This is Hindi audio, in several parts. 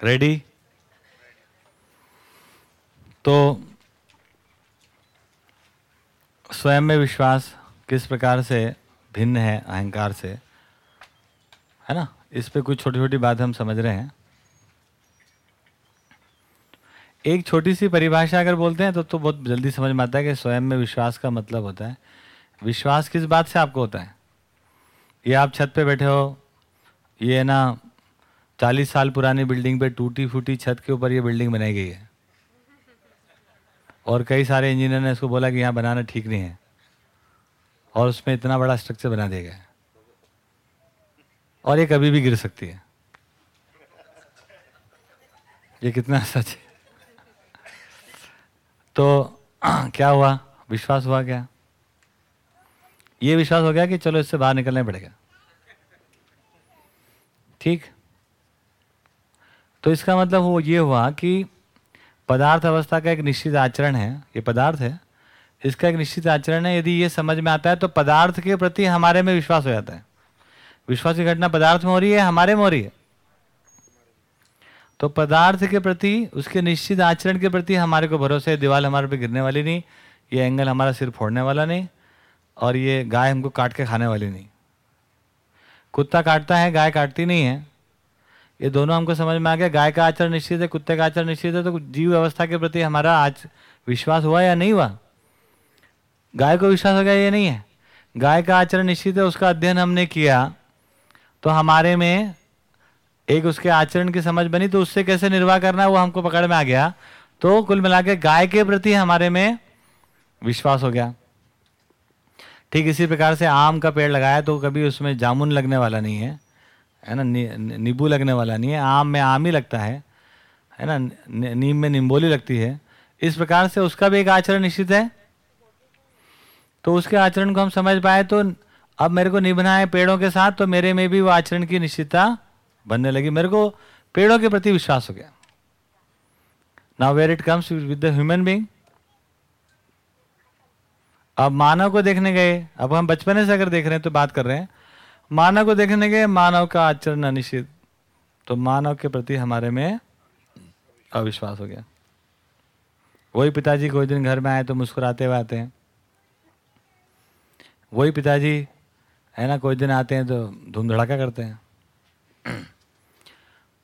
रेडी तो स्वयं में विश्वास किस प्रकार से भिन्न है, अहंकार से? है ना? इस पे कुछ छोटी छोटी बात हम समझ रहे हैं। एक छोटी सी परिभाषा अगर बोलते हैं तो तो बहुत जल्दी समझ में आता है कि स्वयं में विश्वास का मतलब होता है। विश्वास किस बात से आपको होता है? ये आप छत पे बैठे हो, ये ना चालीस साल पुरानी बिल्डिंग पे टूटी फूटी छत के ऊपर ये बिल्डिंग बनाई गई है। और कई सारे इंजीनियर ने इसको बोला कि यहाँ बनाना ठीक नहीं है। और उसमें इतना बड़ा स्ट्रक्चर बना दिया गया और ये कभी भी गिर सकती है। ये कितना सच है। तो क्या हुआ? विश्वास हुआ क्या? ये विश्वास हो गया कि चलो इससे बाहर निकलना पड़ेगा। ठीक? तो इसका मतलब वो ये हुआ कि पदार्थ अवस्था का एक निश्चित आचरण है, ये पदार्थ है। इसका एक निश्चित आचरण है, यदि ये समझ में आता है तो पदार्थ के प्रति हमारे में विश्वास हो जाता है। विश्वास की घटना पदार्थ में हो रही है, हमारे में हो रही है। तो पदार्थ के प्रति, उसके निश्चित आचरण के प्रति हमारे को भरोसा है, दीवार हमारे पे गिरने वाली नहीं, ये एंगल हमारा सिर फोड़ने वाला नहीं, और ये गाय हमको काट के खाने वाली नहीं। कुत्ता काटता है, गाय काटती नहीं है ये दोनों हमको समझ में आ गया। गाय का आचरण निश्चित है, कुत्ते का आचरण निश्चित है तो जीव व्यवस्था के प्रति हमारा आज विश्वास हुआ या नहीं हुआ? गाय को विश्वास हो गया ये नहीं है? गाय का आचरण निश्चित है, उसका अध्ययन हमने किया तो हमारे में एक उसके आचरण की समझ बनी तो उससे कैसे निर्वाह करना है वो हमको पकड़ में आ गया। तो कुल मिला के गाय के प्रति हमारे में विश्वास हो गया। ठीक इसी प्रकार से आम का पेड़ लगाया तो कभी उसमें जामुन लगने वाला नहीं है। है ना नींबू लगने वाला नहीं है, आम में आम ही लगता है है ना नीम में निम्बोली लगती है। इस प्रकार से उसका भी एक आचरण निश्चित है। तो उसके आचरण को हम समझ पाए तो अब मेरे को निभना है पेड़ों के साथ तो मेरे में भी वो आचरण की निश्चितता बनने लगी। मेरे को पेड़ों के प्रति विश्वास हो गया। Now where it comes with the human being अब मानव को देखने गए। अब हम बचपने से अगर देख रहे हैं तो बात कर रहे हैं। मानव को देखने के मानव का आचरण अनिश्चित। तो मानव के प्रति हमारे में अविश्वास हो गया। वही पिताजी कोई दिन घर में आए तो मुस्कुराते हुए आते हैं वही पिताजी, है ना, कोई दिन आते हैं तो धूम धड़ाका करते हैं।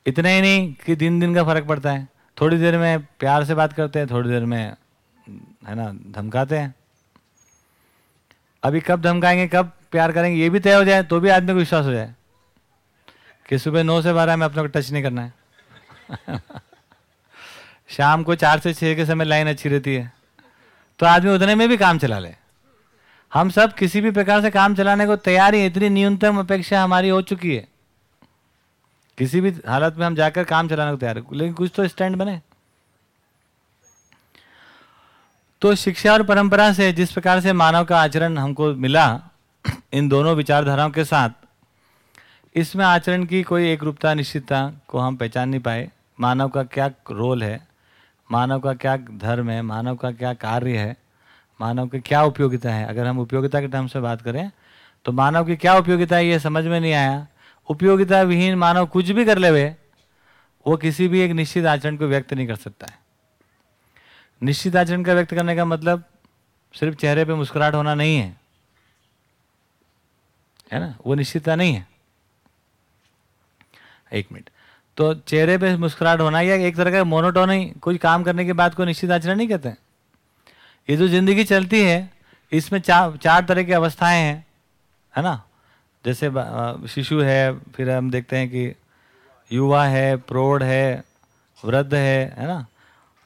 इतना ही नहीं कि दिन दिन का फ़र्क पड़ता है। थोड़ी देर में प्यार से बात करते हैं, थोड़ी देर में, है ना, धमकाते हैं। अभी कब धमकाएँगे, कब? प्यार करेंगे, ये भी तय हो जाए तो भी आदमी को विश्वास हो जाए। कि सुबह नौ से बारह में अपने को टच नहीं करना है। शाम को चार से छः के समय लाइन अच्छी रहती है। तो आदमी उतने में भी काम चला ले। हम सब किसी भी प्रकार से काम चलाने को तैयार ही, इतनी न्यूनतम अपेक्षा हमारी हो चुकी है। किसी भी हालत में हम जाकर काम चलाने को तैयार है, लेकिन कुछ तो स्टैंड बने। तो शिक्षा और परंपरा से, जिस प्रकार से मानव का आचरण हमको मिला इन दोनों विचारधाराओं के साथ, इसमें आचरण की कोई एक रूपता निश्चितता को हम पहचान नहीं पाए। मानव का क्या रोल है? मानव का क्या धर्म है? मानव का क्या कार्य है? मानव की क्या उपयोगिता है? अगर हम उपयोगिता के टर्म से बात करें तो मानव की क्या उपयोगिता है ये समझ में नहीं आया। उपयोगिता विहीन मानव कुछ भी कर ले वो किसी भी एक निश्चित आचरण को व्यक्त नहीं कर सकता है। निश्चित आचरण का व्यक्त करने का मतलब सिर्फ़ चेहरे पे मुस्कुराहट होना नहीं है। है ना? वो निश्चितता नहीं है। एक मिनट। तो चेहरे पे मुस्कुराहट होना या एक तरह का मोनोटोनी कुछ काम करने के बाद कोई निश्चित आचरण नहीं कहते ये जो ज़िंदगी चलती है, इसमें चार चार तरह की अवस्थाएँ हैं, है ना? जैसे शिशु है, फिर हम देखते हैं कि युवा है, प्रौढ़ है, वृद्ध है है ना?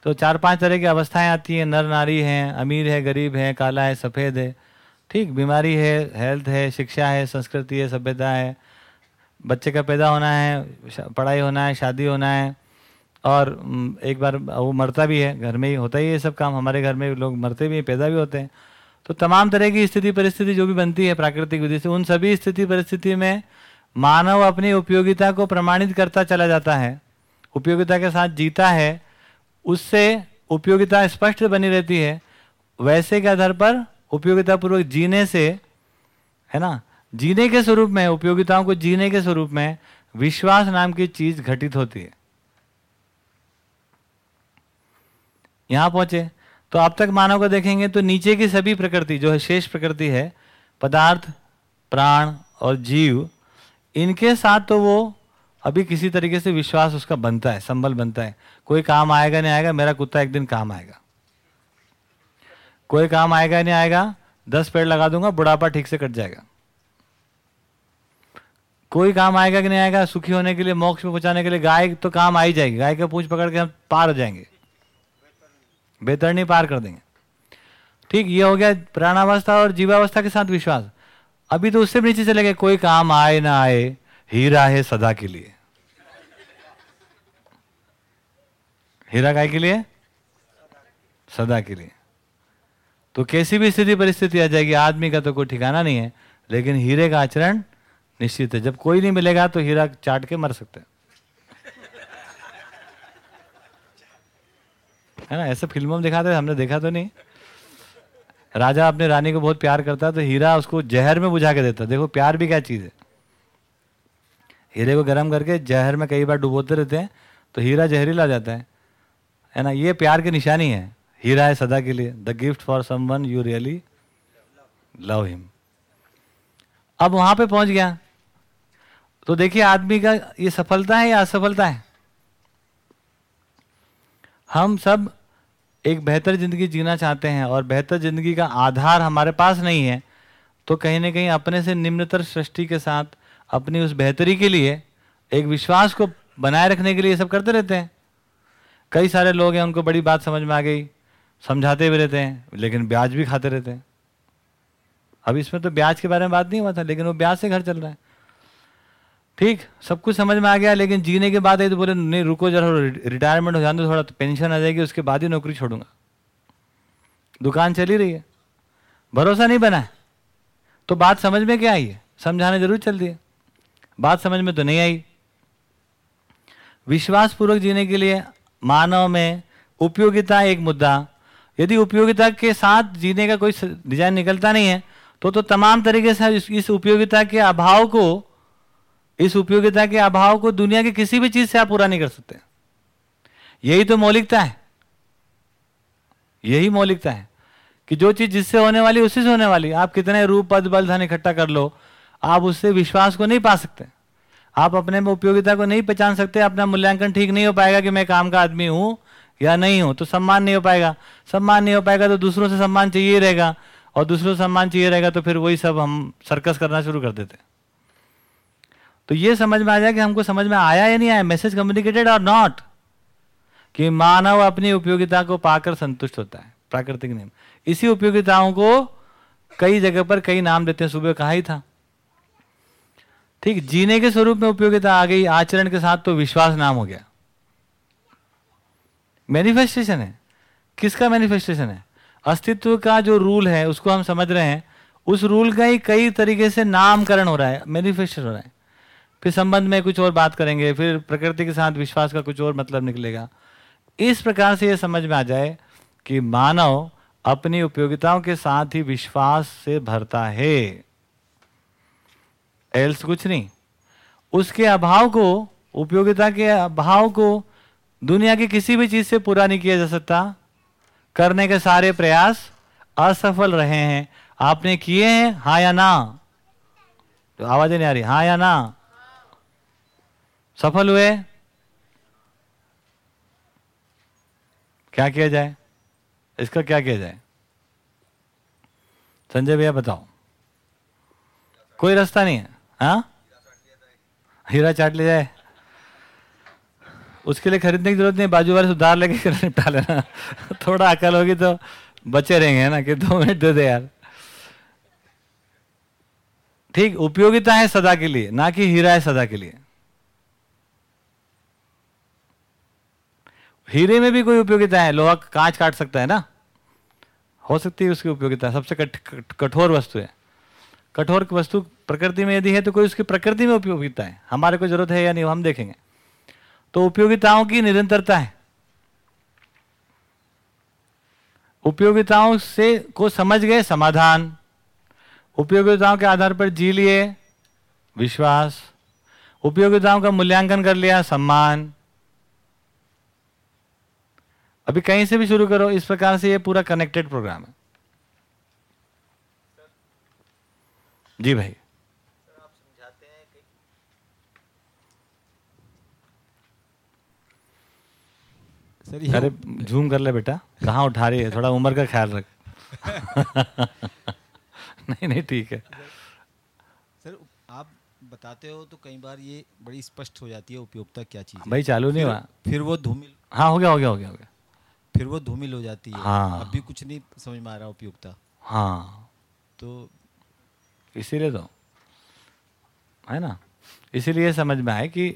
तो चार पाँच तरह की अवस्थाएँ आती हैं। नर नारी हैं, अमीर है, गरीब है, काला है, सफ़ेद है। ठीक, बीमारी है हेल्थ है, शिक्षा है, संस्कृति है, सभ्यता है, बच्चे का पैदा होना है पढ़ाई होना है, शादी होना है, और एक बार, वो मरता भी है, घर में ही होता ही ये सब काम, हमारे घर में लोग मरते भी हैं, पैदा भी होते हैं। तो तमाम तरह की स्थिति, परिस्थिति जो भी बनती है, प्राकृतिक विधि से, उन सभी स्थिति, परिस्थिति में मानव अपनी उपयोगिता को प्रमाणित करता चला जाता है। उपयोगिता के साथ जीता है, उससे उपयोगिता स्पष्ट बनी रहती है, वैसे के आधार पर उपयोगितापूर्वक जीने से, है ना? जीने के स्वरूप में, उपयोगिताओं को जीने के स्वरूप में विश्वास नाम की चीज़ घटित होती है। यहाँ पहुँचे। तो अब तक मानव को देखेंगे तो नीचे की सभी प्रकृति, जो है शेष प्रकृति है, पदार्थ, प्राण और जीव, इनके साथ तो वो अभी किसी तरीके से विश्वास उसका बनता है, संबल बनता है। कोई काम आएगा, नहीं आएगा, मेरा कुत्ता एक दिन काम आएगा। कोई काम आएगा नहीं आएगा, दस पेड़ लगा दूँगा, बुढ़ापा ठीक से कट जाएगा। कोई काम आएगा कि नहीं आएगा, सुखी होने के लिए, मोक्ष में पहुँचाने के लिए, गाय तो काम आ ही जाएगी, गाय के पूछ पकड़ के हम पार हो जाएँगे। बेतरनी पार कर देंगे। ठीक, ये हो गया प्राणावस्था और जीवावस्था के साथ विश्वास। अभी तो उससे भी नीचे चले गए, कोई काम आए ना आए, हीरा है सदा के लिए। हीरा गाय के लिए? सदा के लिए। तो कैसी भी स्थिति, परिस्थिति आ जाएगी, आदमी का तो कोई ठिकाना नहीं है, लेकिन हीरे का आचरण निश्चित है। जब कोई नहीं मिलेगा तो हीरा चाट के मर सकते है। ना? ऐसे फ़िल्मों में दिखाते हमने देखा तो नहीं। राजा अपने रानी को बहुत प्यार करता है तो हीरा उसको जहर में बुझा के देता देखो, प्यार भी क्या चीज़ है? हीरे को गर्म करके जहर में कई बार डुबोते रहते हैं तो हीरा जहरीला जाता है। है ना? ये प्यार की निशानी है। हीरा है सदा के लिए। The gift for someone you really love him अब वहाँ पे पहुँच गया। तो देखिए, आदमी का ये सफलता है या असफलता है? हम सब एक बेहतर ज़िंदगी जीना चाहते हैं और बेहतर ज़िंदगी का आधार हमारे पास नहीं है तो कहीं ना कहीं अपने से निम्नतर सृष्टि के साथ, अपनी उस बेहतरी के लिए, एक विश्वास को बनाए रखने के लिए सब करते रहते हैं। कई सारे लोग हैं, उनको बड़ी बात समझ में आ गई। समझाते भी रहते हैं, लेकिन ब्याज भी खाते रहते हैं। अब इसमें तो ब्याज के बारे में बात नहीं हुआ था, लेकिन वो ब्याज से घर चल रहा है। ठीक, सब कुछ समझ में आ गया, लेकिन जीने के बाद तो बोले, नहीं, रुको जरा रिटायरमेंट हो जाने थोड़ा तो पेंशन आ जाएगी, उसके बाद ही नौकरी छोड़ूँगा। दुकान चली रही है। भरोसा नहीं बना तो बात समझ में क्या आई है? समझाने ज़रूर चल दिए। बात समझ में तो नहीं आई। विश्वास पूर्वक जीने के लिए मानव में उपयोगिता एक मुद्दा यदि उपयोगिता के साथ जीने का कोई डिज़ाइन निकलता नहीं है तो तो तमाम तरीके से इस उपयोगिता के अभाव को, इस उपयोगिता के अभाव को दुनिया की किसी भी चीज़ से आप पूरा नहीं कर सकते। यही तो मौलिकता है। यही मौलिकता है कि जो चीज़ जिससे होने वाली, उसी से होने वाली। आप कितने रूप, पद, बल, धन इकट्ठा कर लो, आप उससे विश्वास को नहीं पा सकते। आप अपने में उपयोगिता को नहीं पहचान सकते, अपना मूल्यांकन ठीक नहीं हो पाएगा कि मैं काम का आदमी हूँ। या नहीं हो तो सम्मान नहीं हो पाएगा। सम्मान नहीं हो पाएगा तो दूसरों से सम्मान चाहिए रहेगा। और दूसरों से सम्मान चाहिए रहेगा तो फिर वही सब हम सर्कस करना शुरू कर देते। तो ये समझ में आ जाए कि हमको समझ में आया या नहीं आया मैसेज कम्युनिकेटेड और नॉट कि मानव अपनी उपयोगिता को पाकर संतुष्ट होता है, प्राकृतिक नियम। इसी उपयोगिताओं को कई जगह पर कई नाम देते हैं, सुबह कहा ही था। ठीक, जीने के स्वरूप में उपयोगिता आ गई, आचरण के साथ तो विश्वास नाम हो गया। मैनिफेस्टेशन है। किसका मैनिफेस्टेशन है? अस्तित्व का जो रूल है, उसको हम समझ रहे हैं। उस रूल का ही कई तरीके से नामकरण हो रहा है मैनिफेस्टेशन हो रहा है। फिर संबंध में कुछ और बात करेंगे, फिर प्रकृति के साथ विश्वास का कुछ और मतलब निकलेगा। इस प्रकार से यह समझ में आ जाए कि मानव अपनी उपयोगिताओं के साथ ही विश्वास से भरता है। एल्स कुछ नहीं। उसके अभाव को, उपयोगिता के अभाव को दुनिया की किसी भी चीज़ से पूरा नहीं किया जा सकता। करने के सारे प्रयास असफल रहे हैं। आपने किए हैं, हा या ना? तो आवाज़ें नहीं आ रही। हा या ना? सफल हुए? क्या किया जाए? इसका क्या किया जाए? संजय भैया, बताओ। कोई रास्ता नहीं है हाँ? हीरा चाट लिया जाए। उसके लिए खरीदने की ज़रूरत नहीं, बाजू वाले सुधार लेके निपटा लेना। थोड़ा अकल होगी तो बचे रहेंगे ना, कि दो मिनट दे दे यार। ठीक, उपयोगिता है सदा के लिए, ना कि हीरा है सदा के लिए। हीरे में भी कोई उपयोगिता है, लोहा कांच काट सकता है ना? हो सकती है उसकी उपयोगिता, सबसे कठोर वस्तु है। कठोर वस्तु प्रकृति में यदि है तो कोई उसकी प्रकृति में उपयोगिता है। हमारे को ज़रूरत है या नहीं हम देखेंगे। तो उपयोगिताओं की निरंतरता है। उपयोगिताओं से को समझ गए समाधान, उपयोगिताओं के आधार पर जी लिए विश्वास, उपयोगिताओं का मूल्यांकन कर लिया सम्मान। अभी कहीं से भी शुरू करो, इस प्रकार से ये पूरा कनेक्टेड प्रोग्राम है। जी भाई। सर अरे झूम कर ले बेटा। कहाँ उठा रही है? थोड़ा उम्र का ख्याल रख। नहीं नहीं ठीक है। सर आप बताते हो तो कई बार ये बड़ी स्पष्ट हो जाती है उपयोगिता क्या चीज़ भाई चालू नहीं हुआ। फिर वो धूमिल। हाँ हो गया हो गया हो गया हो गया। फिर वो धूमिल हो जाती है। हाँ। अभी कुछ नहीं समझ में आ रहा उपयोगिता। हाँ। तो इसीलिए तो है ना? इसीलिए समझ में आए कि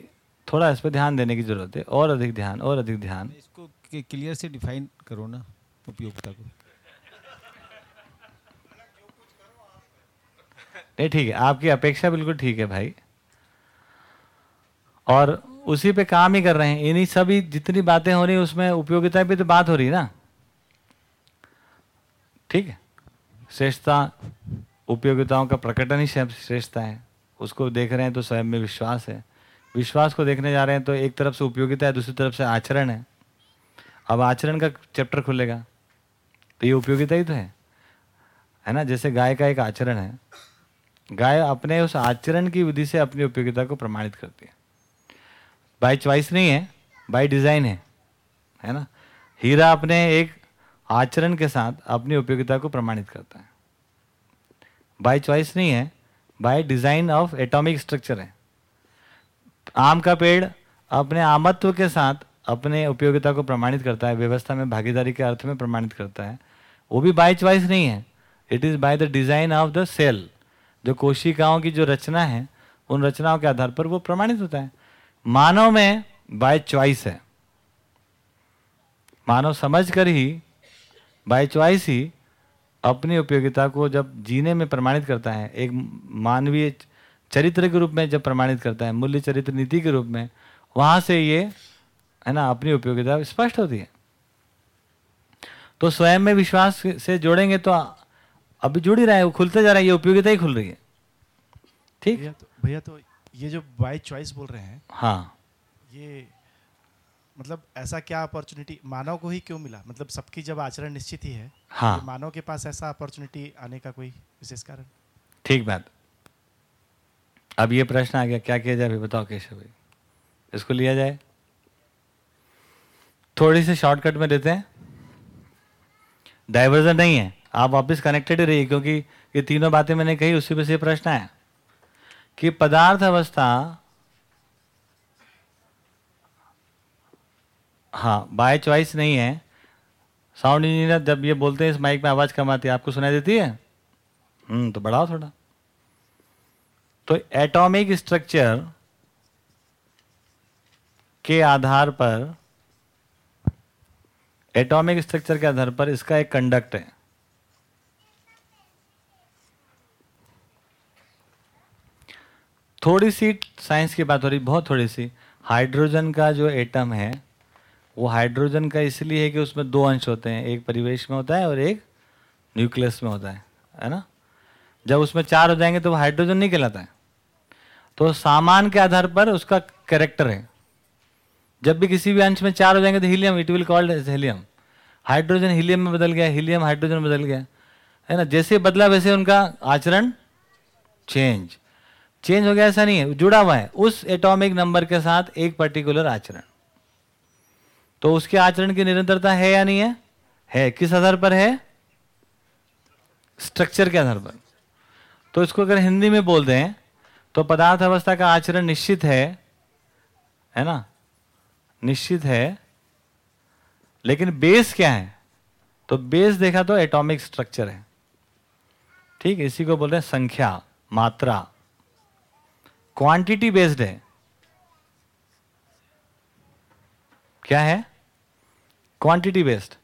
थोड़ा इस पर ध्यान देने की ज़रूरत है। और अधिक ध्यान और अधिक ध्यान। इसको क्लियर से डिफाइन करो ना उपयोगिता को। नहीं ठीक है आपकी अपेक्षा बिल्कुल ठीक है भाई। और उसी पे काम ही कर रहे हैं। इन्हीं सभी जितनी बातें हो रही उसमें उपयोगिता पे तो बात हो रही ना? ठीक है। श्रेष्ठता उपयोगिताओं का प्रकटन ही श्रेष्ठता है उसको देख रहे हैं तो स्वयं में विश्वास है। विश्वास को देखने जा रहे हैं तो एक तरफ़ से उपयोगिता है, दूसरी तरफ़ से आचरण है। अब आचरण का चैप्टर खुलेगा तो ये उपयोगिता ही तो है। है ना? जैसे गाय का एक आचरण है। गाय अपने उस आचरण की विधि से अपनी उपयोगिता को प्रमाणित करती है। बाई च्वाइस नहीं है बाई डिज़ाइन है। है ना? हीरा अपने एक आचरण के साथ अपनी उपयोगिता को प्रमाणित करता है। बाई चॉइस नहीं है, by design of atomic structure है। आम का पेड़ अपने आमत्व के साथ अपने उपयोगिता को प्रमाणित करता है, व्यवस्था में भागीदारी के अर्थ में प्रमाणित करता है। वो भी बाई चॉइस नहीं है। It is by the design of the cell जो कोशिकाओं की जो रचना है, उन रचनाओं के आधार पर वो प्रमाणित होता है। मानव में बाय चॉइस है। मानव समझ कर ही बाय चॉइस ही अपनी उपयोगिता को जब जीने में प्रमाणित करता है, एक मानवीय चरित्र के रूप में जब प्रमाणित करता है मूल्य चरित्र नीति के रूप में वहाँ से ये है ना अपनी उपयोगिता स्पष्ट होती है। तो स्वयं में विश्वास से जोड़ेंगे तो अभी जुड़ ही रहा है वो खुलते जा रहा है ये उपयोगिता ही खुल रही है। ठीक? भैया तो भैया तो ये जो बाय चॉइस बोल रहे हैं हाँ। ये मतलब ऐसा क्या अपॉर्चुनिटी मानव को ही क्यों मिला? मतलब सबकी जब आचरण निश्चित ही है हाँ। तो मानव के पास ऐसा अपॉर्चुनिटी आने का कोई विशेष कारण? ठीक बात। अब ये प्रश्न आ गया, क्या किया जाए? अभी बताओ केशव भाई। इसको लिया जाए? थोड़ी सी शॉर्टकट में देते हैं। डाइवर्जन नहीं है। आप वापस कनेक्टेड ही रहिए, क्योंकि ये तीनों बातें मैंने कही, उसी में से प्रश्न आया। कि पदार्थ अवस्था हाँ बाय चॉइस नहीं है। साउंड इंजीनियर जब ये बोलते हैं, इस माइक में आवाज़ कम आती है, आपको सुनाई देती है? हम्म तो बढ़ाओ थोड़ा। तो एटॉमिक स्ट्रक्चर के आधार पर एटॉमिक स्ट्रक्चर के आधार पर इसका एक कंडक्ट है। थोड़ी सी साइंस की बात हो रही, बहुत थोड़ी सी। हाइड्रोजन का जो एटम है, वो हाइड्रोजन का इसलिए है कि उसमें दो अंश होते हैं, एक परिवेश में होता है और एक न्यूक्लियस में होता है है ना? जब उसमें चार हो जाएँगे तो वो हाइड्रोजन नहीं कहलाता है। तो सामान के आधार पर उसका कैरेक्टर है। जब भी किसी भी अंश में चार हो जाएँगे तो helium it will called helium hydrogen helium में बदल गया हीलियम हाइड्रोजन बदल गया। है ना? जैसे बदला वैसे उनका आचरण चेंज चेंज हो गया, ऐसा नहीं है। जुड़ा हुआ है। उस एटॉमिक नंबर के साथ एक पर्टिकुलर आचरण। तो उसके आचरण की निरंतरता है या नहीं है? है। किस आधार पर है? स्ट्रक्चर के आधार पर। तो इसको अगर हिंदी में बोल दें तो पदार्थ अवस्था का आचरण निश्चित है है ना? निश्चित है। लेकिन बेस क्या है? तो बेस देखा तो एटॉमिक स्ट्रक्चर है। ठीक, इसी को बोलते हैं संख्या, मात्रा। क्वांटिटी बेस्ड है। क्या है? क्वांटिटी बेस्ड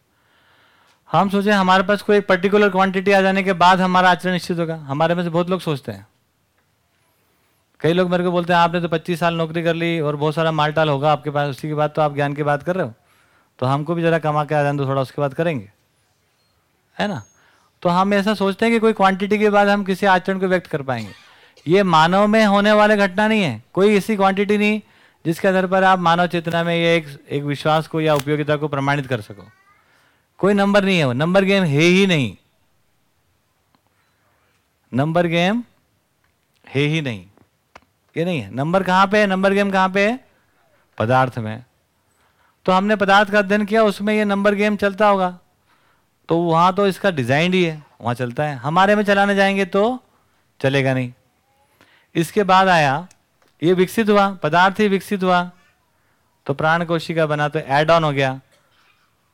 हम सोचे हमारे पास कोई पर्टिकुलर क्वांटिटी आ जाने के बाद हमारा आचरण निश्चित होगा। हमारे में से बहुत लोग सोचते हैं। कई लोग मेरे को बोलते हैं, आपने तो 25 साल नौकरी कर ली और बहुत सारा माल टाल होगा आपके पास, उसी के बाद तो आप ज्ञान की बात कर रहे हो। तो हमको भी जरा कमा के आ जाए तो थोड़ा उसके बाद करेंगे। है ना? तो हम ऐसा सोचते हैं कि कोई क्वांटिटी के बाद हम किसी आचरण को व्यक्त कर पाएँगे। ये मानव में होने वाले घटना नहीं है। कोई ऐसी क्वांटिटी नहीं जिसके आधार पर आप मानव चेतना में ये एक एक विश्वास को या उपयोगिता को प्रमाणित कर सको। कोई नंबर नहीं है वो। नंबर गेम है ही नहीं। नंबर गेम है ही नहीं। ये नहीं है। नंबर कहाँ पे है? नंबर गेम कहाँ पे है? पदार्थ में। तो हमने पदार्थ का अध्ययन किया, उसमें ये नंबर गेम चलता होगा। तो वहाँ तो इसका डिज़ाइन ही है। वहाँ चलता है। हमारे में चलाने जाएँगे तो चलेगा नहीं। इसके बाद आया, ये विकसित हुआ, पदार्थ ही विकसित हुआ। तो प्राण कोशिका बना तो एड ऑन हो गया।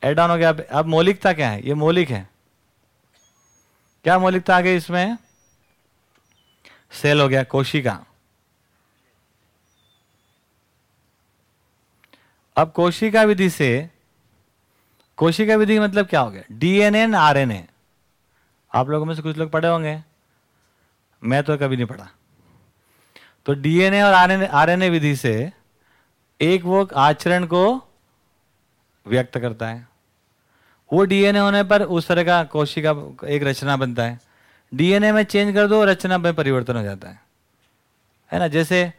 एड ऑन हो गया। अब मौलिकता क्या? है ये मौलिक है। क्या मौलिकता आ गई इसमें? सेल हो गया, कोशिका। अब कोशिका विधि से, कोशिका विधि मतलब क्या हो गया? डीएनए एन आरएनए आप लोगों में से कुछ लोग पढ़े होंगे। मैं तो कभी नहीं पढ़ा। तो डीएनए और आरएनए आरएनए विधि से एक वो आचरण को व्यक्त करता है। वो डीएनए होने पर उस तरह का कोशिका एक रचना बनता है। डीएनए में चेंज कर दो, रचना में परिवर्तन हो जाता है। है ना? जैसे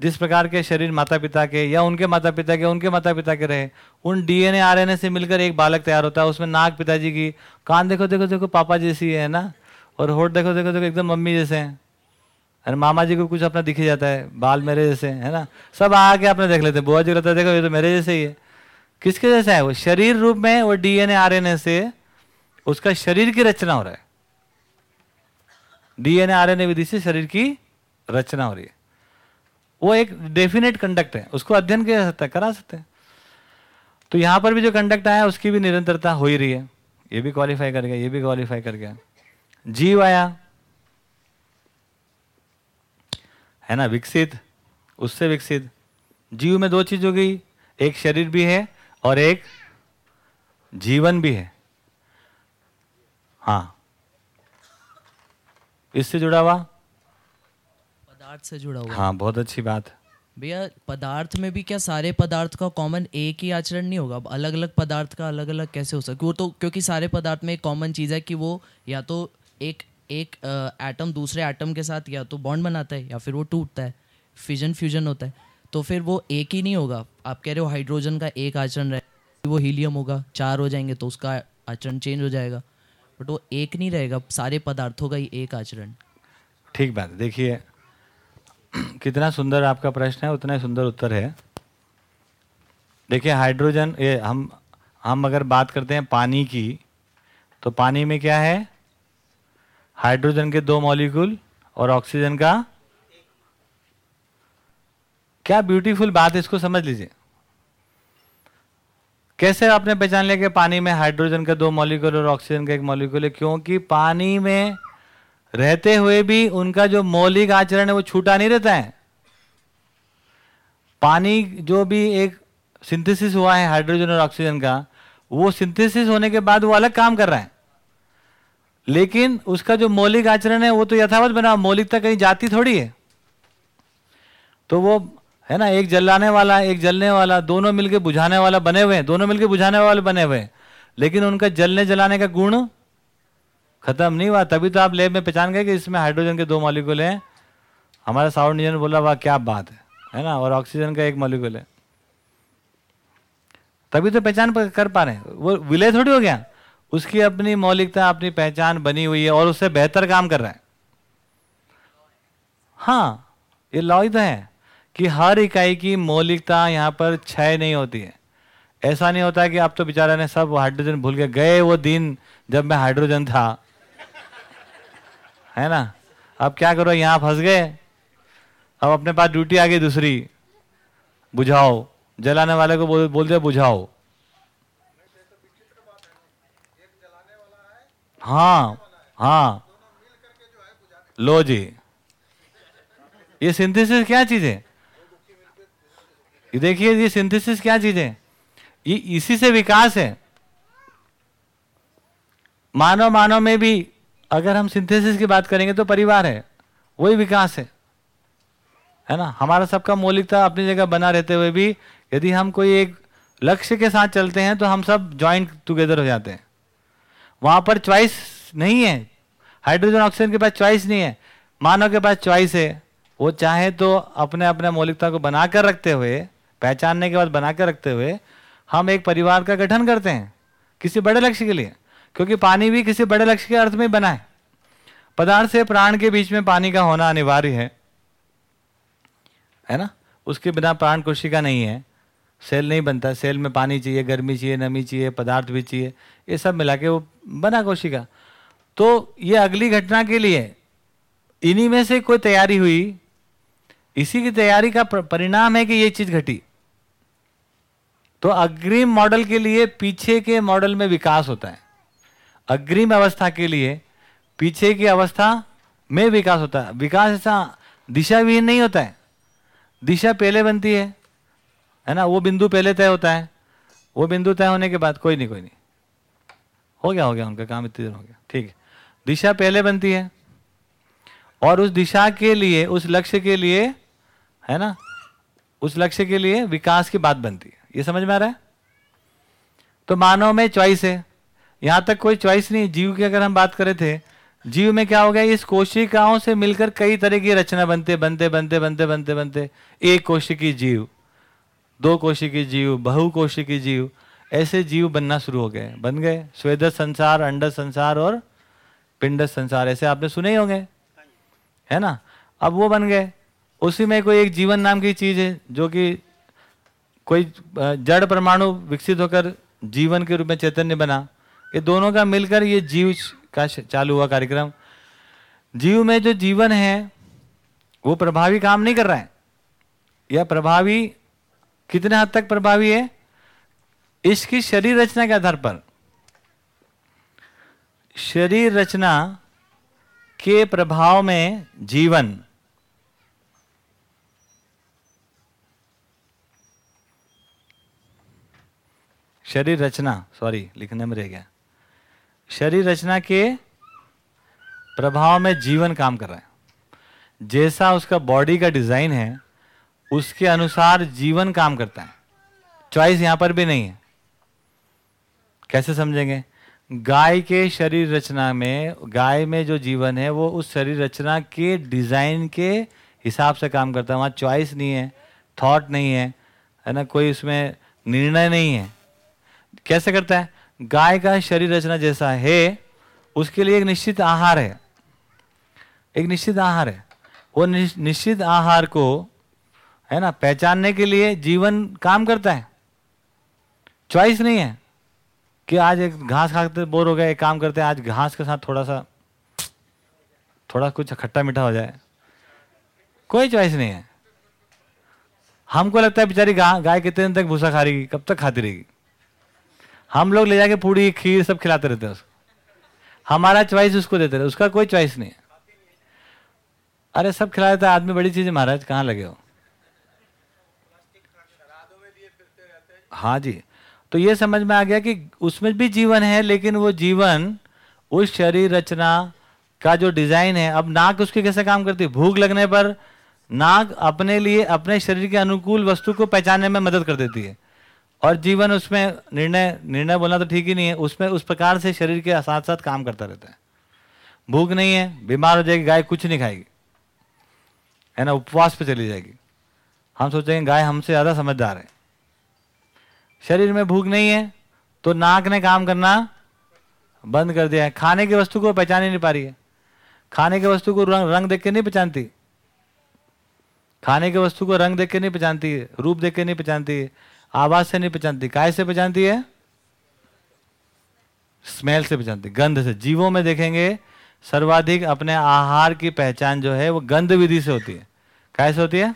जिस प्रकार के शरीर माता पिता के या उनके माता पिता के, उनके माता पिता के रहे, उन डीएनए आरएनए से मिलकर एक बालक तैयार होता है। उसमें नाक पिताजी की कान देखो देखो देखो, पापा जैसी है ना? और होठ देखो देखो देखो, एकदम मम्मी जैसे हैं। अरे मामा जी को कुछ अपना दिखे जाता है, बाल मेरे जैसे है ना? सब आके अपने देख लेते हैं। बुआ जी लगता देखो, ये तो मेरे जैसे ही है। किसके जैसा है वो? शरीर रूप में वो डीएनए आरएनए से उसका शरीर की रचना हो रहा है। डीएनए आरएनए विधि से शरीर की रचना हो रही है। वो एक डेफिनेट कंडक्ट है। उसको अध्ययन किया जा सकता है, करा सकते हैं। तो यहाँ पर भी जो कंडक्ट आया, उसकी भी निरंतरता हो ही रही है। ये भी क्वालिफाई कर गया, ये भी क्वालिफाई कर गया। जीव आया, है ना? विकसित, उससे विकसित। जीव में दो चीज़ हो गई। एक शरीर भी है और एक जीवन भी है। हाँ। इससे जुड़ा हुआ? पदार्थ से जुड़ा हुआ। हाँ बहुत अच्छी बात। भैया पदार्थ में भी क्या सारे पदार्थ का कॉमन एक ही आचरण नहीं होगा? अलग अलग पदार्थ का अलग अलग कैसे हो सकता वो तो क्योंकि सारे पदार्थ में एक कॉमन चीज़ है कि वो या तो एक एक एटम दूसरे एटम के साथ या तो बॉन्ड बनाता है या फिर वो टूटता है। फिजन फ्यूजन होता है। तो फिर वो एक ही नहीं होगा। आप कह रहे हो हाइड्रोजन का एक आचरण रहे वो हीलियम होगा, चार हो जाएँगे तो उसका आचरण चेंज हो जाएगा। बट वो एक नहीं रहेगा, सारे पदार्थों का ही एक आचरण। ठीक बात देखिए, कितना सुंदर आपका प्रश्न है, उतना ही सुंदर उत्तर है। देखिए हाइड्रोजन ये हम हम अगर बात करते हैं पानी की तो पानी में क्या है? हाइड्रोजन के दो मॉलिक्यूल और ऑक्सीजन का क्या ब्यूटीफुल बात है, इसको समझ लीजिए। कैसे आपने पहचान लिया कि पानी में हाइड्रोजन का दो मॉलिक्यूल और ऑक्सीजन का एक मॉलिक्यूल है? क्योंकि पानी में रहते हुए भी उनका जो मौलिक आचरण है, वो छूटा नहीं रहता है। पानी जो भी एक सिंथेसिस हुआ है हाइड्रोजन और ऑक्सीजन का, वो सिंथेसिस होने के बाद वो अलग काम कर रहा है। लेकिन उसका जो मौलिक आचरण है, वो तो यथावत बना, मौलिकता कहीं जाती थोड़ी है। तो वो है ना, एक जलाने वाला, एक जलने वाला, दोनों मिलके बुझाने वाला बने हुए हैं, दोनों मिलके बुझाने वाले बने हुए हैं। लेकिन उनका जलने जलाने का गुण खत्म नहीं हुआ। तभी तो आप लेब में पहचान गए कि इसमें हाइड्रोजन के दो मॉलिक्यूल हैं। हमारा साउंड इंजन बोला वाह, क्या बात है। है ना, और ऑक्सीजन का एक मॉलिक्यूल है। तभी तो पहचान कर पा रहे हैं। वो विलय थोड़ी हो गया। उसकी अपनी मौलिकता, अपनी पहचान बनी हुई है और उससे बेहतर काम कर रहा है। हाँ ये लॉ तो है। कि हर इकाई की मौलिकता यहाँ पर क्षय नहीं होती है। ऐसा नहीं होता कि आप तो बेचारा ने सब हाइड्रोजन भूल के गए, वो दिन जब मैं हाइड्रोजन था। है ना? अब क्या करो, यहाँ फंस गए। अब अपने पास ड्यूटी आ गई दूसरी। बुझाओ। जलाने वाले को बोल, बोलते बुझाओ। हाँ हाँ। लो जी। ये सिंथेसिस क्या चीज़ है? ये देखिए, ये सिंथेसिस क्या चीज़ है? ये इसी से विकास है। मानव मानव में भी अगर हम सिंथेसिस की बात करेंगे तो परिवार है, वही विकास है। है ना? हमारा सबका मौलिकता अपनी जगह बना रहते हुए भी यदि हम कोई एक लक्ष्य के साथ चलते हैं तो हम सब ज्वाइंट टुगेदर हो जाते हैं। वहाँ पर च्वाइस नहीं है। हाइड्रोजन ऑक्सीजन के पास च्वाइस नहीं है। मानव के पास च्वाइस है। वो चाहे तो अपने अपने मौलिकता को बनाकर रखते हुए पहचानने के बाद बनाकर रखते हुए हम एक परिवार का गठन करते हैं किसी बड़े लक्ष्य के लिए, क्योंकि पानी भी किसी बड़े लक्ष्य के अर्थ में बना है। पदार्थ से प्राण के बीच में पानी का होना अनिवार्य है। है ना? उसके बिना प्राण कोशिका नहीं है। सेल नहीं बनता। सेल में पानी चाहिए, गर्मी चाहिए, नमी चाहिए, पदार्थ भी चाहिए, ये सब मिला के वो बना कोशिका। तो ये अगली घटना के लिए इन्हीं में से कोई तैयारी हुई। इसी की तैयारी का परिणाम है कि ये चीज़ घटी। तो अग्रिम मॉडल के लिए पीछे के मॉडल में विकास होता है। अग्रिम अवस्था के लिए पीछे की अवस्था में विकास होता है। विकास ऐसा दिशा विहीन नहीं होता है। दिशा पहले बनती है है ना? वो बिंदु पहले तय होता है। वो बिंदु तय होने के बाद कोई नहीं कोई नहीं। हो गया हो गया, उनका काम इतनी देर हो गया। ठीक है। दिशा पहले बनती है और उस दिशा के लिए, उस लक्ष्य के लिए, है ना? उस लक्ष्य के लिए विकास की बात बनती है। ये समझ में आ रहा है? तो मानव में चॉइस है। यहाँ तक कोई चॉइस नहीं, जीव की अगर हम बात करें थे, जीव में क्या हो गया, इस कोशिकाओं से मिलकर कई तरह की रचना बनते बनते बनते बनते बनते बनते। एक कोशिकी जीव, दो कोशिकी जीव, बहु कोशिकी जीव, ऐसे जीव बनना शुरू हो गए। बन गए। स्वेद संसार अंड संसार और पिंड संसार, ऐसे आपने सुने ही होंगे। है ना? अब वो बन गए। उसी में कोई एक जीवन नाम की चीज़ है, जो कि कोई जड़ परमाणु विकसित होकर जीवन के रूप में चैतन्य बना, ये दोनों का मिलकर ये जीव का चालू हुआ कार्यक्रम। जीव में जो जीवन है, वो प्रभावी काम नहीं कर रहा है। या प्रभावी, कितने हद तक प्रभावी है? इसकी शरीर रचना के आधार पर। शरीर रचना के प्रभाव में जीवन शरीर रचना सॉरी लिखने में रह गया। शरीर रचना के प्रभाव में जीवन काम कर रहा है। जैसा उसका बॉडी का डिज़ाइन है, उसके अनुसार जीवन काम करता है। चॉइस यहाँ पर भी नहीं है। कैसे समझेंगे? गाय के शरीर रचना में, गाय में जो जीवन है, वो उस शरीर रचना के डिज़ाइन के हिसाब से काम करता है। वहाँ चॉइस नहीं है थॉट नहीं है है ना? कोई उसमें निर्णय नहीं है। कैसे करता है? गाय का शरीर रचना जैसा है, उसके लिए एक निश्चित आहार है। एक निश्चित आहार है। वो निश्चित आहार को, है ना, पहचानने के लिए जीवन काम करता है। चॉइस नहीं है कि आज एक घास खाते बोर हो गए एक काम करते हैं, आज घास के साथ थोड़ा सा, थोड़ा कुछ खट्टा मीठा हो जाए। कोई चॉइस नहीं है। हमको लगता है बेचारी गाय कितने दिन तक भूसा खा रही कब तक खाती रहेगी। हम लोग ले जाके पूड़ी खीर सब खिलाते रहते हैं उसको। हमारा चॉइस उसको देते रहे, उसका कोई चॉइस नहीं अरे सब खिला देता आदमी बड़ी चीज़ है महाराज, कहाँ लगे हो? हाँ जी तो ये समझ में आ गया कि उसमें भी जीवन है, लेकिन वो जीवन, उस शरीर रचना का जो डिज़ाइन है, अब नाक उसकी कैसे काम करती है? भूख लगने पर नाक अपने लिए, अपने शरीर के अनुकूल वस्तु को पहचानने में मदद कर देती है। और जीवन उसमें निर्णय निर्णय बोलना तो ठीक ही नहीं है, उसमें उस प्रकार से शरीर के साथ साथ काम करता रहता है। भूख नहीं है, बीमार हो जाएगी, गाय कुछ नहीं खाएगी। है ना, उपवास पे चली जाएगी। हम सोचेंगे, गाय हमसे ज़्यादा समझदार है। शरीर में भूख नहीं है तो नाक ने काम करना बंद कर दिया है। खाने की वस्तु को पहचान ही नहीं पा रही है। खाने की वस्तु को रंग रंग देख के नहीं पहचानती। खाने की वस्तु को रंग देख के नहीं पहचानती, रूप देख के नहीं पहचानती। आवाज़ से नहीं पहचानती, काय से पहचानती है? स्मेल से पहचानती, गंध से। जीवों में देखेंगे, सर्वाधिक अपने आहार की पहचान जो है, वो गंध विधि से होती है। कैसे होती है?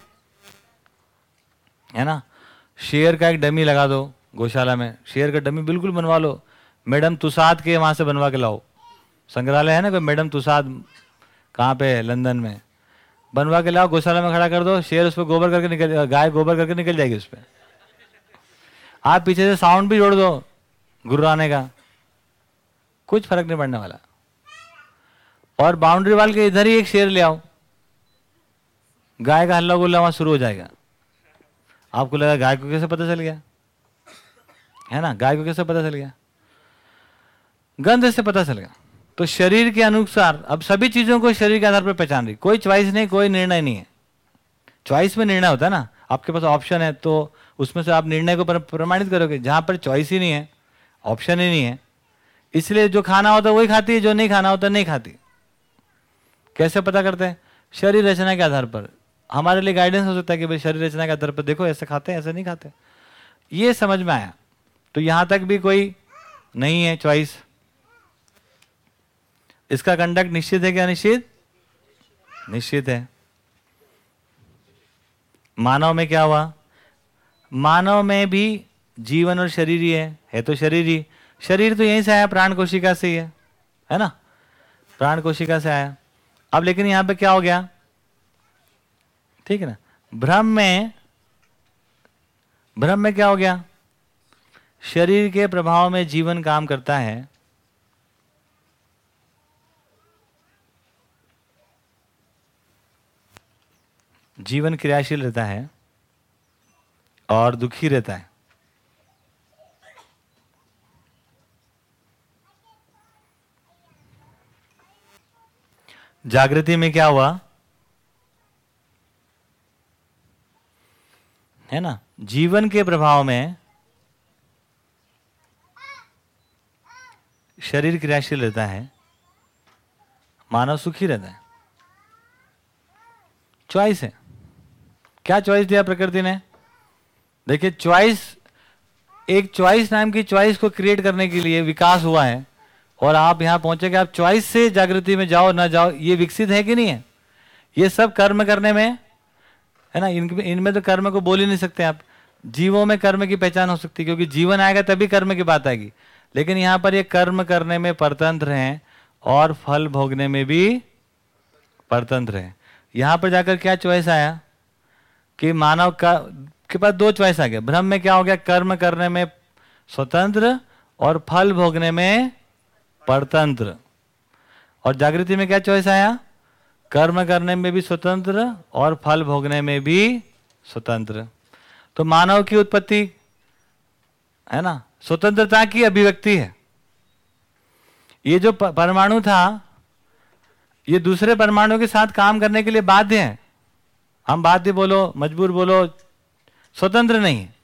है ना? शेर का एक डमी लगा दो गौशाला में। शेर का डमी बिल्कुल बनवा लो। मैडम तुसाद के वहाँ से बनवा के लाओ। संग्रहालय है ना कोई? मैडम तुसाद कहाँ पे है? लंदन में। बनवा के लाओ, गौशाला में खड़ा कर दो। शेर उस पर गोबर करके निकल, गाय गोबर करके निकल जाएगी उस पर आप पीछे से साउंड भी जोड़ दो, गुर्राने का। कुछ फ़र्क नहीं पड़ने वाला। और बाउंड्री वाल के इधर ही एक शेर ले आओ। गाय का हल्ला गुल्ला वहाँ शुरू हो जाएगा। आपको लगा गाय को कैसे पता चल गया? है ना? गाय को कैसे पता चल गया? गंध से पता चल गया। तो शरीर के अनुसार, अब सभी चीज़ों को शरीर के आधार पर पहचान रही। कोई च्वाइस नहीं, कोई निर्णय नहीं है। च्वाइस में निर्णय होता है ना। आपके पास ऑप्शन है तो उसमें से आप निर्णय को प्रमाणित करोगे, जहाँ पर चॉइस ही नहीं है ऑप्शन ही नहीं है। इसलिए जो खाना होता है वही खाती है, जो नहीं खाना होता नहीं खाती। कैसे पता करते हैं? शरीर रचना के आधार पर। हमारे लिए गाइडेंस हो सकता है कि भाई शरीर रचना के आधार पर देखो, ऐसे खाते हैं, ऐसे नहीं खाते। ये समझ में आया। तो यहाँ तक भी कोई नहीं है चॉइस इसका कंडक्ट निश्चित है क्या निश्चित? निश्चित है। मानव में क्या हुआ? मानव में भी जीवन और शरीर ही है है तो शरीर ही। शरीर तो यहीं से आया, प्राण कोशिका से ही है है ना? प्राण कोशिका से आया। अब लेकिन यहाँ पे क्या हो गया? ठीक है ना? भ्रम में भ्रम में क्या हो गया? शरीर के प्रभाव में जीवन काम करता है। जीवन क्रियाशील रहता है। और दुखी रहता है। जागृति में क्या हुआ? है ना? जीवन के प्रभाव में शरीर क्रियाशील रहता है, मानव सुखी रहता है। चॉइस है। क्या चॉइस दिया प्रकृति ने? देखिए चॉइस एक चॉइस नाम की चॉइस को क्रिएट करने के लिए विकास हुआ है। और आप यहाँ पहुँचे कि आप चॉइस से जागृति में जाओ, ना जाओ, ये विकसित है कि नहीं है? ये सब कर्म करने में, है ना? इनमें इनमें तो कर्म को बोल ही नहीं सकते आप। जीवों में कर्म की पहचान हो सकती है, क्योंकि जीवन आएगा तभी कर्म की बात आएगी। लेकिन यहाँ पर ये कर्म करने में परतंत्र हैं और फल भोगने में भी परतंत्र हैं। यहाँ पर जाकर क्या चॉइस आया? कि मानव का के पास दो चॉइस आ गया भ्रम में क्या हो गया? कर्म करने में स्वतंत्र और फल भोगने में परतंत्र। और जागृति में क्या चॉइस आया? कर्म करने में भी स्वतंत्र और फल भोगने में भी स्वतंत्र। तो मानव की उत्पत्ति, है ना? स्वतंत्रता की अभिव्यक्ति है। ये जो परमाणु था, ये दूसरे परमाणु के साथ काम करने के लिए बाध्य है। हम बाध्य बोलो, मजबूर बोलो स्वतंत्र नहीं है।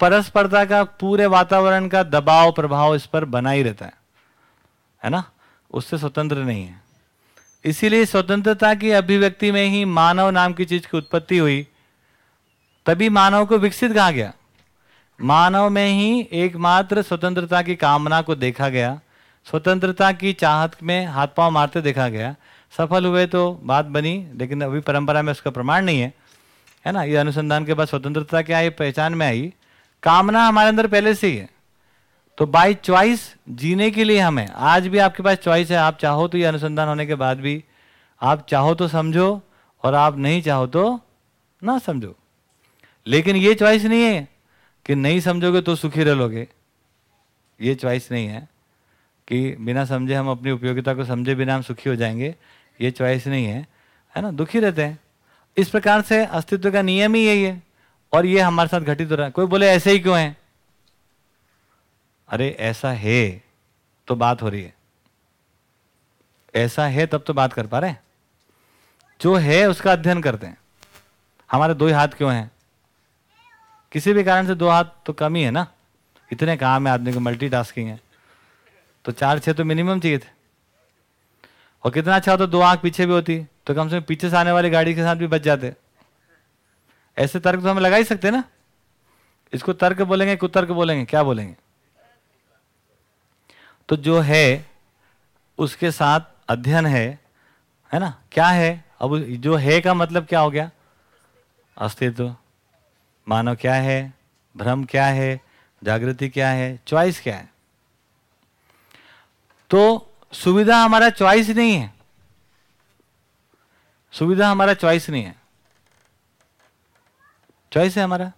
परस्परता का, पूरे वातावरण का दबाव, प्रभाव इस पर बना ही रहता है। है ना? उससे स्वतंत्र नहीं है। इसीलिए स्वतंत्रता की अभिव्यक्ति में ही मानव नाम की चीज़ की उत्पत्ति हुई। तभी मानव को विकसित कहा गया। मानव में ही एकमात्र स्वतंत्रता की कामना को देखा गया। स्वतंत्रता की चाहत में हाथ पाँव मारते देखा गया। सफल हुए तो बात बनी, लेकिन अभी परंपरा में उसका प्रमाण नहीं है। है ना? ये अनुसंधान के बाद स्वतंत्रता क्या आई? पहचान में आई। कामना हमारे अंदर पहले से ही है। तो बाई चॉइस जीने के लिए हमें, आज भी आपके पास चॉइस है। आप चाहो तो ये अनुसंधान होने के बाद भी, आप चाहो तो समझो और आप नहीं चाहो तो ना समझो। लेकिन ये चॉइस नहीं है कि नहीं समझोगे तो सुखी रह लोगे ये चॉइस नहीं है कि बिना समझे हम अपनी उपयोगिता को समझे बिना हम सुखी हो जाएँगे। ये चॉइस नहीं है। है ना? दुखी रहते हैं। इस प्रकार से अस्तित्व का नियम ही यही है। और ये हमारे साथ घटित हो रहा है। कोई बोले, ऐसे ही क्यों है? अरे, ऐसा है तो बात हो रही है। ऐसा है, तब तो बात कर पा रहे जो है, उसका अध्ययन करते हैं। हमारे दो ही हाथ क्यों हैं? किसी भी कारण से दो हाथ तो कम ही है ना? इतने काम है, आदमी को मल्टीटास्किंग है। तो चार छह तो मिनिमम चाहिए थे। और कितना अच्छा होता तो दो आँख पीछे भी होती तो कम से कम पीछे से आने वाली गाड़ी के साथ भी बच जाते। ऐसे तर्क तो हम लगा ही सकते ना। इसको तर्क बोलेंगे कुतर्क बोलेंगे, क्या बोलेंगे? तो जो है, उसके साथ अध्ययन है है ना? क्या है? अब जो है का मतलब क्या हो गया? अस्तित्व। मानव क्या है? भ्रम क्या है? जागृति क्या है? चॉइस क्या है? तो सुविधा हमारा चॉइस नहीं है। सुविधा हमारा चॉइस नहीं है। चॉइस है हमारा।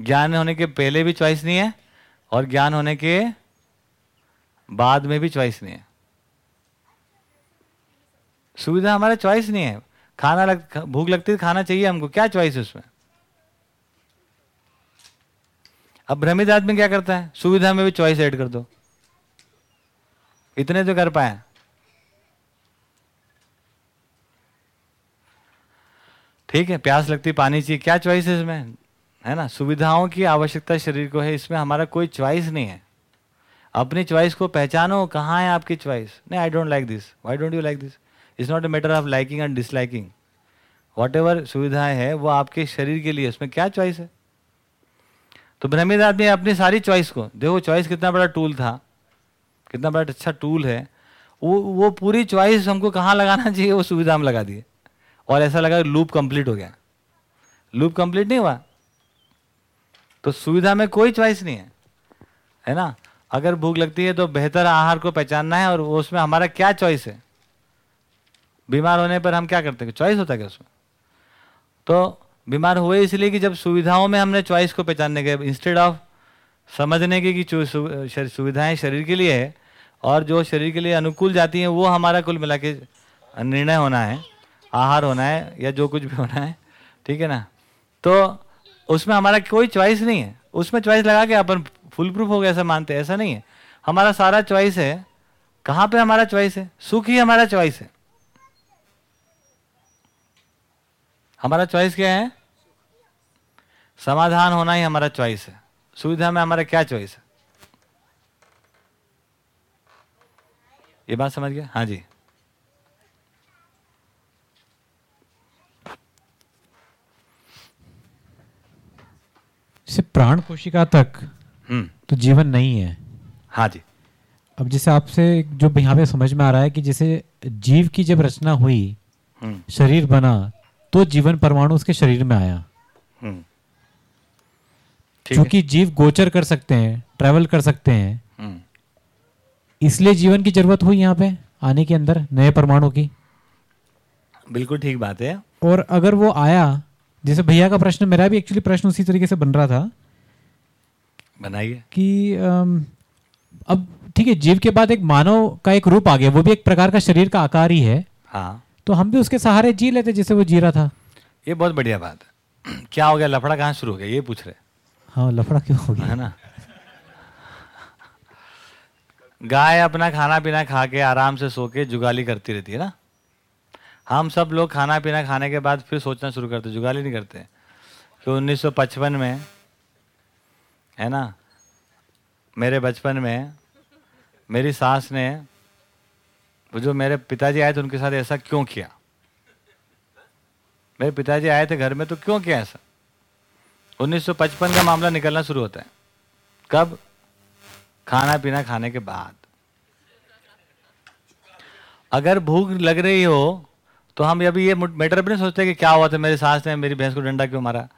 ज्ञान होने के पहले भी चॉइस नहीं है और ज्ञान होने के बाद में भी चॉइस नहीं है। सुविधा हमारा चॉइस नहीं है। खाना लग, भूख लगती है खाना चाहिए हमको। क्या चॉइस है उसमें? अब भ्रमित आदमी क्या करता है? सुविधा में भी चॉइस ऐड कर दो। इतने तो कर पाए। ठीक है, प्यास लगती पानी चाहिए, क्या चॉइस है इसमें? है ना? सुविधाओं की आवश्यकता शरीर को है, इसमें हमारा कोई चॉइस नहीं है। अपनी चॉइस को पहचानो, कहाँ है आपकी चॉइस नहीं I don't like this why don't you like this it's not a matter of liking and disliking whatever सुविधाएँ हैं, वो आपके शरीर के लिए, उसमें क्या चॉइस है? तो भ्रमित आदमी अपनी सारी चॉइस को, देखो चॉइस कितना बड़ा टूल था, कितना बड़ा अच्छा टूल है, वो वो पूरी चॉइस हमको कहाँ लगाना चाहिए, वो सुविधा हम लगा दिए। और ऐसा लगा लूप कंप्लीट हो गया। लूप कंप्लीट नहीं हुआ? तो सुविधा में कोई चॉइस नहीं है है ना? अगर भूख लगती है तो बेहतर आहार को पहचानना है और उसमें हमारा क्या चॉइस है? बीमार होने पर हम क्या करते हैं? चॉइस होता है क्या उसमें? तो बीमार हुए इसलिए कि जब सुविधाओं में हमने चॉइस को पहचानने के इंस्टेड ऑफ़ समझने के कि सुविधाएँ शरीर के लिए है और जो शरीर के लिए अनुकूल जाती हैं, वो हमारा कुल मिला के निर्णय होना है। आहार होना है या जो कुछ भी होना है, ठीक है ना? तो उसमें हमारा कोई चॉइस नहीं है। उसमें चॉइस लगा के अपन फुल प्रूफ हो गया ऐसा मानते हैं, ऐसा नहीं है। हमारा सारा चॉइस है। कहाँ पे हमारा चॉइस है? सुख ही हमारा चॉइस है। हमारा चॉइस क्या है? समाधान होना ही हमारा चॉइस है। सुविधा में हमारा क्या चॉइस है? ये बात समझ गया? हाँ जी। से प्राण कोशिका तक हम्म। तो जीवन नहीं है। हाँ जी। अब जैसे आपसे जो यहाँ पे समझ में आ रहा है कि जैसे जीव की जब रचना हुई हम्म। शरीर बना तो जीवन परमाणु उसके शरीर में आया। हम्म। क्योंकि जीव गोचर कर सकते हैं ट्रैवल कर सकते हैं। इसलिए जीवन की ज़रूरत हुई यहाँ पे आने के अंदर नए परमाणु की। बिल्कुल ठीक बात है। और अगर वो आया जैसे भैया का प्रश्न मेरा भी एक्चुअली प्रश्न उसी तरीके से बन रहा था। बनाइए। कि अब ठीक है जीव के बाद एक मानव का एक रूप आ गया वो भी एक प्रकार का शरीर का आकार ही है। हाँ। तो हम भी उसके सहारे जी लेते जैसे वो जी रहा था। ये बहुत बढ़िया बात है। क्या हो गया? लफड़ा कहाँ शुरू हो गया? ये पूछ रहे हाँ लफड़ा क्यों हो गया? है ना? गाय अपना खाना पीना खा के आराम से सो के जुगाली करती रहती है ना? हम सब लोग खाना पीना खाने के बाद फिर सोचना शुरू करते, जुगाली नहीं करते। कि 1955 में, है ना, मेरे बचपन में, मेरी सास ने, वो जो मेरे पिताजी आए थे, उनके साथ ऐसा क्यों किया? मेरे पिताजी आए थे घर में तो क्यों किया ऐसा? 1955 का मामला निकलना शुरू होता है। कब? खाना पीना खाने के बाद। अगर भूख लग रही हो तो हम अभी ये मैटर भी नहीं सोचते कि क्या हुआ था, मेरी सास ने, मेरी भैंस को डंडा क्यों मारा,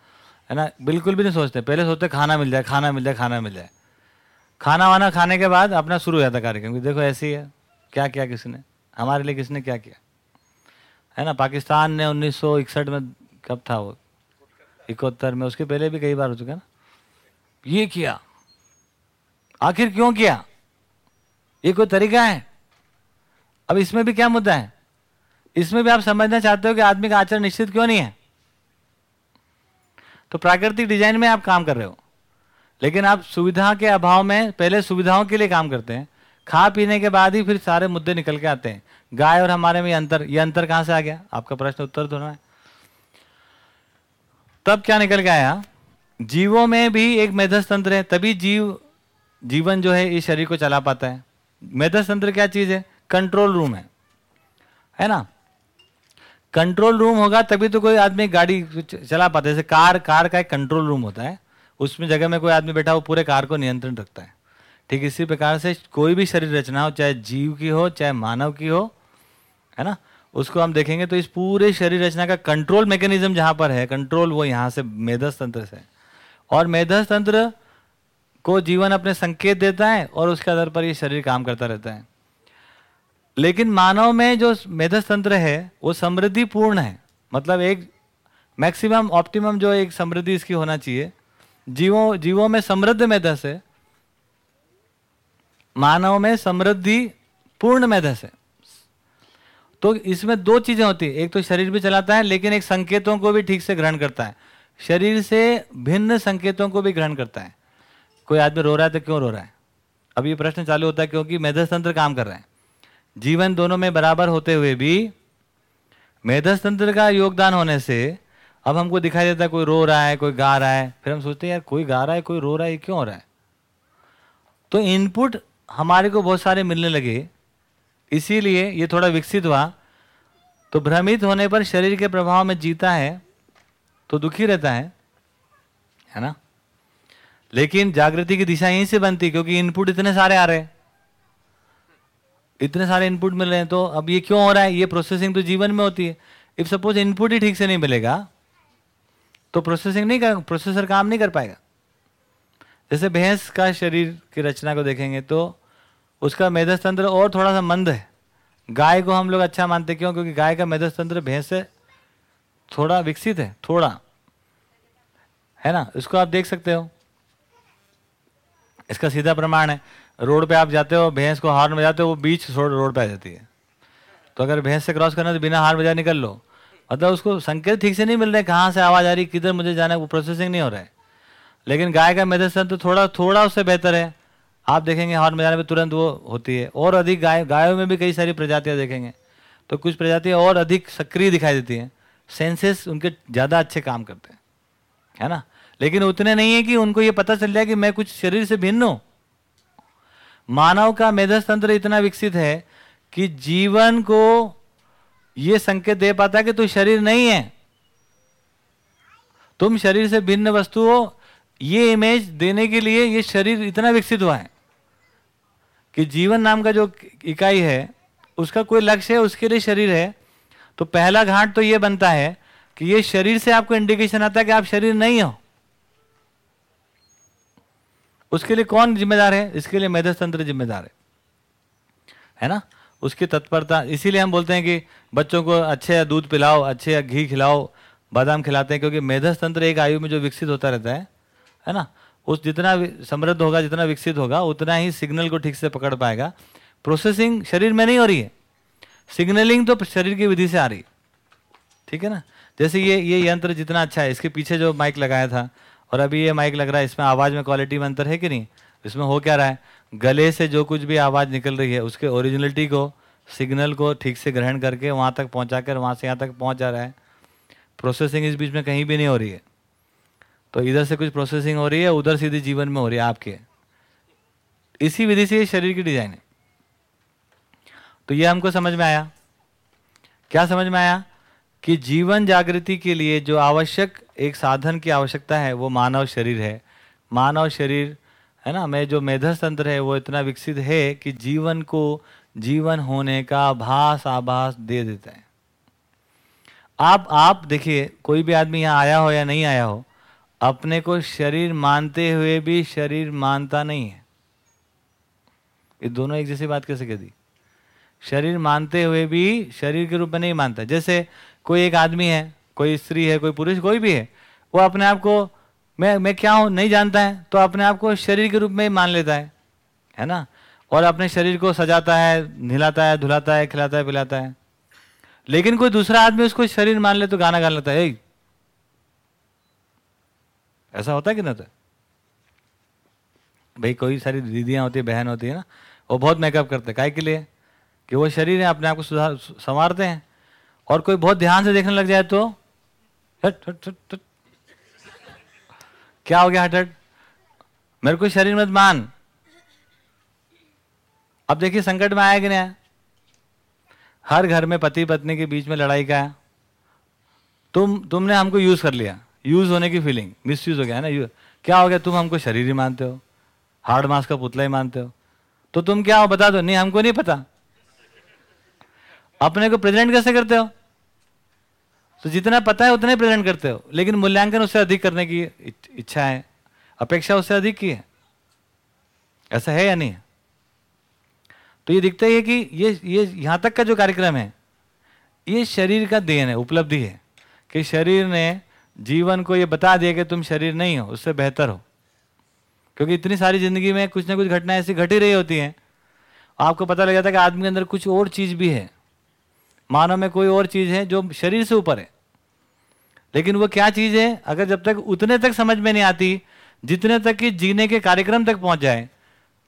है ना? बिल्कुल भी नहीं सोचते। पहले सोचते खाना मिल जाए, खाना मिल जाए, खाना मिल जाए। खाना वाना खाने के बाद अपना शुरू हो जाता कार्यक्रम कि देखो ऐसी है, क्या किया किसने? हमारे लिए किसने क्या किया? है ना? पाकिस्तान ने 1961 में कब था वो? इकहत्तर में, उसके पहले भी कई बार हो चुका ना? ये किया। आखिर क्यों किया? ये कोई तरीका है? अब इसमें भी क्या मुद्दा है? इसमें भी आप समझना चाहते हो कि आदमी का आचरण निश्चित क्यों नहीं है? तो प्राकृतिक डिज़ाइन में आप काम कर रहे हो। लेकिन आप सुविधा के अभाव में पहले सुविधाओं के लिए काम करते हैं। खा पीने के बाद ही फिर सारे मुद्दे निकल के आते हैं। गाय और हमारे में अंतर, ये अंतर कहाँ से आ गया? आपका प्रश्न उत्तर दोनों है। तब क्या निकल के आया? जीवों में भी एक मेधस तंत्र है, तभी जीव, जीवन जो है, इस शरीर को चला पाता है। मेधस तंत्र क्या चीज़ है? कंट्रोल रूम है। है ना? कंट्रोल रूम होगा, तभी तो कोई आदमी गाड़ी चला पाता है। जैसे कार कार का एक कंट्रोल रूम होता है, उसमें जगह में कोई आदमी बैठा हो, पूरे कार को नियंत्रण रखता है। ठीक इसी प्रकार से कोई भी शरीर रचना हो, चाहे जीव की हो, चाहे मानव की हो, है ना? उसको हम देखेंगे तो इस पूरे शरीर रचना का कंट्रोल मैकेनिज्म जहाँ पर है कंट्रोल वो यहाँ से मेधस तंत्र से। और मेधस तंत्र को जीवन अपने संकेत देता है और उसके आधार पर ये शरीर काम करता रहता है। लेकिन मानव में जो मेधस तंत्र है, वो समृद्धि पूर्ण है। मतलब एक मैक्सिमम ऑप्टिमम जो एक समृद्धि इसकी होना चाहिए। जीवों जीवों में समृद्ध मेधस है मानव में समृद्धि पूर्ण मेधस है तो इसमें दो चीज़ें होती है। एक तो शरीर भी चलाता है, लेकिन एक संकेतों को भी ठीक से ग्रहण करता है। शरीर से भिन्न संकेतों को भी ग्रहण करता है। कोई आदमी रो रहा है तो क्यों रो रहा है? अब ये प्रश्न चालू होता है, क्योंकि मेधस तंत्र काम कर रहा है। जीवन दोनों में बराबर होते हुए भी मेधस तंत्र का योगदान होने से अब हमको दिखाई देता है, कोई रो रहा है, कोई गा रहा है। फिर हम सोचते हैं, यार, कोई गा रहा है, कोई रो रहा है क्यों हो रहा है? तो इनपुट हमारे को बहुत सारे मिलने लगे। इसीलिए ये थोड़ा विकसित हुआ। तो भ्रमित होने पर शरीर के प्रभाव में जीता है तो दुखी रहता है है ना? लेकिन जागृति की दिशा यहीं से बनती, क्योंकि इनपुट इतने सारे आ रहे हैं। इतने सारे इनपुट मिल रहे हैं तो अब ये क्यों हो रहा है? ये प्रोसेसिंग तो जीवन में होती है। इफ़ सपोज़ इनपुट ही ठीक से नहीं मिलेगा तो प्रोसेसिंग नहीं कर प्रोसेसर काम नहीं कर पाएगा। जैसे भैंस का शरीर की रचना को देखेंगे तो उसका मेधस्तंत्र और थोड़ा सा मंद है। गाय को हम लोग अच्छा मानते क्यों? क्योंकि गाय का मेधस्तंत्र भैंस से थोड़ा विकसित है, थोड़ा। है ना? इसको आप देख सकते हो। इसका सीधा प्रमाण है। रोड पे आप जाते हो, भैंस को हार्न बजाते हो, वो बीच रोड पे आ जाती है। तो अगर भैंस से क्रॉस करना तो बिना हार्न बजा निकल लो। मतलब उसको संकेत ठीक से नहीं मिल रहे कहाँ से आवाज़ आ रही, किधर मुझे जाना है, वो प्रोसेसिंग नहीं हो रहा है। लेकिन गाय का मेडिसन तो थोड़ा थोड़ा उससे बेहतर है। आप देखेंगे हॉर्न बजाने पे तुरंत वो होती है। और अधिक गाय गायों में भी कई सारी प्रजातियाँ देखेंगे। तो कुछ प्रजातियाँ और अधिक सक्रिय दिखाई देती हैं। सेंसेस उनके ज़्यादा अच्छे काम करते हैं। है ना? लेकिन उतने नहीं है कि उनको ये पता चल जाए कि मैं कुछ शरीर से भिन्न हूँ। मानव का मेधस्तंत्र इतना विकसित है कि जीवन को यह संकेत दे पाता है कि तू शरीर नहीं है। तुम शरीर से भिन्न वस्तु हो। ये इमेज देने के लिए ये शरीर इतना विकसित हुआ है कि जीवन नाम का जो इकाई है, उसका कोई लक्ष्य है, उसके लिए शरीर है। तो पहला घाट तो ये बनता है कि ये शरीर से आपको इंडिकेशन आता है कि आप शरीर नहीं हो। उसके लिए कौन जिम्मेदार है? इसके लिए मेधस तंत्र जिम्मेदार है। है ना? उसकी तत्परता, इसीलिए हम बोलते हैं कि बच्चों को अच्छे दूध पिलाओ, अच्छे घी खिलाओ, बादाम खिलाते हैं, क्योंकि मेधस तंत्र एक आयु में जो विकसित होता रहता है है ना? उस जितना समृद्ध होगा, जितना विकसित होगा, उतना ही सिग्नल को ठीक से पकड़ पाएगा। प्रोसेसिंग शरीर में नहीं हो रही है। सिग्नलिंग तो शरीर की विधि से आ रही है। ठीक है ना? जैसे ये ये यंत्र जितना अच्छा है, इसके पीछे जो माइक लगाया था और अभी ये माइक लग रहा है, इसमें आवाज़ में क्वालिटी में अंतर है कि नहीं? इसमें हो क्या रहा है? गले से जो कुछ भी आवाज़ निकल रही है, उसके ओरिजिनलिटी को सिग्नल को ठीक से ग्रहण करके वहाँ तक पहुँचा कर वहाँ से यहाँ तक पहुँच जा रहा है। प्रोसेसिंग इस बीच में कहीं भी नहीं हो रही है। तो इधर से कुछ प्रोसेसिंग हो रही है, उधर सीधी जीवन में हो रही है आपके। इसी विधि से ये शरीर की डिज़ाइन है। तो ये हमको समझ में आया? क्या समझ में आया? कि जीवन जागृति के लिए जो आवश्यक एक साधन की आवश्यकता है, वो मानव शरीर है। मानव शरीर, है ना? मैं जो मेधस तंत्र है, वो इतना विकसित है कि जीवन को जीवन होने का आभास आभास दे देता है। आप आप देखिए, कोई भी आदमी यहाँ आया हो या नहीं आया हो, अपने को शरीर मानते हुए भी शरीर मानता नहीं है। ये दोनों एक जैसी बात कैसे कह दी? शरीर मानते हुए भी शरीर के रूप में नहीं मानता। जैसे कोई एक आदमी है, कोई स्त्री है, कोई पुरुष, कोई भी है, वो अपने आप को, मैं मैं क्या हूँ, नहीं जानता है तो अपने आप को शरीर के रूप में ही मान लेता है है ना? और अपने शरीर को सजाता है, नहिलाता है, धुलाता है, खिलाता है, पिलाता है। लेकिन कोई दूसरा आदमी उसको शरीर मान ले तो गाना गा लेता है ऐसा होता है कि ना तो भाई, कोई सारी दीदियाँ होती बहन होती है ना, वो बहुत मेकअप करते हैं। काय के लिए? कि वो शरीर है, अपने आप को सुधार संवारते हैं। और कोई बहुत ध्यान से देखने लग जाए तो? हट हट हट हट। क्या हो गया, हट हट? मेरे को शरीर मत मान। अब देखिए संकट में आया कि नहीं हर घर में पति पत्नी के बीच में लड़ाई का है। तुम, तुमने हमको यूज़ कर लिया। यूज़ होने की फीलिंग मिस यूज़ हो गया ना? यूज़ क्या हो गया? तुम हमको शरीर ही मानते हो। हार्ड मास का पुतला ही मानते हो। तो तुम क्या हो? बता दो। नहीं, हमको नहीं पता। अपने को प्रेजेंट कैसे करते हो? तो जितना पता है उतना ही प्रेजेंट करते हो, लेकिन मूल्यांकन उससे अधिक करने की इच्छा है, अपेक्षा उससे अधिक की है। ऐसा है या नहीं तो ये दिखता है कि ये ये यहाँ तक का जो कार्यक्रम है, ये शरीर का देन है, उपलब्धि है, कि शरीर ने जीवन को ये बता दिया कि तुम शरीर नहीं हो, उससे बेहतर हो। क्योंकि इतनी सारी ज़िंदगी में कुछ ना कुछ घटनाएँ ऐसी घटी रही होती हैं, आपको पता लग जाता है कि आदमी के अंदर कुछ और चीज़ भी है। मानव में कोई और चीज़ है जो शरीर से ऊपर है। लेकिन वो क्या चीज़ है? अगर जब तक उतने तक समझ में नहीं आती, जितने तक कि जीने के कार्यक्रम तक पहुँच जाए,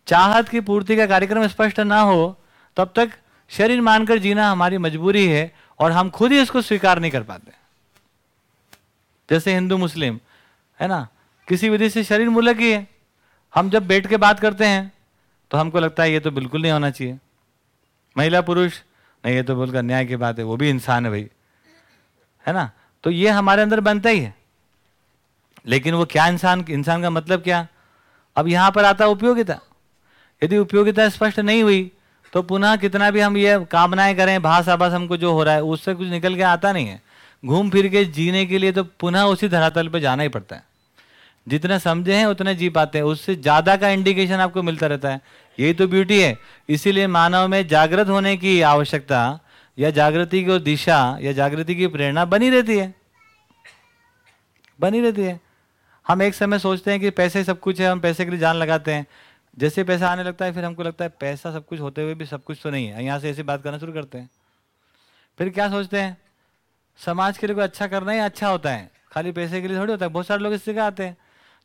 चाहत की पूर्ति का कार्यक्रम स्पष्ट ना हो, तब तक शरीर मानकर जीना हमारी मजबूरी है और हम खुद ही इसको स्वीकार नहीं कर पाते। जैसे हिंदू मुस्लिम, है ना? किसी विधि से शरीर मुलक ही है। हम जब बैठ के बात करते हैं तो हमको लगता है ये तो बिल्कुल नहीं होना चाहिए। महिला पुरुष नहीं, ये तो बोलकर न्याय की बात है, वो भी इंसान है भाई। है ना? तो ये हमारे अंदर बनता ही है। लेकिन वो क्या इंसान इंसान का मतलब क्या? अब यहाँ पर आता उपयोगिता। यदि उपयोगिता स्पष्ट नहीं हुई तो पुनः कितना भी हम ये कामनाएँ करें भास आभास हमको जो हो रहा है, उससे कुछ निकल के आता नहीं है। घूम फिर के जीने के लिए तो पुनः उसी धरातल पर जाना ही पड़ता है। जितना समझे हैं, उतने जी पाते हैं। उससे ज़्यादा का इंडिकेशन आपको मिलता रहता है। यही तो ब्यूटी है। इसीलिए मानव में जागृत होने की आवश्यकता या जागृति की दिशा या जागृति की प्रेरणा बनी रहती है। बनी रहती है। हम एक समय सोचते हैं कि पैसे सब कुछ है, हम पैसे के लिए जान लगाते हैं। जैसे पैसा आने लगता है, फिर हमको लगता है पैसा सब कुछ होते हुए भी सब कुछ तो नहीं है। यहाँ से ऐसी बात करना शुरू करते हैं। फिर क्या सोचते हैं? समाज के लिए कोई अच्छा करना ही अच्छा होता है। खाली पैसे के लिए थोड़ी होता है, बहुत सारे लोग इससे आते हैं।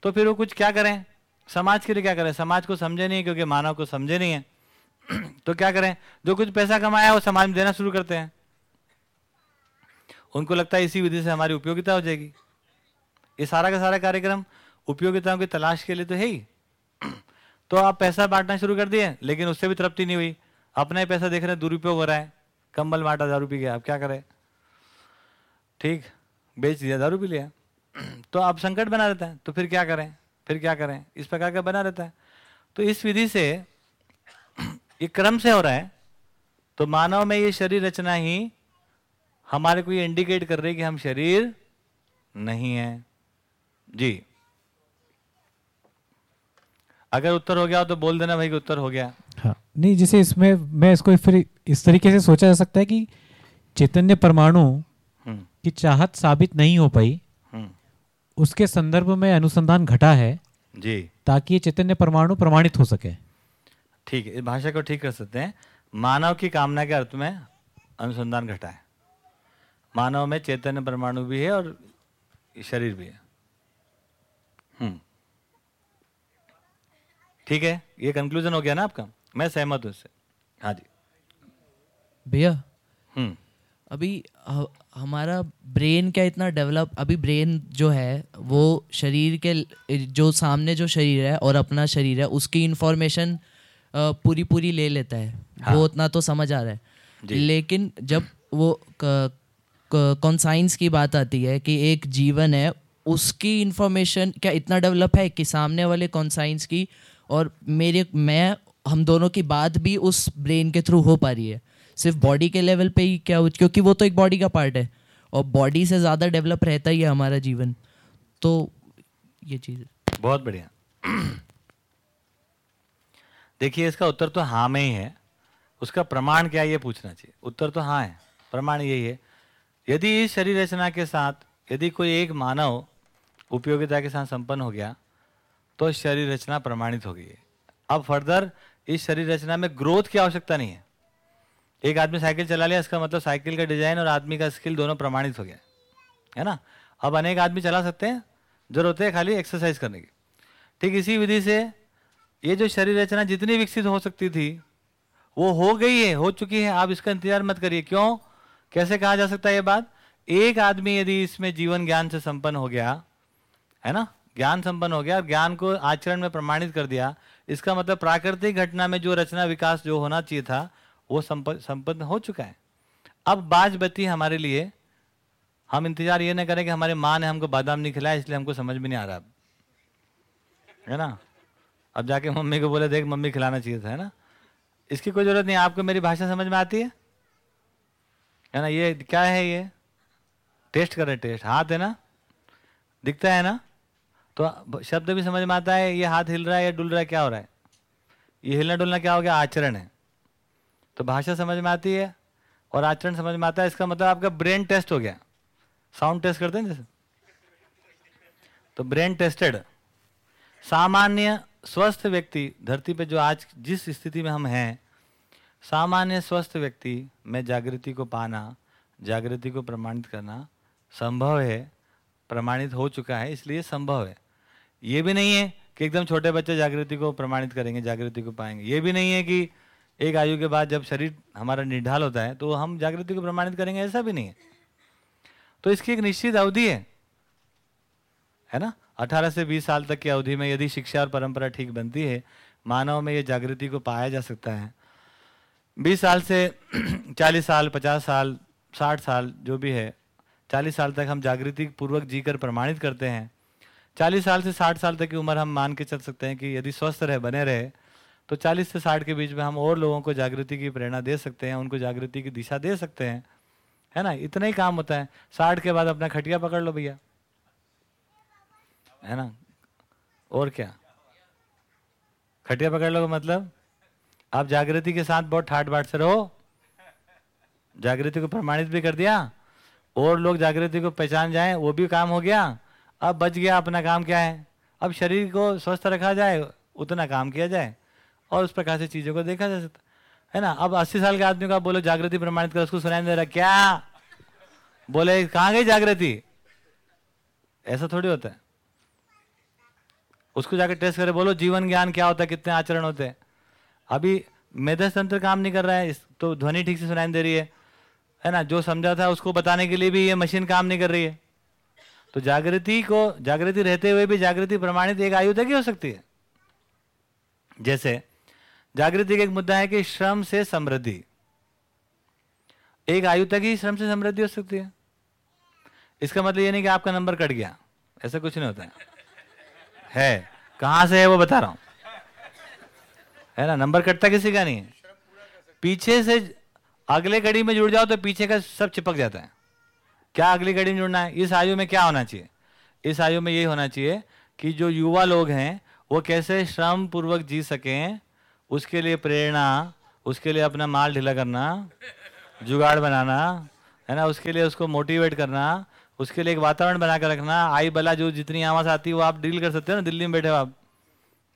तो फिर वो कुछ क्या करें? समाज के लिए क्या करें? समाज को समझे नहीं क्योंकि मानव को समझे नहीं है। तो क्या करें? जो कुछ पैसा कमाया वो समाज में देना शुरू करते हैं। उनको लगता है इसी विधि से हमारी उपयोगिता हो जाएगी। ये सारा का सारा कार्यक्रम उपयोगिताओं की तलाश के लिए तो है ही। तो आप पैसा बांटना शुरू कर दिए, लेकिन उससे भी तृप्ति नहीं हुई। अपना ही पैसा देख रहे हैं, दुरुपयोग हो रहा है। कंबल बांटा, दारू पी गया, अब क्या करें? ठीक, बेच दिया, दारू पी लिया। तो अब संकट बना रहता है तो फिर क्या करें? फिर क्या करें? इस प्रकार का बना रहता है। तो इस विधि से ये क्रम से हो रहा है। तो मानव में ये शरीर रचना ही हमारे को ये इंडिकेट कर रही है कि हम शरीर नहीं है। जी। अगर उत्तर हो गया तो बोल देना भाई कि उत्तर हो गया। हाँ। नहीं जैसे इसमें मैं इसको फिर इस तरीके से सोचा जा सकता है कि चैतन्य परमाणु हम्म। की चाहत साबित नहीं हो पाई। उसके संदर्भ में अनुसंधान घटा है जी। ताकि ये चैतन्य परमाणु प्रमाणित हो सके। ठीक है भाषा को ठीक कर सकते हैं। मानव की कामना के अर्थ में अनुसंधान घटा है। मानव में चैतन्य परमाणु भी है और शरीर भी है। हम्म। ठीक है ये कंक्लूजन हो गया ना आपका? मैं सहमत हूँ इससे। हाँ जी। भैया हम्म। अभी हमारा ब्रेन क्या इतना डेवलप अभी ब्रेन जो है वो शरीर के जो सामने जो शरीर है और अपना शरीर है उसकी इंफॉर्मेशन पूरी पूरी ले लेता है। हाँ। वो उतना तो समझ आ रहा है। लेकिन जब वो कॉन्साइंस की बात आती है कि एक जीवन है उसकी इंफॉर्मेशन क्या इतना डेवलप है कि सामने वाले कॉन्साइंस की और मेरे मैं हम दोनों की बात भी उस ब्रेन के थ्रू हो पा रही है। सिर्फ़ बॉडी के लेवल पे ही क्या क्योंकि वो तो एक बॉडी का पार्ट है। और बॉडी से ज़्यादा डेवलप रहता ही है हमारा जीवन। तो ये चीज़ है। बहुत बढ़िया। देखिए, इसका उत्तर तो हाँ में ही है। उसका प्रमाण क्या ये पूछना चाहिए। उत्तर तो हाँ है। प्रमाण यही है, यदि इस शरीर रचना के साथ, यदि कोई एक मानव उपयोगिता के साथ संपन्न हो गया तो शरीर रचना प्रमाणित हो गई है। अब फर्दर इस शरीर रचना में ग्रोथ की आवश्यकता नहीं है। एक आदमी साइकिल चला लिया, इसका मतलब साइकिल का डिज़ाइन और आदमी का स्किल दोनों प्रमाणित हो गया। है ना? अब अनेक आदमी चला सकते हैं, ज़रूरत है खाली एक्सरसाइज करने की। ठीक इसी विधि से ये जो शरीर रचना जितनी विकसित हो सकती थी, वो हो गई है, हो चुकी है, आप इसका इंतज़ार मत करिए। क्यों? कैसे कहा जा सकता है ये बात? एक आदमी यदि इसमें जीवन ज्ञान से संपन्न हो गया, है ना? ज्ञान संपन्न हो गया और ज्ञान को आचरण में प्रमाणित कर दिया, इसका मतलब प्राकृतिक घटना में जो रचना विकास जो होना चाहिए था वो संप- संपन्न हो चुका है। अब बाज बत्ती हमारे लिए, हम इंतज़ार ये ना करें कि हमारे माँ ने हमको बादाम नहीं खिलाया, इसलिए हमको समझ में नहीं आ रहा अब। है ना? अब जाके मम्मी को बोले, देख, मम्मी खिलाना चाहिए था, है ना? इसकी कोई ज़रूरत नहीं, आपको मेरी भाषा समझ में आती है? है ना, ये क्या है ये? टेस्ट करें, टेस्ट। हाथ है ना? दिखता है ना? तो शब्द भी समझ में आता है, ये हाथ हिल रहा है या डुल रहा है, क्या हो रहा है? ये हिलना डुलना क्या हो गया? आचरण है। तो भाषा समझ में आती है और आचरण समझ में आता है, इसका मतलब आपका ब्रेन टेस्ट हो गया। साउंड टेस्ट करते हैं जैसे? तो ब्रेन टेस्टेड सामान्य स्वस्थ व्यक्ति, धरती पे जो आज जिस स्थिति में हम हैं, सामान्य स्वस्थ व्यक्ति में जागृति को पाना, जागृति को प्रमाणित करना संभव है, प्रमाणित हो चुका है, इसलिए संभव है। ये भी नहीं है कि एकदम छोटे बच्चे जागृति को प्रमाणित करेंगे, जागृति को पाएँगे। ये भी नहीं है कि एक आयु के बाद जब शरीर हमारा निर्ढाल होता है तो हम जागृति को प्रमाणित करेंगे, ऐसा भी नहीं है। तो इसकी एक निश्चित अवधि है। है ना? 18 से 20 साल तक की अवधि में यदि शिक्षा और परंपरा ठीक बनती है, मानव में ये जागृति को पाया जा सकता है। 20 साल से 40 साल 50 साल 60 साल, जो भी है 40 साल तक हम जागृति पूर्वक जीकर प्रमाणित करते हैं। 40 साल से 60 साल तक की उम्र हम मान के चल सकते हैं कि यदि स्वस्थ रहे, बने रहे तो 40 से 60 के बीच में हम और लोगों को जागृति की प्रेरणा दे सकते हैं, उनको जागृति की दिशा दे सकते हैं। है ना? इतना ही काम होता है। साठ के बाद अपना खटिया पकड़ लो भैया। है ना? और क्या? खटिया पकड़ लो मतलब? आप जागृति के साथ बहुत ठाट बाट से रहो। जागृति को प्रमाणित भी कर दिया। और लोग जागृति को पहचान जाए, वो भी काम हो गया। अब बच गया अपना काम क्या है? अब शरीर को स्वस्थ रखा जाए, उतना काम किया जाए। और उस प्रकार से चीज़ों को देखा जा सकता। है ना? अब अस्सी साल के आदमी को आप बोलो जागृति प्रमाणित कर, उसको सुनाई दे रहा। क्या? बोले, कहाँ गई जागृति? ऐसा थोड़ी होता है। उसको जाकर टेस्ट करे, बोलो, जीवन ज्ञान क्या होता है? कितने आचरण होते हैं? अभी मेधस तंत्र काम नहीं कर रहा है तो ध्वनि ठीक से सुनाई दे रही है। है ना? जो समझा था उसको बताने के लिए भी ये मशीन काम नहीं कर रही है। तो जागृति को, जागृति रहते हुए भी जागृति प्रमाणित एक आयु तक ही हो सकती है। जैसे जागृति का एक मुद्दा है कि श्रम से समृद्धि। एक आयु तक ही श्रम से समृद्धि हो सकती है। इसका मतलब ये नहीं कि आपका नंबर कट गया। ऐसा कुछ नहीं होता। है। है कहाँ से है वो बता रहा हूँ। है ना? नंबर कटता किसी का नहीं है। पीछे से अगले कड़ी में जुड़ जाओ तो पीछे का सब चिपक जाता है। क्या अगली कड़ी में जुड़ना है? इस आयु में क्या होना चाहिए? इस आयु में ये होना चाहिए कि जो युवा लोग हैं, वो कैसे श्रम पूर्वक जी सकें उसके लिए प्रेरणा, उसके लिए अपना माल ढीला करना, जुगाड़ बनाना, है ना? उसके लिए उसको मोटिवेट करना, उसके लिए एक वातावरण बना कर रखना। आई बला जो जितनी से आती है, वो आप डील कर सकते हो ना, दिल्ली में बैठे हो आप,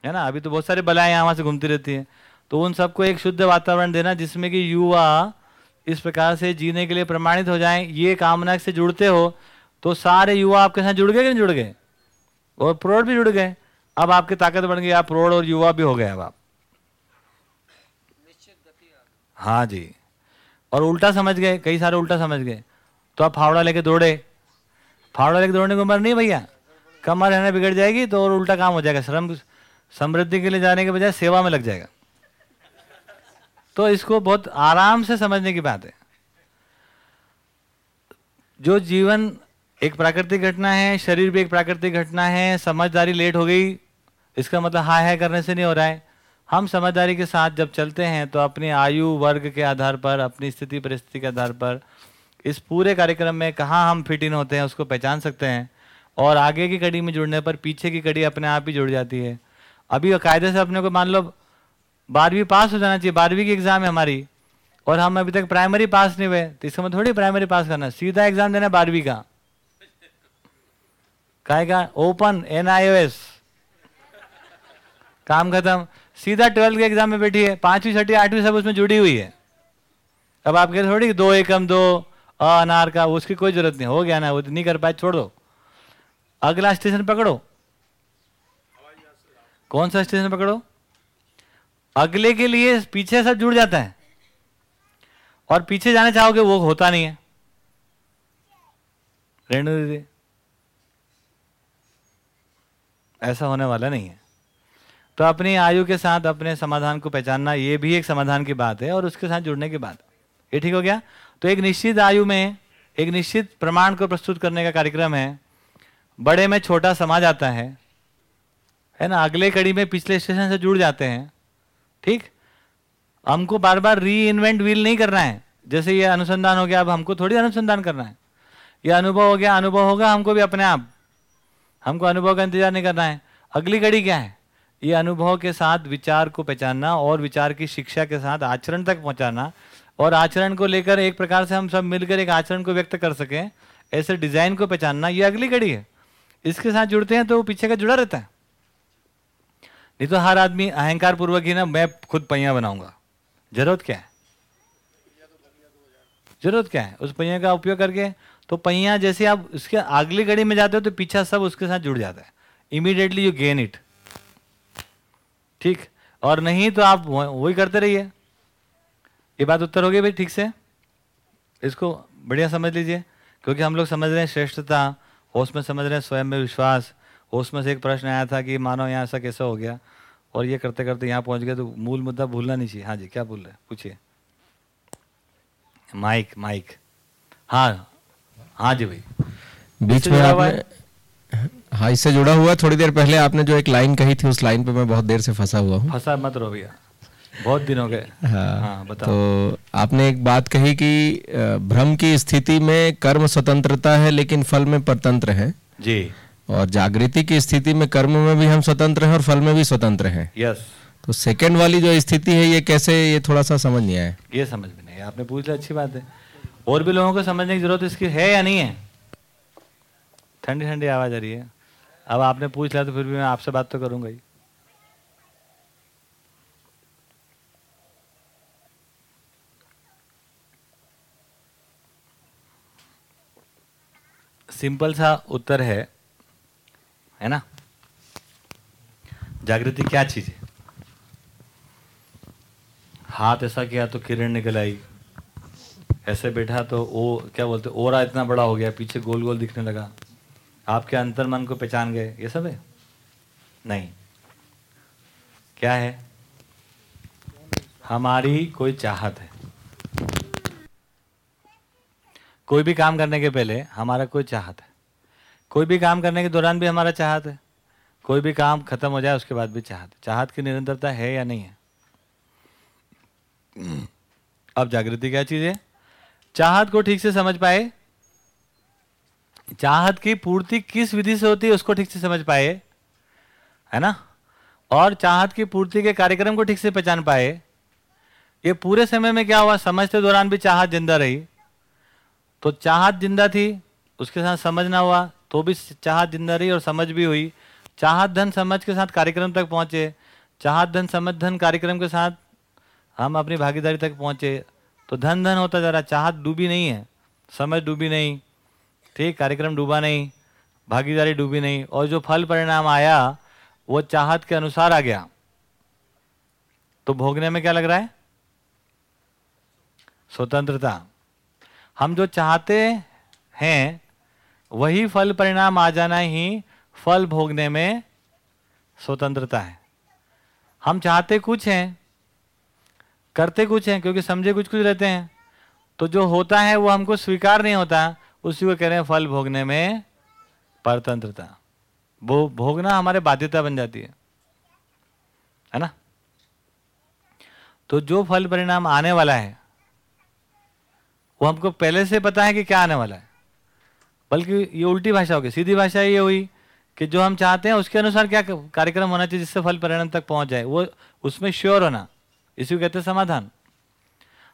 है ना? अभी तो बहुत सारी बलाएँ यहाँ से घूमती रहती है। तो उन सबको एक शुद्ध वातावरण देना, जिसमें कि युवा इस प्रकार से जीने के लिए प्रमाणित हो जाएँ। ये कामना से जुड़ते हो तो सारे युवा आपके साथ जुड़ गए कि नहीं जुड़ गए? और प्रौढ़ भी जुड़ गए। अब आपकी ताकत बढ़ गई, आप प्रौढ़ और युवा भी हो गए अब आप। हाँ जी। और उल्टा समझ गए, कई सारे उल्टा समझ गए। तो आप फावड़ा लेके दौड़े। फावड़ा लेके दौड़ने की उम्र नहीं भैया। कमर रहना बिगड़ जाएगी तो और उल्टा काम हो जाएगा। श्रम, समृद्धि के लिए जाने के बजाय सेवा में लग जाएगा। तो इसको बहुत आराम से समझने की बात है। जो जीवन एक प्राकृतिक घटना है, शरीर भी एक प्राकृतिक घटना है, समझदारी लेट हो गई, इसका मतलब हाय हाय करने से नहीं हो रहा है। हम समझदारी के साथ जब चलते हैं तो अपनी आयु वर्ग के आधार पर, अपनी स्थिति परिस्थिति के आधार पर, इस पूरे कार्यक्रम में कहाँ हम फिट इन होते हैं, उसको पहचान सकते हैं। और आगे की कड़ी में जुड़ने पर पीछे की कड़ी अपने आप ही जुड़ जाती है। अभी कायदे से अपने को मान लो, बारहवीं पास हो जाना चाहिए, बारहवीं की एग्ज़ाम है हमारी, और हम अभी तक प्राइमरी पास नहीं हुए तो इसका थोड़ी प्राइमरी पास करना सीधा एग्ज़ाम देना बारहवीं का। काय का ओपन एन काम खत्म। सीधा ट्वेल्थ के एग्ज़ाम में बैठी है, पांचवी, छठी, आठवीं सब उसमें जुड़ी हुई है। अब आप कह थोड़ी दो एकम, दो अनार का, उसकी कोई ज़रूरत नहीं, हो गया ना, वो तो नहीं कर पाए, छोड़ दो। अगला स्टेशन पकड़ो। कौन सा स्टेशन पकड़ो? अगले के लिए पीछे सब जुड़ जाता है। और पीछे जाना चाहोगे, वो होता नहीं है। रेणु दीदी, ऐसा होने वाला नहीं है। तो अपनी आयु के साथ अपने समाधान को पहचानना, ये भी एक समाधान की बात है और उसके साथ जुड़ने की बात। ये ठीक हो गया? तो एक निश्चित आयु में, एक निश्चित प्रमाण को प्रस्तुत करने का कार्यक्रम है। बड़े में छोटा समाज आता है है ना? अगले कड़ी में पिछले स्टेशन से जुड़ जाते हैं। ठीक? हमको बार बार री इन्वेंट व्हील नहीं करना है। जैसे ये अनुसंधान हो गया, अब हमको थोड़ी अनुसंधान करना है। ये अनुभव हो गया, अनुभव होगा हमको भी अपने आप। हमको अनुभव का इंतज़ार नहीं करना है। अगली कड़ी क्या है? ये अनुभव के साथ, विचार को पहचानना और विचार की शिक्षा के साथ आचरण तक पहुंचाना। और आचरण को लेकर एक प्रकार से हम सब मिलकर एक आचरण को व्यक्त कर सकें, ऐसे डिज़ाइन को पहचानना ये अगली कड़ी है। इसके साथ जुड़ते हैं तो वो पीछे का जुड़ा रहता है। नहीं तो हर आदमी अहंकार पूर्वक ही ना, मैं खुद पहिया बनाऊँगा। ज़रूरत क्या है? ज़रूरत क्या है? उस पहिया का उपयोग करके तो पहिया जैसे आप उसके अगली कड़ी में जाते हो तो पीछा सब उसके साथ जुड़ जाता है। इमीडिएटली यू गेन इट ठीक? और नहीं तो आप वह- करते रहिए। ये बात उत्तर हो गई भाई ठीक से? इसको बढ़िया समझ लीजिए क्योंकि हम लोग समझ रहे हैं श्रेष्ठता होश में समझ रहे हैं स्वयं में विश्वास। उसमें से एक प्रश्न आया था कि मानो यहाँ ऐसा कैसा हो गया और ये करते करते यहाँ पहुँच गए तो मूल मुद्दा भूलना नहीं चाहिए। हाँ जी क्या बोल रहे हैं? पूछिए। Mic mic. हाँ हाँ जी भाई। बीच में आपने हाँ इससे जुड़ा हुआ थोड़ी देर पहले आपने जो एक लाइन कही थी उस लाइन पे मैं बहुत देर से फंसा हुआ हूँ। फंसा मत रहो भैया। बहुत दिन हो गए। हाँ, हाँ बताओ। तो आपने एक बात कही कि भ्रम की स्थिति में कर्म स्वतंत्रता है लेकिन फल में परतंत्र है। जी। और जागृति की स्थिति में कर्म में भी हम स्वतंत्र हैं और फल में भी स्वतंत्र हैं। यस। तो सेकंड वाली जो स्थिति है ये कैसे ये थोड़ा सा समझ नहीं आया। ये समझ में नहीं आपने पूछ लिया अच्छी बात है। और भी लोगों को समझने की ज़रूरत इसकी है या नहीं है? ठंडी ठंडी आवाज़ आ रही है। अब आपने पूछ लिया तो फिर भी मैं आपसे बात तो करूँगा ही। सिंपल सा उत्तर है है ना? जागृति क्या चीज़ है? हाथ ऐसा किया तो किरण निकल आई। ऐसे बैठा तो वो क्या बोलते ओरा इतना बड़ा हो गया, पीछे गोल गोल दिखने लगा। आपके अंतर मन को पहचान गए? ये सब है? नहीं। क्या है? हमारी कोई चाहत है। कोई भी काम करने के पहले हमारा कोई चाहत है। कोई भी काम करने के दौरान भी हमारा चाहत है। कोई भी काम खत्म हो जाए उसके बाद भी चाहत चाहत की निरंतरता है या नहीं है? अब जागृति क्या चीज़ है? चाहत को ठीक से समझ पाए चाहत की पूर्ति किस विधि से होती है, उसको ठीक से समझ पाए, है ना? और चाहत की पूर्ति के कार्यक्रम को ठीक से पहचान पाए। ये पूरे समय में क्या हुआ? समझते दौरान भी चाहत ज़िंदा रही। तो चाहत ज़िंदा थी, उसके साथ समझ ना हुआ तो भी चाहत ज़िंदा रही और समझ भी हुई। चाहत धन समझ के साथ कार्यक्रम तक पहुँचे। चाहत धन, समझ धन कार्यक्रम के साथ हम अपनी भागीदारी तक पहुँचे। तो धन धन होता जा रहा, चाहत डूबी नहीं है, समझ डूबी नहीं। ठीक, कार्यक्रम डूबा नहीं, भागीदारी डूबी नहीं, और जो फल परिणाम आया, वो चाहत के अनुसार आ गया। तो भोगने में क्या लग रहा है? स्वतंत्रता। हम जो चाहते हैं, वही फल परिणाम आ जाना ही फल भोगने में स्वतंत्रता है। हम चाहते कुछ हैं, करते कुछ हैं, क्योंकि समझे कुछ कुछ रहते हैं। तो जो होता है, वो हमको स्वीकार नहीं होता। उसी को कह रहे हैं फल भोगने में परतंत्रता। वो भोगना हमारे बाध्यता बन जाती है। है ना? तो जो फल परिणाम आने वाला है, वो हमको पहले से पता है कि क्या आने वाला है। बल्कि ये उल्टी भाषा होगी, सीधी भाषा ये हुई कि जो हम चाहते हैं, उसके अनुसार क्या कार्यक्रम होना चाहिए जिससे फल परिणाम तक पहुँच जाए। वो उसमें श्योर होना, इसी को कहते हैं समाधान।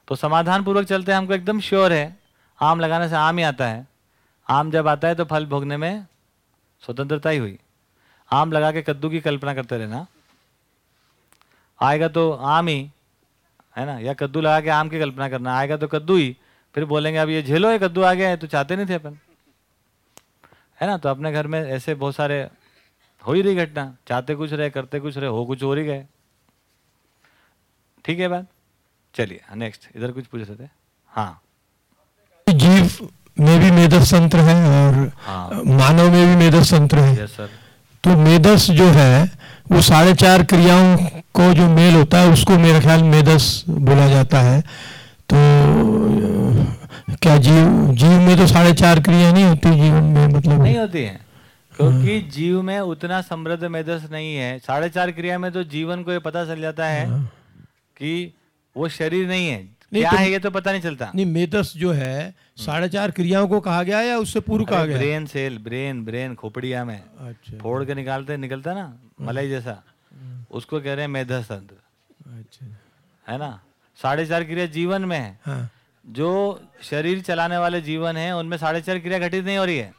तो समाधान पूर्वक चलते हैं, हमको एकदम श्योर है। आम लगाने से आम ही आता है। आम जब आता है तो फल भोगने में स्वतंत्रता ही हुई। आम लगा के कद्दू की कल्पना करते रहना। आएगा तो आम ही, है ना? या कद्दू लगा के आम की कल्पना करना। आएगा तो कद्दू ही। फिर बोलेंगे, अब ये झेलो, ये कद्दू आ गया है तो चाहते नहीं थे अपन? है ना? तो अपने घर में ऐसे बहुत सारे हो ही रही घटना। चाहते कुछ रहे, करते कुछ रहे, हो कुछ हो ही गए। ठीक है बात? चलिए नेक्स्ट इधर कुछ पूछ रहे थे। हाँ। जीव में भी मेधस तंत्र है और हाँ। मानव में भी मेधस तंत्र है। तो मेधस जो है वो साढ़े चार क्रियाओं को जो मेल होता है उसको मेरे ख्याल मेधस बोला जाता है। तो क्या जीव जीव में तो साढ़े चार क्रिया नहीं होती जीवन में मतलब? नहीं होती है क्योंकि जीव में उतना समृद्ध मेधस नहीं है। साढ़े चार क्रिया में तो जीवन को ये पता चल जाता है। कि वो शरीर नहीं है क्या तो- है ये तो पता नहीं चलता। नहीं मेधस जो है साढ़े चार क्रियाओं को कहा गया या उससे पूर्व कहा गया ब्रेन सेल ब्रेन ब्रेन खोपड़िया में। अच्छा। फोड़ के निकालते निकलता ना मलाई जैसा। उसको कह रहे हैं मेधस तंत्र। अच्छा। है ना? साढ़े चार क्रिया जीवन में है। हाँ। जो शरीर चलाने वाले जीवन है उनमें साढ़े चार क्रिया घटित नहीं हो रही है।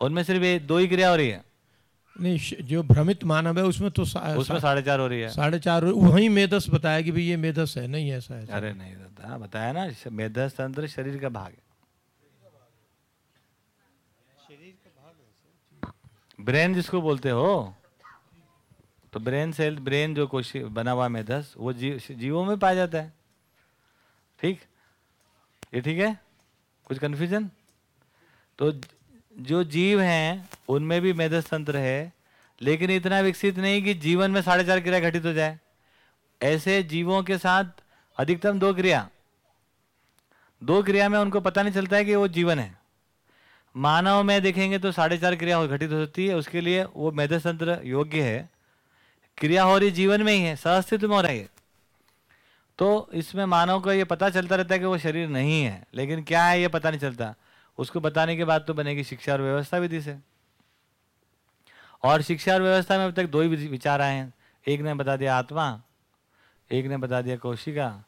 उनमें सिर्फ़ दो ही क्रिया हो रही है। नहीं जो भ्रमित मानव है उसमें तो सा- उसमें साढ़े चार हो रही है। साढ़े चार वही मेधस बताया कि भाई ये मेधस है नहीं ऐसा है अरे नहीं दादा बताया ना मेधस तंत्र शरीर का भाग है। ब्रेन जिसको बोलते हो तो ब्रेन सेल ब्रेन जो कोशी बना हुआ मेधस वो जीव जीवों में पाया जाता है। ठीक? ये ठीक है? कुछ कन्फ्यूज़न तो ज- जीव हैं, उनमें भी मेधस तंत्र है, लेकिन इतना विकसित नहीं कि जीवन में साढ़े चार क्रिया घटित हो जाए। ऐसे जीवों के साथ अधिकतम दो क्रिया। दो क्रिया में उनको पता नहीं चलता है कि वो जीवन है। मानव में देखेंगे तो साढ़े चार क्रिया घटित हो सकती है, उसके लिए वो मेधस तंत्र योग्य है। क्रिया हो रही जीवन में ही है, सहअस्तित्व में हो रही है। तो इसमें मानव को ये पता चलता रहता है कि वो शरीर नहीं है, लेकिन क्या है ये पता नहीं चलता। उसको बताने के बाद तो बनेगी शिक्षा और व्यवस्था विधि से। और शिक्षा और व्यवस्था में अब तक दो ही विचार आए हैं। एक ने बता दिया आत्मा, एक ने बता दिया कोशिका।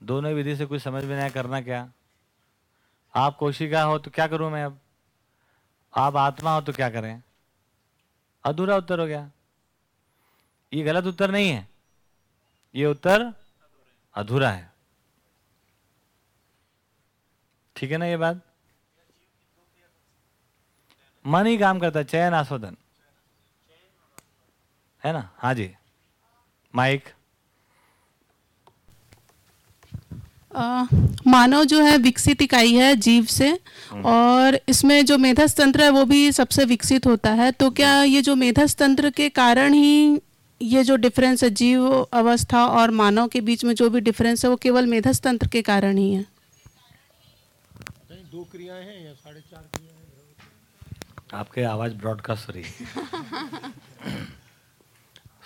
दोनों विधि से कुछ समझ में नहीं करना क्या? आप कोशिका हो तो क्या करूँ मैं अब? आप आत्मा हो तो क्या करें? अधूरा उत्तर हो गया। ये गलत उत्तर नहीं है। ये उत्तर अधूरा है। ठीक है ना ये बात? मन ही काम करता है चयन आस्वादन। है ना? हाँ जी। माइक। मानव जो है विकसित इकाई है जीव से और इसमें जो मेधस तंत्र है वो भी सबसे विकसित होता है। तो क्या ये जो मेधस तंत्र के कारण ही ये जो डिफरेंस है जीव अवस्था और मानव के बीच में जो भी डिफरेंस है वो केवल मेधस तंत्र के कारण ही है? दो क्रियाएँ हैं या साढ़े आपके आवाज़ ब्रॉडकास्ट हो रही है।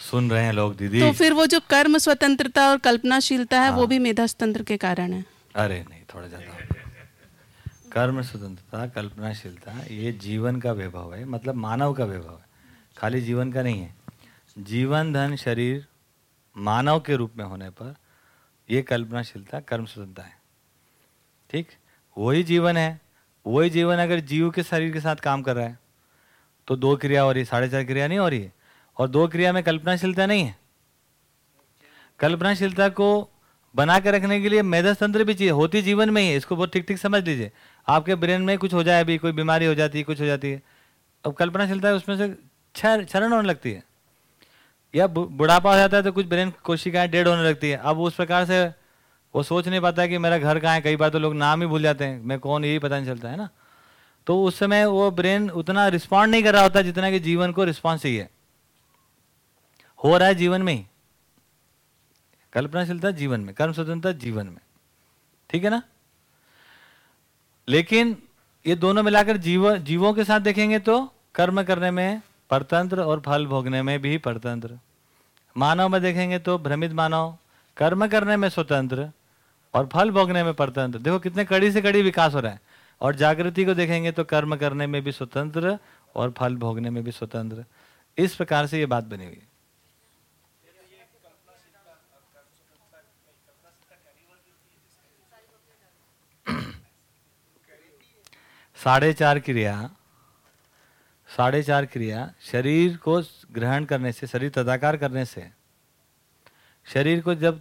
सुन रहे हैं लोग दीदी। तो फिर वो जो कर्म स्वतंत्रता और कल्पनाशीलता है वो भी मेधस तंत्र के कारण है। अरे नहीं थोड़ा ज़्यादा। कर्म स्वतंत्रता कल्पनाशीलता ये जीवन का वैभव है मतलब मानव का वैभव है। खाली जीवन का नहीं है। जीवन धन शरीर मानव के रूप में होने पर ये कल्पनाशीलता कर्म स्वतंत्रता है। ठीक? वही जीवन है। वही जीवन अगर जीव के शरीर के साथ काम कर रहा है तो दो क्रिया हो रही है, साढ़े चार क्रिया नहीं हो रही है, और दो क्रिया में कल्पनाशीलता नहीं है। कल्पनाशीलता को बना के रखने के लिए मेधस तंत्र भी चाहिए, होती जीवन में ही इसको बहुत ठीक ठीक समझ लीजिए। आपके ब्रेन में कुछ हो जाए अभी, कोई बीमारी हो जाती है, कुछ हो जाती है, अब कल्पनाशीलता उसमें से क्षर, क्षरण होने लगती है। या बुढ़ापा हो जाता है तो कुछ ब्रेन कोशिकाएँ डेड होने लगती है, अब उस प्रकार से वो सोच नहीं पाता कि मेरा घर कहाँ है। कई बार तो लोग नाम ही भूल जाते हैं। मैं कौन यही पता नहीं चलता, है ना? तो उस समय वो ब्रेन उतना रिस्पॉन्ड नहीं कर रहा होता जितना कि जीवन को रिस्पॉन्स चाहिए। हो रहा है जीवन में ही। कल्पनाशीलता जीवन में, कर्म स्वतंत्रता जीवन में। ठीक है ना? लेकिन ये दोनों मिलाकर जीव, जीवों के साथ देखेंगे तो कर्म करने में, परतंत्र और फल भोगने में भी परतंत्र। मानव में देखेंगे तो भ्रमित मानव। कर्म करने में स्वतंत्र। और फल भोगने में परतंत्र। देखो, कितने कड़ी से कड़ी विकास हो रहा है। और जागृति को देखेंगे तो कर्म करने में भी स्वतंत्र और फल भोगने में भी स्वतंत्र। इस प्रकार से ये बात बनी हुई साढ़े चार क्रिया, साढ़े चार क्रिया शरीर को ग्रहण करने से, शरीर तदाकार करने से, शरीर को जब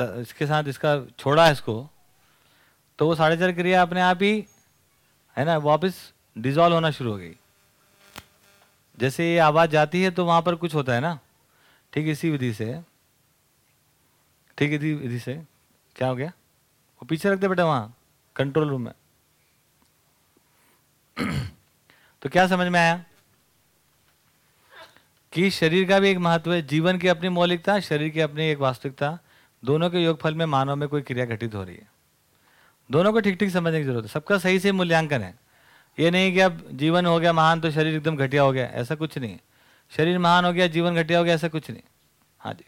इसके साथ इसका छोड़ा है इसको तो वो साढ़े चार क्रिया अपने आप ही, है ना, वापस डिजॉल्व होना शुरू हो गई। जैसे ये आवाज़ जाती है तो वहाँ पर कुछ होता है ना, ठीक इसी विधि से, ठीक इसी विधि से, क्या हो गया? वो पीछे रखते बेटा वहाँ कंट्रोल रूम में। तो क्या समझ में आया? कि शरीर का भी एक महत्व है, जीवन की अपनी मौलिकता, शरीर की अपनी एक वास्तविकता दोनों के योगफल में मानव में कोई क्रिया घटित हो रही है। दोनों को ठीक ठीक समझने की ज़रूरत है। सबका सही से मूल्यांकन है। ये नहीं कि अब जीवन हो गया महान तो शरीर एकदम घटिया हो गया ऐसा कुछ नहीं है। शरीर महान हो गया जीवन घटिया हो गया ऐसा कुछ नहीं। हाँ जी।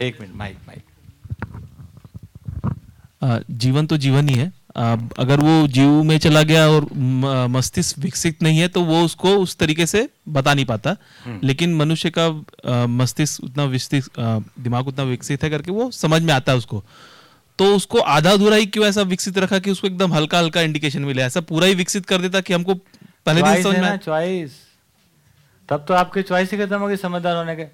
एक मिनट माइक माइक। जीवन तो जीवन ही है। अगर वो जीव में चला गया और मस्तिष्क विकसित नहीं है तो वो उसको उस तरीके से बता नहीं पाता। लेकिन मनुष्य का मस्तिष्क उतना विकसित दिमाग उतना विकसित है करके वो समझ में आता है उसको। तो उसको आधा अधूरा ही क्यों ऐसा विकसित रखा कि उसको एकदम हल्का हल्का इंडिकेशन मिले? ऐसा पूरा ही विकसित कर देता कि हमको पहले दिन समझ में चॉइस तब तो आपकी चॉइस ही खत्म होगी समझदार होने के।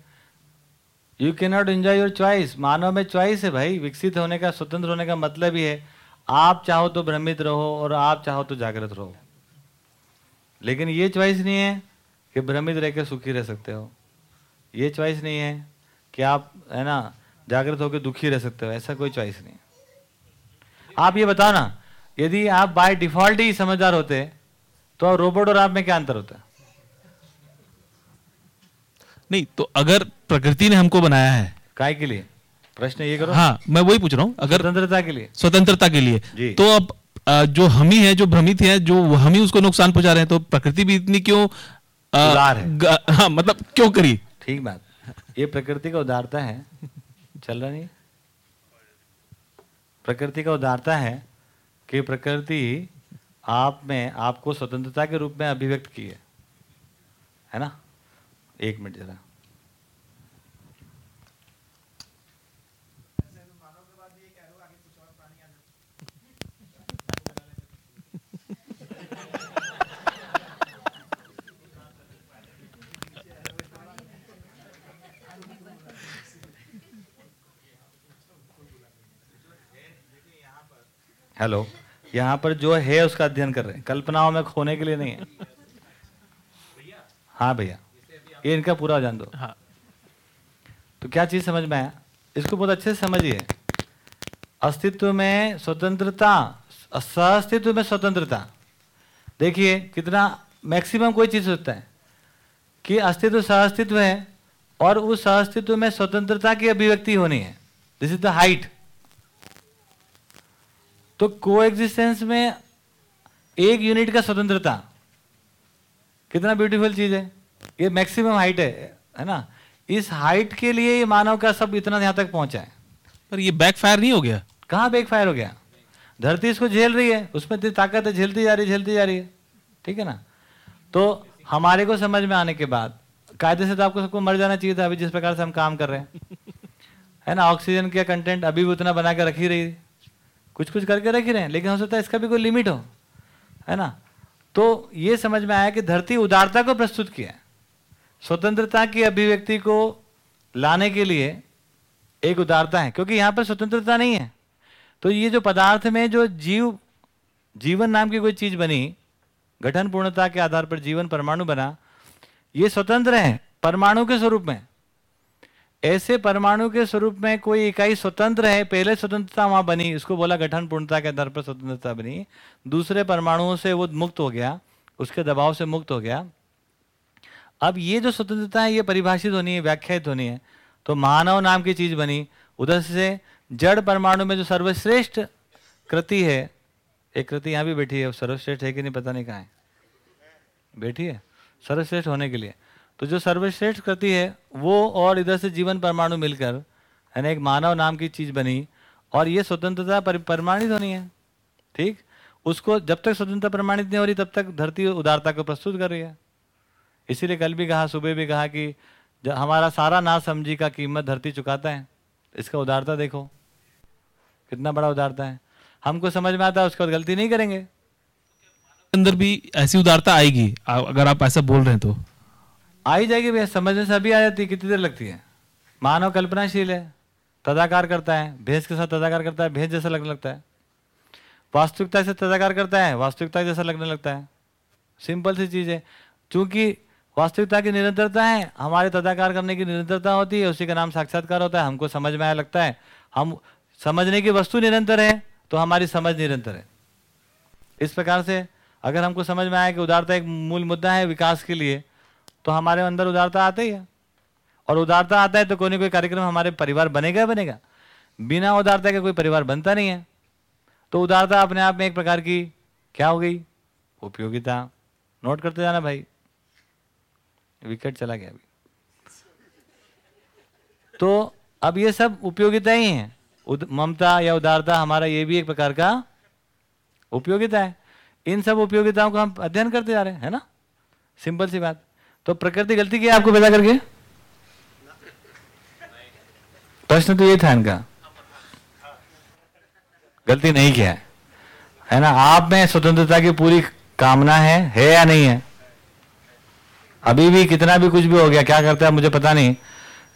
You can not enjoy your choice मानव में चॉइस है भाई। विकसित होने का स्वतंत्र होने का मतलब ही है। आप चाहो तो भ्रमित रहो और आप चाहो तो जागृत रहो। लेकिन ये च्वाइस नहीं है कि भ्रमित रहकर सुखी रह सकते हो। ये चॉइस नहीं है कि आप है ना जागृत होकर दुखी रह सकते हो। ऐसा कोई च्वाइस नहीं आप ये बताओ ना यदि आप बाय डिफ़ॉल्ट ही समझदार होते तो आप रोबोट और आप में क्या अंतर होता? नहीं तो अगर प्रकृति ने हमको बनाया है काय के लिए? प्रश्न ये करो। हाँ मैं वही पूछ रहा हूँ अगर स्वतंत्रता के लिए। स्वतंत्रता के लिए। तो अब जो हम ही है जो भ्रमित है जो हम ही उसको नुकसान पहुँचा रहे हैं तो प्रकृति भी इतनी क्यों उदार है। ग- हाँ मतलब क्यों करी? ठीक बात। ये प्रकृति का उदारता है। चल रहा नहीं? प्रकृति का उदारता है कि प्रकृति आप में आपको स्वतंत्रता के रूप में अभिव्यक्त की है। है ना? एक मिनट जरा। हेलो यहाँ पर जो है उसका अध्ययन कर रहे हैं। कल्पनाओं में खोने के लिए नहीं है। हाँ भैया। ये इनका पूरा जान दो। हाँ। तो क्या चीज़ समझ में आया? इसको बहुत अच्छे से समझिए। अस्तित्व में स्वतंत्रता अस्तित्व में स्वतंत्रता। देखिए कितना मैक्सिमम कोई चीज़ होता है कि अस्तित्व सहअस्तित्व है और उस सहअस्तित्व में स्वतंत्रता की अभिव्यक्ति होनी है। दिस इज़ द हाइट तो को एग्जिस्टेंस में एक यूनिट का स्वतंत्रता। कितना ब्यूटीफुल चीज़ है। ये मैक्सिमम हाइट है है ना? इस हाइट के लिए ये मानव का सब इतना यहाँ तक पहुँचा है। पर ये बैकफायर नहीं हो गया? कहाँ बैकफायर हो गया? धरती इसको झेल रही है उसमें इतनी ताकत है झेलती जा रही है झेलती जा रही है। ठीक है ना? तो हमारे को समझ में आने के बाद कायदे से तो आपको सबको मर जाना चाहिए था अभी जिस प्रकार से हम काम कर रहे हैं। है ना? ऑक्सीजन का कंटेंट अभी भी उतना बना के रख ही रही है। कुछ कुछ करके रख ही रहे हैं, लेकिन हो सकता है इसका भी कोई लिमिट हो, है ना? तो ये समझ में आया कि धरती उदारता को प्रस्तुत किया स्वतंत्रता की अभिव्यक्ति को लाने के लिए एक उदारता है, क्योंकि यहाँ पर स्वतंत्रता नहीं है। तो ये जो पदार्थ में जो जीव, जीवन नाम की कोई चीज़ बनी, गठन पूर्णता के आधार पर जीवन परमाणु बना, ये स्वतंत्र है, परमाणु के स्वरूप में। ऐसे परमाणु के स्वरूप में कोई इकाई स्वतंत्र है? पहले स्वतंत्रता वहाँ बनी, उसको बोला गठन पूर्णता के आधार पर स्वतंत्रता बनी। दूसरे परमाणुओं से वो मुक्त हो गया, उसके दबाव से मुक्त हो गया। अब ये जो स्वतंत्रता है, ये परिभाषित होनी है, व्याख्यात होनी है तो मानव नाम की चीज़ बनी। उधर से जड़ परमाणु में जो सर्वश्रेष्ठ कृति है, एक कृति यहाँ भी बैठी है, सर्वश्रेष्ठ है कि नहीं पता नहीं कहाँ है। बैठी है, सर्वश्रेष्ठ होने के लिए। तो जो सर्वश्रेष्ठ कृति है वो और इधर से जीवन परमाणु मिलकर है ना एक मानव नाम की चीज़ बनी और ये स्वतंत्रता परि- प्रमाणित होनी है। ठीक? उसको जब तक स्वतंत्रता प्रमाणित नहीं हो रही, तब तक धरती उदारता को प्रस्तुत कर रही है। इसीलिए कल भी कहा, सुबह भी कहा कि हमारा सारा ना समझी का कीमत धरती चुकाता है। इसका उदारता देखो। कितना बड़ा उदारता है। हमको समझ में आता है, उसके बाद गलती नहीं करेंगे। अंदर भी ऐसी उदारता आएगी अगर आप ऐसा बोल रहे हैं तो। आ ही जाएगी भैया समझने से अभी आ जाती है, कितनी देर लगती है? मानव कल्पनाशील है, तदाकार करता है भैंस के साथ तदाकार करता है भैंस जैसा लगने लगता है। वास्तविकता से तदाकार करता है, वास्तविकता जैसा लगने लगता है। सिंपल सी चीज़ है, चूँकि वास्तविकता की निरंतरता है, हमारे तदाकार करने की निरंतरता होती है, उसी का नाम साक्षात्कार होता है, हमको समझ में आया लगता है। हम समझने की वस्तु निरंतर है तो हमारी समझ निरंतर है। इस प्रकार से अगर हमको समझ में आया कि उदारता एक मूल मुद्दा है विकास के लिए तो हमारे अंदर उदारता आता ही है। और उदारता आता है तो कोई ना कोई कार्यक्रम हमारे परिवार बनेगा बनेगा। बिना उदारता के कोई परिवार बनता नहीं है। तो उदारता अपने आप में एक प्रकार की क्या हो गई? उपयोगिता। नोट करते जाना भाई। विकेट चला गया अभी। तो अब ये सब उपयोगिता ही है। ममता या उदारता हमारा ये भी एक प्रकार का उपयोगिता है। इन सब उपयोगिताओं को हम अध्ययन करते जा रहे हैं, है ना? सिंपल सी बात। तो प्रकृति गलती की आपको पैदा करके? प्रश्न तो ये था इनका। गलती नहीं किया है। है ना? आप में स्वतंत्रता की पूरी कामना है है या नहीं है? अभी भी कितना भी कुछ भी हो गया, क्या करता है मुझे पता नहीं।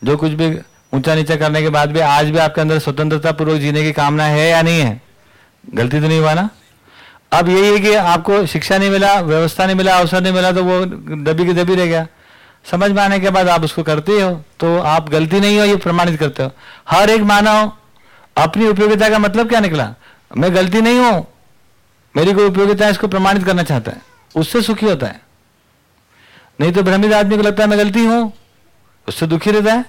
जो कुछ भी ऊँचा नीचा करने के बाद भी आज भी आपके अंदर स्वतंत्रता पूर्वक जीने की कामना है या नहीं है? गलती तो नहीं हुआ ना? अब यही है कि आपको शिक्षा नहीं मिला, व्यवस्था नहीं मिला, अवसर नहीं मिला तो वो दबी की दबी रह गया। समझ में आने के बाद आप उसको करते हो तो आप गलती नहीं हो, ये प्रमाणित करते हो। हर एक मानव अपनी उपयोगिता का मतलब क्या निकला? मैं गलती नहीं हूँ, मेरी कोई उपयोगिता है, इसको प्रमाणित करना चाहता है। उससे सुखी होता है। नहीं तो भ्रमित आदमी को लगता है मैं गलती हूँ, उससे दुखी रहता है।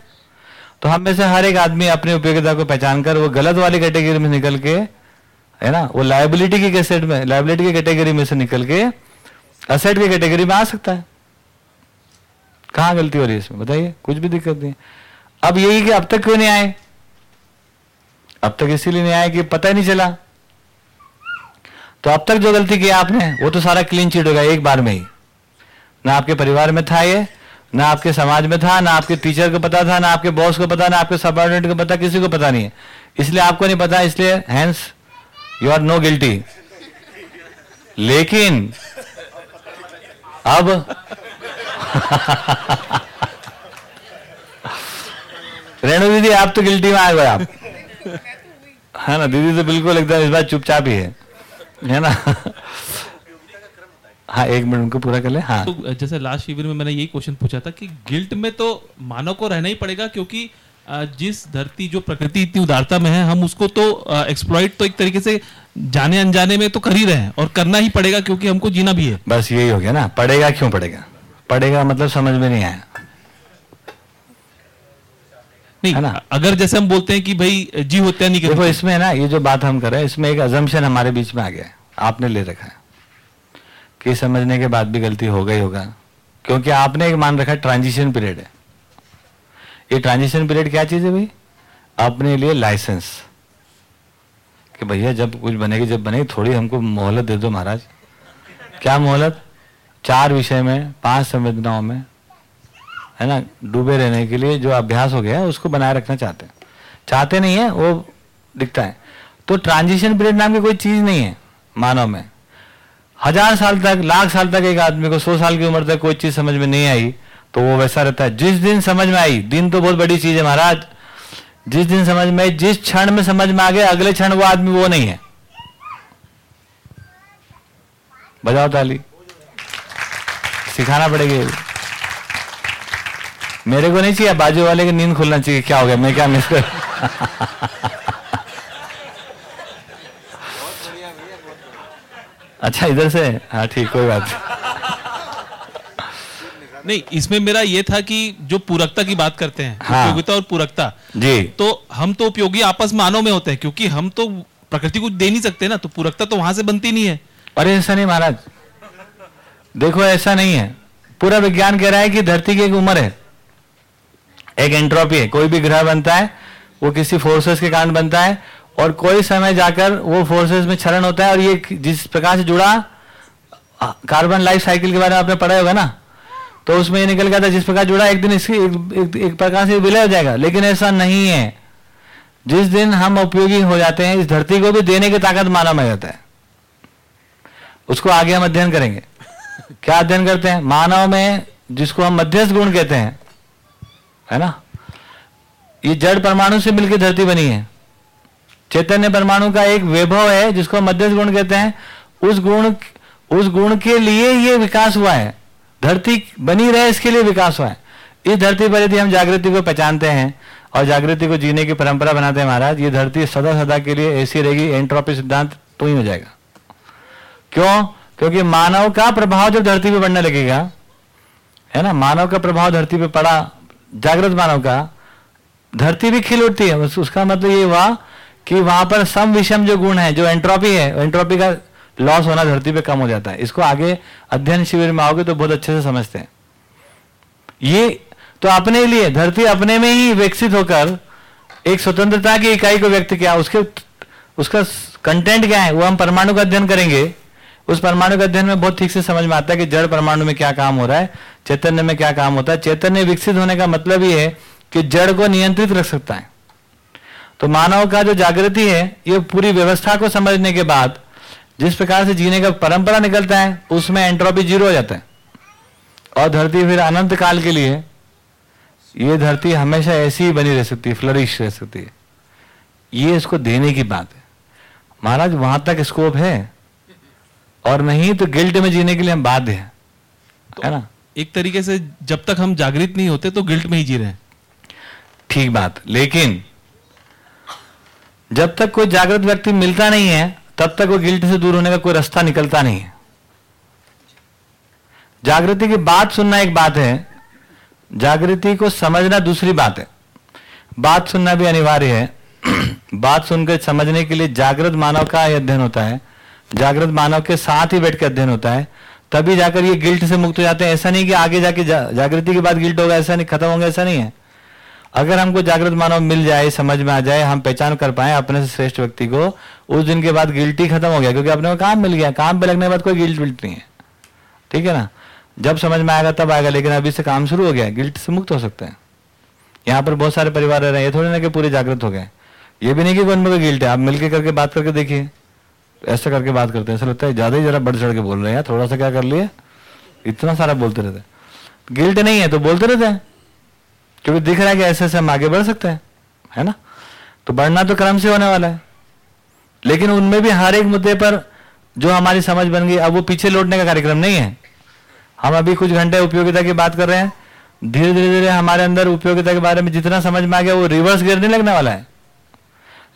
तो हम में से हर एक आदमी अपनी उपयोगिता को पहचान कर वो गलत वाली कैटेगरी में निकल के है ना? वो लाइबिलिटी की कैसेट में? लाइबिलिटी की कैटेगरी में से निकल के असेट की कैटेगरी में आ सकता है। कहाँ गलती हो रही है इसमें? बताइए, कुछ भी दिक्कत नहीं अब यही कि अब तक क्यों नहीं आए? अब तक इसीलिए नहीं आए कि पता ही नहीं चला। तो अब तक जो गलती किया आपने, वो तो सारा क्लीन चिट होगा एक बार में ही। ना आपके परिवार में था ये, ना आपके समाज में था, ना आपके टीचर को पता था, ना आपके बॉस को पता, ना आपके सबॉर्डिनेट को पता, किसी को पता नहीं है। इसलिए आपको नहीं पता, इसलिए hence you are no guilty लेकिन अब रेणु दीदी, आप तो गिल्टी में आ गए आप। है ना? दीदी तो बिल्कुल एकदम इस बार चुपचाप ही है। है ना? हाँ एक मिनट उनको पूरा कर ले। हाँ। तो जैसे लास्ट शिविर में मैंने यही क्वेश्चन पूछा था कि गिल्ट में तो मानव को रहना ही पड़ेगा क्योंकि जिस धरती जो प्रकृति इतनी उदारता में है हम उसको तो एक्सप्लॉइट तो एक तरीके से जाने अनजाने में तो कर ही रहे हैं और करना ही पड़ेगा क्योंकि हमको जीना भी है। बस यही हो गया ना। पड़ेगा क्यों पड़ेगा? पड़ेगा मतलब समझ में नहीं आया। नहीं है ना? अगर जैसे हम बोलते हैं कि भाई जी हत्या नहीं देखो इसमें ना ये जो बात हम कर रहे हैं इसमें एक अजम्पन हमारे बीच में आ गया है। आपने ले रखा है। कि समझने के बाद भी गलती हो गई होगा। क्योंकि आपने एक मान रखा है ट्रांजिशन पीरियड है। ये ट्रांजिशन पीरियड क्या चीज़ है भाई? अपने लिए लाइसेंस कि भैया, जब कुछ बनेगी, जब बनेगी, थोड़ी हमको मोहलत दे दो महाराज। क्या मोहलत? चार विषय में, पाँच संवेदनाओं में, है ना? डूबे रहने के लिए जो अभ्यास हो गया है उसको बनाए रखना चाहते हैं। चाहते नहीं है, वो दिखता है। तो ट्रांजिशन पीरियड नाम की कोई चीज़ नहीं है, मानव में। हज़ार साल तक, लाख साल तक एक आदमी को, सौ साल की उम्र तक कोई चीज़ समझ में नहीं आई। तो वो वैसा रहता है। जिस दिन समझ में आई, दिन तो बहुत बड़ी चीज़ है महाराज। जिस दिन समझ में आई, जिस क्षण में समझ में आ गया, अगले क्षण वो आदमी वो नहीं है। बजाओ ताली। सिखाना पड़ेगा मेरे को नहीं चाहिए, बाजू वाले की नींद खुलना चाहिए। क्या हो गया? मैं क्या मिस कर अच्छा इधर से? हाँ ठीक, कोई बात नहीं। नहीं इसमें मेरा ये था कि जो पूरकता की बात करते हैं हाँ। उपयोगिता और पूरकता जी। तो हम तो उपयोगी आपस मानव में होते हैं क्योंकि हम तो प्रकृति को दे नहीं सकते ना तो पूरकता तो वहाँ से बनती नहीं है। अरे ऐसा नहीं महाराज। देखो ऐसा नहीं है। पूरा विज्ञान कह रहा है कि धरती की एक उम्र है। एक एंट्रोपी है। कोई भी ग्रह बनता है वो किसी फोर्सेस के कारण बनता है और कोई समय जाकर वो फोर्सेस में क्षरण होता है और ये जिस प्रकार से जुड़ा कार्बन लाइफ साइकिल के बारे में आपने पढ़ा होगा ना? तो उसमें ये निकल गया था जिस प्रकार जुड़ा एक दिन इसकी एक, एक, एक प्रकार से विलय हो जाएगा। लेकिन ऐसा नहीं है। जिस दिन हम उपयोगी हो जाते हैं इस धरती को भी देने की ताकत मानव में जाता है। उसको आगे हम अध्ययन करेंगे। क्या अध्ययन करते हैं? मानव में जिसको हम मध्यस्थ गुण कहते हैं है ना? ये जड़ परमाणु से मिलकर धरती बनी है। चैतन्य परमाणु का एक वैभव है जिसको मध्यस्थ गुण कहते हैं। उस गुण उस गुण के लिए ये विकास हुआ है। धरती बनी रहे, इसके लिए विकास हुआ है। इस धरती पर यदि हम जागृति को पहचानते हैं और जागृति को जीने की परंपरा बनाते हैं महाराज, ये धरती सदा सदा के लिए ऐसी रहेगी, एंट्रोपी सिद्धांत तो ही हो जाएगा। क्यों? क्योंकि मानव का प्रभाव जब धरती पर पड़ने लगेगा, है ना, मानव का प्रभाव धरती पर पड़ा, जागृत मानव का, धरती भी खिल उठती है। उसका मतलब ये हुआ कि वहाँ पर सम विषम जो गुण है, जो एंट्रोपी है, एंट्रोपी का लॉस होना धरती पे कम हो जाता है। इसको आगे अध्ययन शिविर में आओगे तो बहुत अच्छे से समझते हैं। ये तो अपने लिए, धरती अपने में ही विकसित होकर एक स्वतंत्रता की इकाई को व्यक्त किया। उसके उसका कंटेंट क्या है? वो हम परमाणु का अध्ययन करेंगे। उस परमाणु के अध्ययन में बहुत ठीक से समझ में आता है कि जड़ परमाणु में क्या काम हो रहा है, चैतन्य में क्या काम होता है। चैतन्य विकसित होने का मतलब ये है कि जड़ को नियंत्रित रख सकता है। तो मानव का जो जागृति है, ये पूरी व्यवस्था को समझने के बाद जिस प्रकार से जीने का परंपरा निकलता है उसमें एंट्रोपी ज़ीरो हो जाता है। और धरती फिर अनंत काल के लिए ये धरती हमेशा ऐसी ही बनी रह सकती है फ्लरिश रह सकती है। ये इसको देने की बात है। महाराज वहाँ तक स्कोप है। और नहीं तो गिल्ट में जीने के लिए हम बाध्य हैं। है ना? एक तरीके से जब तक हम जागृत नहीं होते तो गिल्ट में ही जी रहे हैं। ठीक बात। लेकिन जब तक कोई जागृत व्यक्ति मिलता नहीं है तब तक वो गिल्ट से दूर होने का कोई रास्ता निकलता नहीं है। जागृति की बात सुनना एक बात है, जागृति को समझना दूसरी बात है। बात सुनना भी अनिवार्य है। बात सुनकर समझने के लिए जागृत मानव का अध्ययन होता है। जागृत मानव के साथ ही बैठ के अध्ययन होता है। तभी जाकर ये गिल्ट से मुक्त हो जाते हैं। ऐसा नहीं कि आगे जाके जागृति के बाद गिल्ट होगा, ऐसा नहीं, खत्म होगा, ऐसा नहीं है। अगर हमको जागृत मानव मिल जाए, समझ में आ जाए, हम पहचान कर पाए अपने से श्रेष्ठ व्यक्ति को, उस दिन के बाद गिल्टी खत्म हो गया, क्योंकि अपने को काम मिल गया। काम पे लगने के बाद कोई गिल्ट विल्ट नहीं है। ठीक है ना? जब समझ में आएगा, तब आएगा, लेकिन अभी से काम शुरू हो गया गिल्ट से मुक्त हो सकते हैं। यहाँ पर बहुत सारे परिवार रह रहे हैं। थोड़ी ना कि पूरे जागृत हो गए। ये भी नहीं कि उनमें कोई गिल्ट है। आप मिलके करके बात करके देखिए। ऐसा करके बात करते हैं। ऐसा लगता है, ज़्यादा ही जरा बढ़ चढ़ के बोल रहे हैं। थोड़ा सा क्या कर लिए? इतना सारा बोलते रहते गिल्ट नहीं है तो बोलते रहते हैं। क्योंकि दिख रहा है कि ऐसे ऐसे हम आगे बढ़ सकते हैं, है ना? तो बढ़ना तो क्रम से होने वाला है। लेकिन उनमें भी हर एक मुद्दे पर जो हमारी समझ बन गई, अब वो पीछे लौटने का कार्यक्रम नहीं है। हम अभी कुछ घंटे उपयोगिता की बात कर रहे हैं। धीरे धीरे धीरे हमारे अंदर उपयोगिता के बारे में जितना समझ में आ गया, वो रिवर्स गिरने लगने वाला है।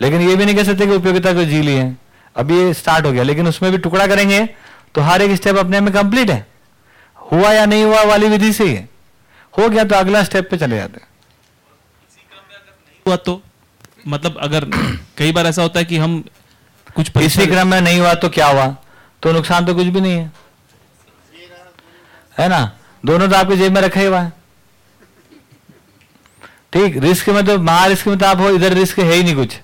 लेकिन ये भी नहीं कह सकते कि उपयोगिता को जी लिए अभी ये स्टार्ट हो गया, लेकिन उसमें भी टुकड़ा करेंगे तो हर एक स्टेप अपने में कंप्लीट है। हुआ या नहीं हुआ वाली विधि से ही है। हो गया तो अगला स्टेप पे चले जाते हैं। हुआ तो मतलब अगर कई बार ऐसा होता है कि हम कुछ इसी क्रम में नहीं हुआ तो क्या हुआ? तो नुकसान तो कुछ भी नहीं है। है ना? दोनों तो आपकी जेब में रखा ही हुआ है। ठीक रिस्क में तो महा रिस्क में तो आप हो इधर रिस्क है ही नहीं कुछ।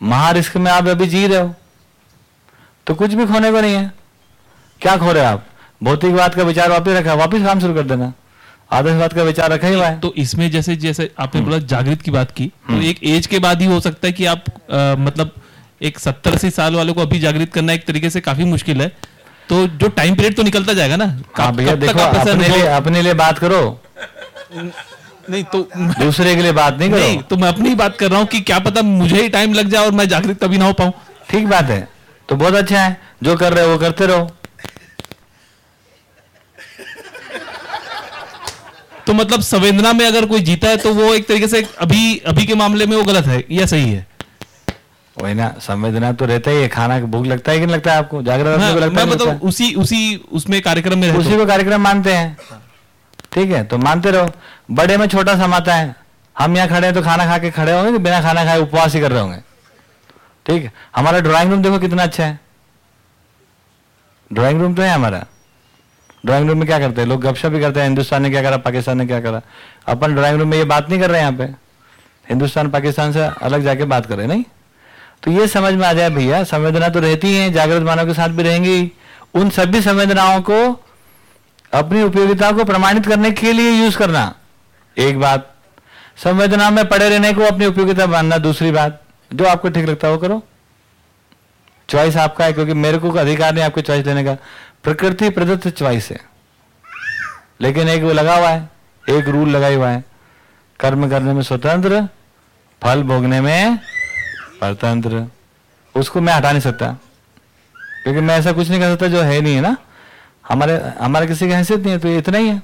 महा रिस्क में आप अभी जी रहे हो। तो कुछ भी खोने को नहीं है। क्या खो रहे हो आप? भौतिकवाद का विचार वापिस रखा वापिस काम शुरू कर देना। आदर्शवाद का विचार रखा ही हुआ है। तो इसमें जैसे जैसे आपने हम्म। बोला जागृत की बात की तो एक एज के बाद ही हो सकता है कि आप मतलब एक सत्तर अस्सी साल वालों को अभी जागृत करना एक तरीके से काफ़ी मुश्किल है। तो जो टाइम पीरियड तो निकलता जाएगा ना। हाँ भैया देखो अपने लिए अपने लिए बात करो। नहीं तो दूसरे के लिए बात नहीं करो। नहीं तो मैं अपनी बात कर रहा हूँ कि क्या पता मुझे ही टाइम लग जाए और मैं जागृत तभी ना हो पाऊँ। ठीक बात है। तो बहुत अच्छा है। जो कर रहे हो वो करते रहो। तो मतलब संवेदना में अगर कोई जीता है तो वो एक तरीके से अभी अभी के मामले में वो गलत है या सही है? वही ना संवेदना तो रहता ही है खाना भूख लगता है कि नहीं लगता है आपको? लगता मैं है नहीं मतलब लगता उसी उसी उसमें कार्यक्रम में उसी को कार्यक्रम मानते हैं। ठीक है तो मानते रहो। बड़े में छोटा समाता है। हम यहाँ खड़े हैं तो खाना खा के खड़े होंगे कि बिना खाना खाए उपवास ही कर रहे होंगे। ठीक है हमारा ड्राइंग रूम देखो कितना अच्छा है। ड्राइंग रूम तो है हमारा। ड्राइंग रूम में क्या करते हैं? लोग गपशप भी करते हैं, हिंदुस्तान ने क्या करा, पाकिस्तान ने क्या करा? अपन ड्राइंग रूम में ये बात नहीं कर रहे हैं यहाँ पे। हिंदुस्तान, पाकिस्तान से अलग जाके बात कर, नहीं? तो ये समझ में आ जाए भैया, संवेदना तो रहती है, जागृत मानव के साथ भी रहेंगी। उन सभी संवेदनाओं को, अपनी उपयोगिता को प्रमाणित करने के लिए यूज़ करना, एक बात। संवेदना में पड़े रहने को अपनी उपयोगिता मानना, दूसरी बात। जो आपको ठीक लगता है करो। चॉइस आपका है, क्योंकि मेरे को अधिकार नहीं आपको चॉइस लेने का। प्रकृति प्रदत्त च्वाइस है। लेकिन एक वो लगा हुआ है, एक रूल लगा हुआ है। कर्म करने में स्वतंत्र, फल भोगने में परतंत्र। उसको मैं हटा नहीं सकता। क्योंकि मैं ऐसा कुछ नहीं कर सकता जो है नहीं, है ना? हमारे हमारे किसी की हैसियत नहीं है तो ये इतना ही है।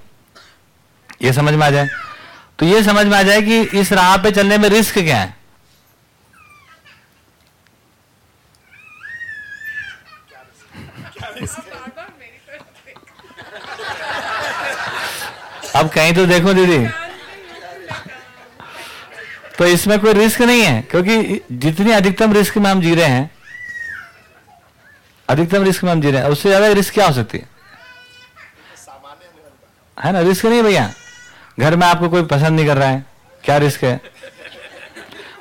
ये समझ में आ जाए। तो ये समझ में आ जाए कि इस राह पे चलने में रिस्क क्या है? अब कहीं तो देखो दीदी। तो इसमें कोई रिस्क नहीं है, क्योंकि जितनी अधिकतम रिस्क में हम जी रहे हैं, अधिकतम रिस्क में हम जी रहे हैं, उससे ज़्यादा रिस्क क्या हो सकती है? ना, रिस्क नहीं भैया। घर में आपको कोई पसंद नहीं कर रहा है, क्या रिस्क है?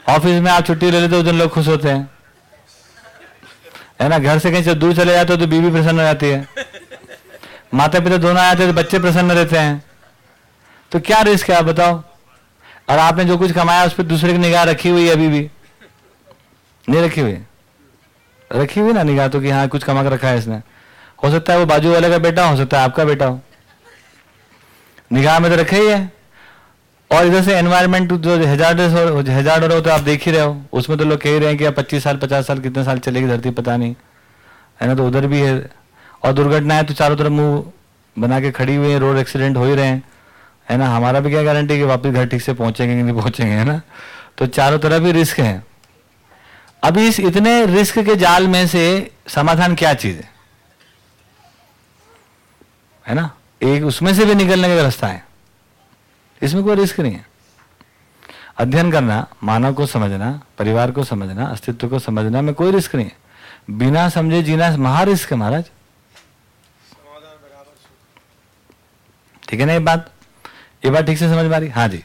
ऑफ़िस में आप छुट्टी ले लेते हो, उस दिन लोग खुश होते हैं। है ना, घर से कहीं दूर चले जाते हो तो बीवी प्रसन्न हो जाती है। माता पिता दोनों आते हैं तो बच्चे प्रसन्न रहते हैं। तो क्या रिस्क है, आप बताओ। और आपने जो कुछ कमाया, उस पर दूसरे की निगाह रखी हुई है अभी भी? नहीं रखी हुई? रखी हुई ना निगाह तो कि हाँ कुछ कमा कर रखा है इसने। हो सकता है वो बाजू वाले का बेटा हो सकता है आपका बेटा हो। निगाह में तो रखे ही है। और इधर से एनवायरमेंट जो हज़ार हो हेजार्ड हो हो तो आप देख ही रहे हो। उसमें तो लोग कह ही रहे हैं कि आप पच्चीस साल, पचास साल कितने साल चलेगी धरती, पता नहीं। है ना तो उधर भी है। और दुर्घटनाएँ तो चारों तरफ़ मुँह बना के खड़ी हुई है रोड एक्सीडेंट हो ही रहे हैं। है ना? हमारा भी क्या गारंटी कि वापस घर ठीक से पहुँचेंगे कि नहीं पहुँचेंगे, है ना? तो चारों तरफ़ ही रिस्क है। अभी इस इतने रिस्क के जाल में से समाधान क्या चीज़ है? है ना? एक उसमें से भी निकलने का रास्ता है। इसमें कोई रिस्क नहीं है। अध्ययन करना, मानव को समझना, परिवार को समझना, अस्तित्व को समझना में कोई रिस्क नहीं है। बिना समझे जीना महा रिस्क है महाराज। ठीक है ना ये बात? ये बात ठीक से समझ में आ रही? हाँ जी।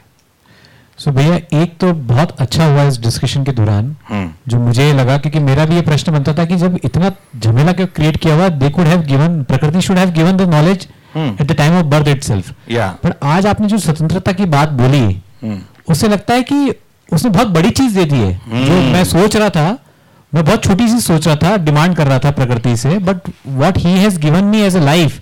सो so, भैया एक तो बहुत अच्छा हुआ इस डिस्कशन के दौरान हम्म। जो मुझे लगा क्योंकि मेरा भी ये प्रश्न बनता था कि जब इतना झमेला क्यों क्रिएट किया हुआ दे कुड हैव गिवन प्रकृति should have given the knowledge hmm. At the time of birth itself या पर आज आपने जो स्वतंत्रता की बात बोली हम्म। उससे लगता है कि उसने बहुत बड़ी चीज़ दे दी है। जो मैं सोच रहा था मैं बहुत छोटी सी सोच रहा था डिमांड कर रहा था प्रकृति से but what he has given me as a life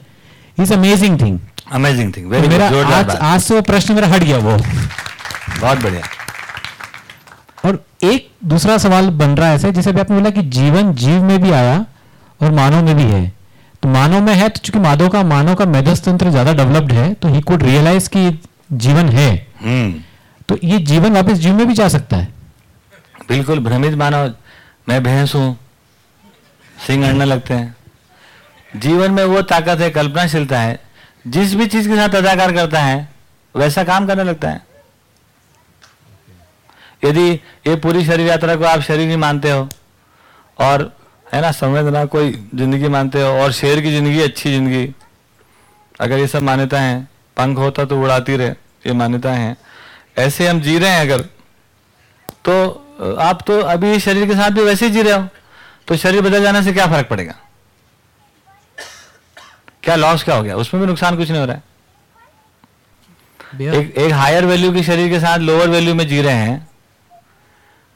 is amazing thing amazing thing very मेरा आज आज से वो प्रश्न मेरा हट गया वो। बहुत बढ़िया. और एक दूसरा सवाल बन रहा है ऐसे जैसे अभी आपने बोला कि जीवन जीव में भी आया और मानव में भी है। तो मानव में है तो चूँकि माधव का मानव का मेधस तंत्र ज़्यादा डेवलप्ड है तो ही कुड रियलाइज़ कि जीवन है। हम्म. तो ये जीवन वापस जीव में भी जा सकता है। बिल्कुल भ्रमित मानव। मैं भैंस हूँ। सिंह अड़ने लगते हैं। जीवन में वो ताकत है कल्पनाशीलता है। जिस भी चीज़ के साथ अदाकार करता है, वैसा काम करने लगता है। यदि ये पूरी शरीर यात्रा को आप शरीर ही मानते हो, और, है ना, संवेदना कोई ज़िंदगी मानते हो, और शेर की ज़िंदगी, अच्छी ज़िंदगी, अगर ये सब मान्यता है, पंख होता तो उड़ाती रहे, ये मान्यता है। ऐसे हम जी रहे हैं अगर तो आप तो अभी शरीर के साथ भी वैसे ही जी रहे हो तो शरीर बदल जाने से क्या फ़र्क पड़ेगा? क्या लॉस क्या हो गया? उसमें भी नुकसान कुछ नहीं हो रहा है। एक एक हायर वैल्यू के शरीर के साथ लोअर वैल्यू में जी रहे हैं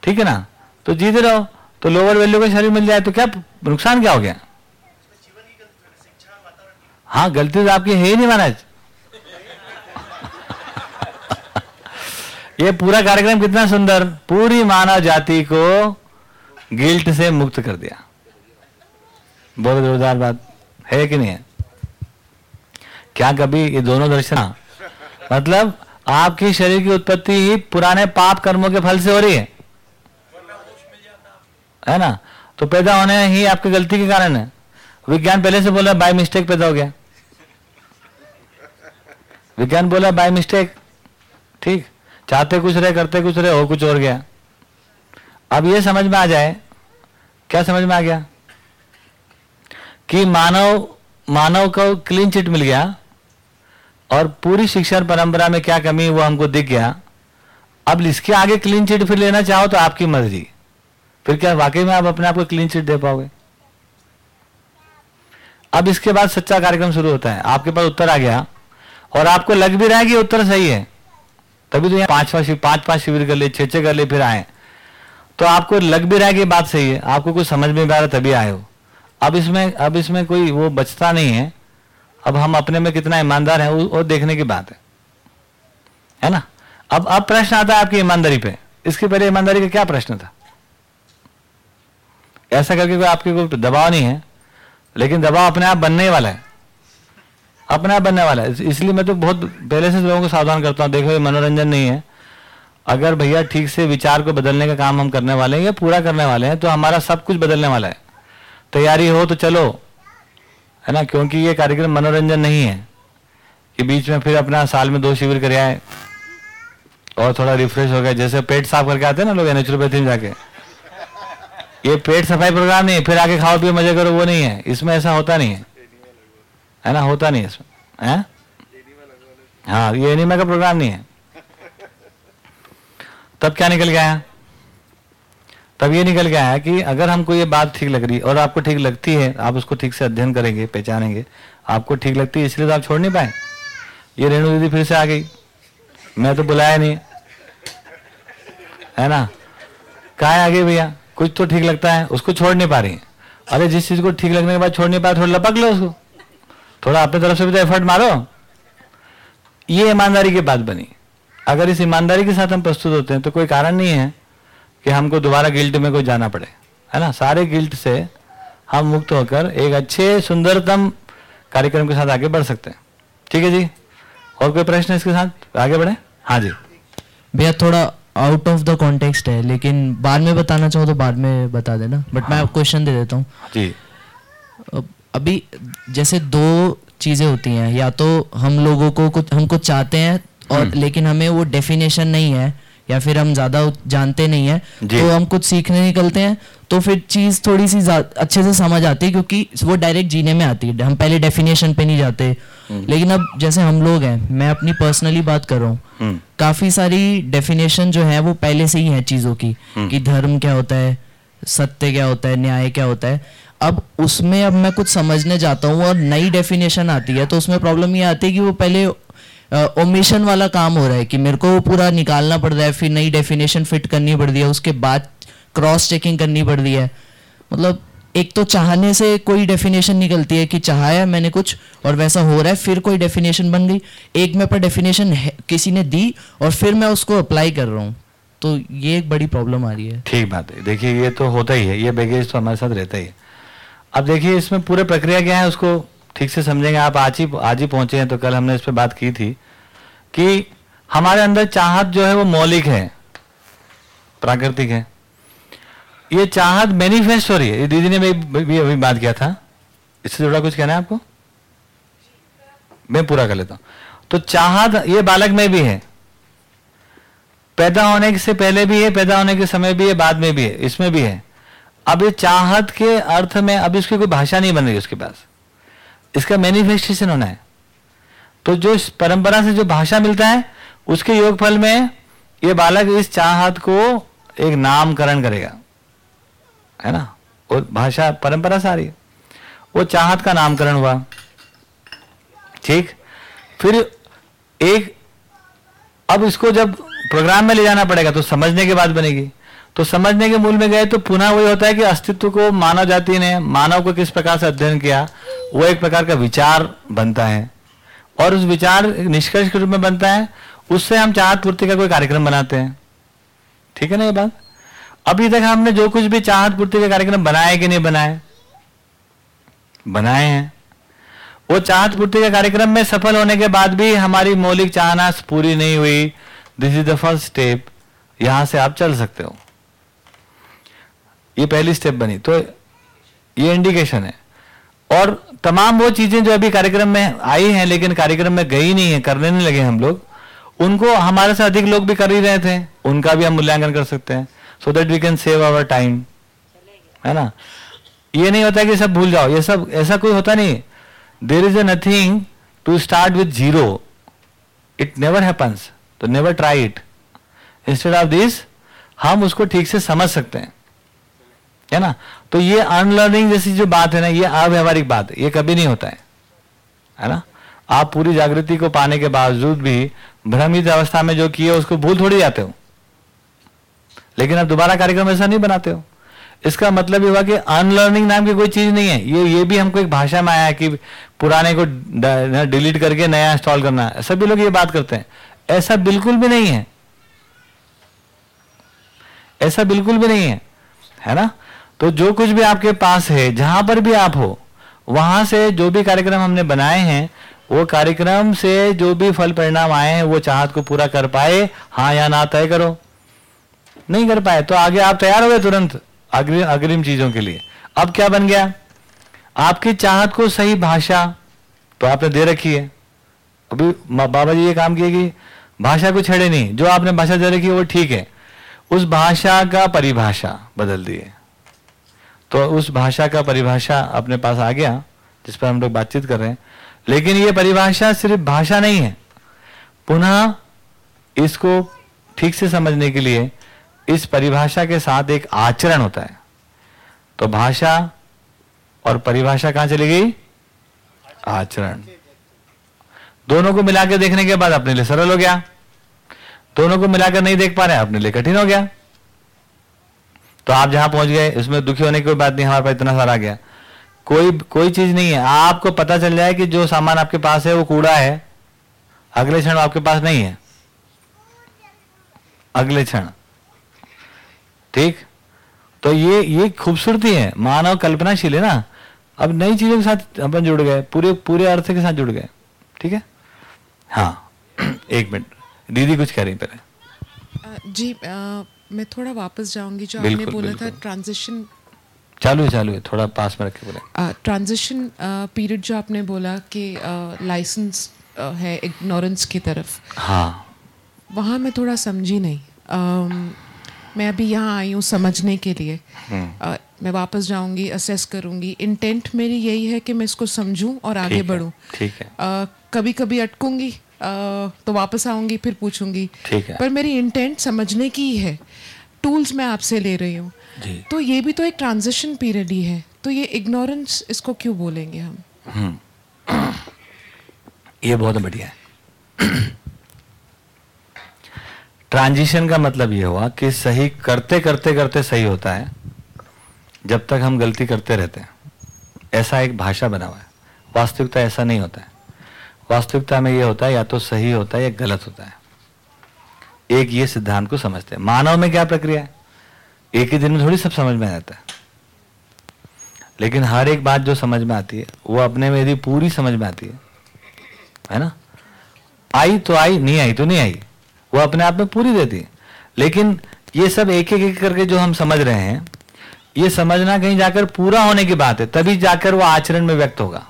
ठीक है ना? तो जीते रहो। तो लोअर वैल्यू का शरीर मिल जाए तो क्या नुकसान क्या हो गया? हाँ गलती तो आपकी है ही नहीं महाराज। ये पूरा कार्यक्रम कितना सुंदर। पूरी मानव जाति को गिल्ट से मुक्त कर दिया। बहुत जोरदार बात। है कि नहीं है? क्या कभी ये दोनों दर्शन? मतलब आपकी शरीर की उत्पत्ति ही पुराने पाप कर्मों के फल से हो रही है। है ना? तो पैदा होने ही आपकी गलती के कारण है। विज्ञान पहले से बोला बाय मिस्टेक पैदा हो गया। विज्ञान बोला बाय मिस्टेक ठीक। चाहते कुछ रहे, करते कुछ रहे, हो कुछ और गया। अब ये समझ में आ जाए, क्या समझ में आ गया? कि मानव मानव को क्लीन चिट मिल गया। और पूरी शिक्षण परंपरा में क्या कमी है वो हमको दिख गया। अब इसके आगे क्लीन चिट फिर लेना चाहो तो आपकी मर्ज़ी। फिर क्या वाकई में आप अपने आप को क्लीन चिट दे पाओगे? अब इसके बाद सच्चा कार्यक्रम शुरू होता है। आपके पास उत्तर आ गया और आपको लग भी रहा है कि उत्तर सही है। तभी तो यहाँ पाँच शिविर पाँच पाँच शिविर कर ले छह छह कर ले फिर आए। तो आपको लग भी रहा है कि बात सही है। आपको कुछ समझ में भी आ रहा तभी आए हो। अब इसमें अब इसमें कोई वो बचता नहीं है। अब हम अपने में कितना ईमानदार हैं वो, देखने की बात है। है ना? अब अब प्रश्न आता है आपकी ईमानदारी पे। इसके पहले ईमानदारी का क्या प्रश्न था? ऐसा करके कोई आपके कोई दबाव नहीं है लेकिन दबाव अपने आप बनने वाला है। अपने आप बनने वाला है। इसलिए मैं तो बहुत पहले से लोगों को सावधान करता हूँ देखो ये मनोरंजन नहीं है। अगर भैया ठीक से विचार को बदलने का काम हम करने वाले हैं या पूरा करने वाले हैं तो हमारा सब कुछ बदलने वाला है। तैयारी हो तो चलो है ना? क्योंकि ये कार्यक्रम मनोरंजन नहीं है। कि बीच में फिर अपना साल में दो शिविर कर आए। और थोड़ा रिफ्रेश हो गया जैसे पेट साफ़ करके आते हैं ना लोग नेचुरोपैथी में जाके। ये पेट सफ़ाई प्रोग्राम नहीं फिर आके खाओ, पियो, मज़े करो, वो नहीं है। इसमें ऐसा होता नहीं है। है ना? होता नहीं है इसमें। है? हाँ ये एनिमा का प्रोग्राम नहीं है। तब क्या निकल गया तब ये निकल गया है कि अगर हमको ये बात ठीक लग रही और आपको ठीक लगती है, आप उसको ठीक से अध्ययन करेंगे, पहचानेंगे। आपको ठीक लगती है, इसलिए तो आप छोड़ नहीं पाए। ये रेणु दीदी फिर से आ गई। मैं तो बुलाया नहीं। है ना? कहा आ गई भैया? कुछ तो ठीक लगता है, उसको छोड़ नहीं पा रही अरे, जिस चीज़ को ठीक लगने के बाद छोड़ नहीं पाया थोड़ा लपक लो उसको। थोड़ा अपने तरफ़ से भी तो एफर्ट मारो। ये ईमानदारी की बात बनी। अगर इस ईमानदारी के साथ हम प्रस्तुत होते हैं तो कोई कारण नहीं है। कि हमको दोबारा गिल्ट में कोई जाना पड़े है ना? सारे गिल्ट से हम मुक्त होकर एक अच्छे सुंदरतम कार्यक्रम के साथ आगे बढ़ सकते हैं। ठीक है जी? और कोई प्रश्न इसके साथ? आगे बढ़े? हाँ जी। भैया थोड़ा आउट ऑफ़ द कॉन्टेक्स्ट है लेकिन बाद में बताना चाहो तो बाद में बता देना बट हाँ। मैं क्वेश्चन दे देता हूँ। जी। अभी जैसे दो चीज़ें होती हैं या तो हम लोगों को कुछ हम कुछ चाहते हैं और लेकिन हमें वो डेफिनेशन नहीं है या फिर हम ज़्यादा जानते नहीं है तो हम कुछ सीखने निकलते हैं तो फिर चीज़ थोड़ी सी अच्छे से समझ आती है क्योंकि वो डायरेक्ट जीने में आती है। हम पहले डेफिनेशन पे नहीं जाते। लेकिन अब जैसे हम लोग हैं मैं अपनी पर्सनली बात कर रहा हूँ। हम्म। काफ़ी सारी डेफिनेशन जो है वो पहले से ही है चीज़ों की कि धर्म क्या होता है सत्य क्या होता है न्याय क्या होता है। अब उसमें अब मैं कुछ समझने जाता हूँ और नई डेफिनेशन आती है तो उसमें प्रॉब्लम ये आती है कि वो पहले ओमिशन वाला काम हो रहा है कि मेरे को वो पूरा निकालना पड़ रहा है, फिर नई डेफिनेशन फिट करनी पड़ रही है, उसके बाद क्रॉस चेकिंग करनी पड़ रही है। मतलब एक तो चाहने से कोई डेफिनेशन निकलती है कि चाहा मैंने कुछ, और वैसा हो रहा है, फिर कोई डेफिनेशन बन गई। एक मेरे पर डेफिनेशन किसी ने दी, और फिर मैं उसको अप्लाई कर रहा हूँ। तो ये एक बड़ी प्रॉब्लम आ रही है। ठीक बात है। देखिए, ये तो होता ही है। ये बैगेज तो हमारे साथ रहता ही है। अब देखिए, इसमें पूरे प्रक्रिया क्या है उसको? ठीक से समझेंगे आप आज ही आज ही पहुँचे हैं तो कल हमने इस पर बात की थी कि हमारे अंदर चाहत जो है वो मौलिक है प्राकृतिक है। ये चाहत मैनिफेस्ट हो रही है। दीदी ने भी, अभी बात किया था। इससे जुड़ा कुछ कहना है आपको? मैं पूरा कर लेता हूँ। तो चाहत ये बालक में भी है। पैदा होने से पहले भी है पैदा होने के समय भी है बाद में भी है इसमें भी है। अब ये चाहत के अर्थ में अब इसकी कोई भाषा नहीं बन रही उसके पास। इसका मैनिफेस्टेशन होना है। तो जो परंपरा से जो भाषा मिलता है, उसके योगफल में ये बालक इस चाहत को एक नामकरण करेगा। है ना? वो भाषा, परंपरा से आ रही है वो चाहत का नामकरण हुआ। ठीक? फिर एक, अब इसको जब प्रोग्राम में ले जाना पड़ेगा तो समझने के बाद बनेगी। तो समझने के मूल में गए तो पुनः वही होता है कि अस्तित्व को मानव जाति ने, मानव को किस प्रकार से अध्ययन किया वो एक प्रकार का विचार बनता है। और उस विचार निष्कर्ष के रूप में बनता है, उससे हम चाहत पूर्ति का कोई कार्यक्रम बनाते हैं। ठीक है ना ये बात? अभी तक हमने जो कुछ भी चाहत पूर्ति का कार्यक्रम बनाए कि नहीं बनाए बनाए हैं। वो चाहत पूर्ति के कार्यक्रम में सफल होने के बाद भी हमारी मौलिक चाहना पूरी नहीं हुई। This is the first step यहाँ से आप चल सकते हो। ये पहली स्टेप बनी। तो ये इंडिकेशन है। और तमाम वो चीज़ें जो अभी कार्यक्रम में आई हैं, लेकिन कार्यक्रम में गई नहीं है, करने नहीं लगे हम लोग, उनको हमारे से अधिक लोग भी कर ही रहे थे, उनका भी हम मूल्यांकन कर सकते हैं so that we can save our time है ना? ये नहीं होता कि सब भूल जाओ, ये सब, ऐसा कोई होता नहीं। There is a nothing to start with zero it never happens तो never try it instead of this हम उसको ठीक से समझ सकते हैं। है ना? तो ये अनलर्निंग जैसी जो बात है ना, ये अव्यवहारिक बात है। ये कभी नहीं होता है। है ना? आप पूरी जागृति को पाने के बावजूद भी भ्रमित अवस्था में जो किए, उसको भूल थोड़ी जाते हो। लेकिन अब दोबारा कार्यक्रम ऐसा नहीं बनाते हो। इसका मतलब ये हुआ कि अनलर्निंग नाम की कोई चीज़ नहीं है। ये ये भी हमको एक भाषा में आया है कि पुराने को डिलीट करके नया इंस्टॉल करना। है सभी लोग ये बात करते हैं। ऐसा बिल्कुल भी नहीं है। ऐसा बिल्कुल भी नहीं है। है ना? तो जो कुछ भी आपके पास है, जहाँ पर भी आप हो, वहाँ से जो भी कार्यक्रम हमने बनाए हैं, वो कार्यक्रम से जो भी फल परिणाम आए हैं, वो चाहत को पूरा कर पाए हाँ या ना तय करो। नहीं कर पाए तो आगे आप तैयार हो गए तुरंत अग्रिम अग्रिम चीज़ों के लिए। अब क्या बन गया? आपकी चाहत को सही भाषा तो आपने दे रखी है। अभी बाबा जी ये काम किए कि भाषा को छेड़े नहीं, जो आपने भाषा दे रखी है, वो ठीक है। उस भाषा का परिभाषा बदल दिए। तो उस भाषा का परिभाषा अपने पास आ गया, जिस पर हम लोग बातचीत कर रहे हैं। लेकिन ये परिभाषा सिर्फ़ भाषा नहीं है। पुनः इसको ठीक से समझने के लिए इस परिभाषा के साथ एक आचरण होता है। तो भाषा और परिभाषा कहाँ चली गई? आचरण। दोनों को मिलाकर देखने के बाद अपने लिए सरल हो गया। दोनों को मिलाकर नहीं देख पा रहे अपने लिए कठिन हो गया। तो आप जहाँ पहुँच गए इसमें दुखी होने की कोई बात नहीं हमारे पास इतना सारा आ गया। कोई कोई चीज़ नहीं है। आपको पता चल जाए कि जो सामान आपके पास है वो कूड़ा है। अगले क्षण आपके पास नहीं है। अगले क्षण। ठीक? तो ये ये खूबसूरती है। मानव कल्पनाशील है ना। अब नई चीज़ों के साथ अपन जुड़ गए। पूरे पूरे अर्थ के साथ जुड़ गए। ठीक है? हाँ। एक मिनट। दीदी कुछ कह रही पहले। जी अ, मैं थोड़ा वापस जाऊँगी जो आपने बोला था। ट्रांजिशन चालू है चालू है थोड़ा पास में रख के बोले ट्रांजिशन पीरियड जो आपने बोला कि लाइसेंस है इग्नोरेंस की तरफ़। हाँ। वहाँ मैं थोड़ा समझी नहीं। मैं अभी यहाँ आई हूँ समझने के लिए। हम्म। मैं वापस जाऊँगी असेस करूँगी। इंटेंट मेरी यही है कि मैं इसको समझूं और आगे बढ़ूं। ठीक है। कभी कभी अटकूँगी तो वापस आऊँगी फिर पूछूँगी। ठीक है। पर मेरी इंटेंट समझने की ही है। टूल्स मैं आपसे ले रही हूँ। तो ये भी तो एक ट्रांजिशन पीरियड ही है। तो ये इग्नोरेंस इसको क्यों बोलेंगे हम? हम्म। ये बहुत बढ़िया है। ट्रांजिशन का मतलब ये हुआ कि सही करते करते करते सही होता है जब तक हम गलती करते रहते हैं। ऐसा एक भाषा बना हुआ है। वास्तविकता ऐसा नहीं होता है। वास्तविकता में यह होता है, या तो सही होता है या गलत होता है। एक ये सिद्धांत को समझते हैं। मानव में क्या प्रक्रिया है? एक ही दिन में थोड़ी सब समझ में आ जाता है। लेकिन हर एक बात जो समझ में आती है, वो अपने में यदि पूरी समझ में आती है है ना? आई तो आई, नहीं आई तो नहीं आई। वो अपने आप में पूरी देती है। लेकिन ये सब एक एक एक करके जो हम समझ रहे हैं, ये समझना कहीं जाकर पूरा होने की बात है, तभी जाकर वो आचरण में व्यक्त होगा।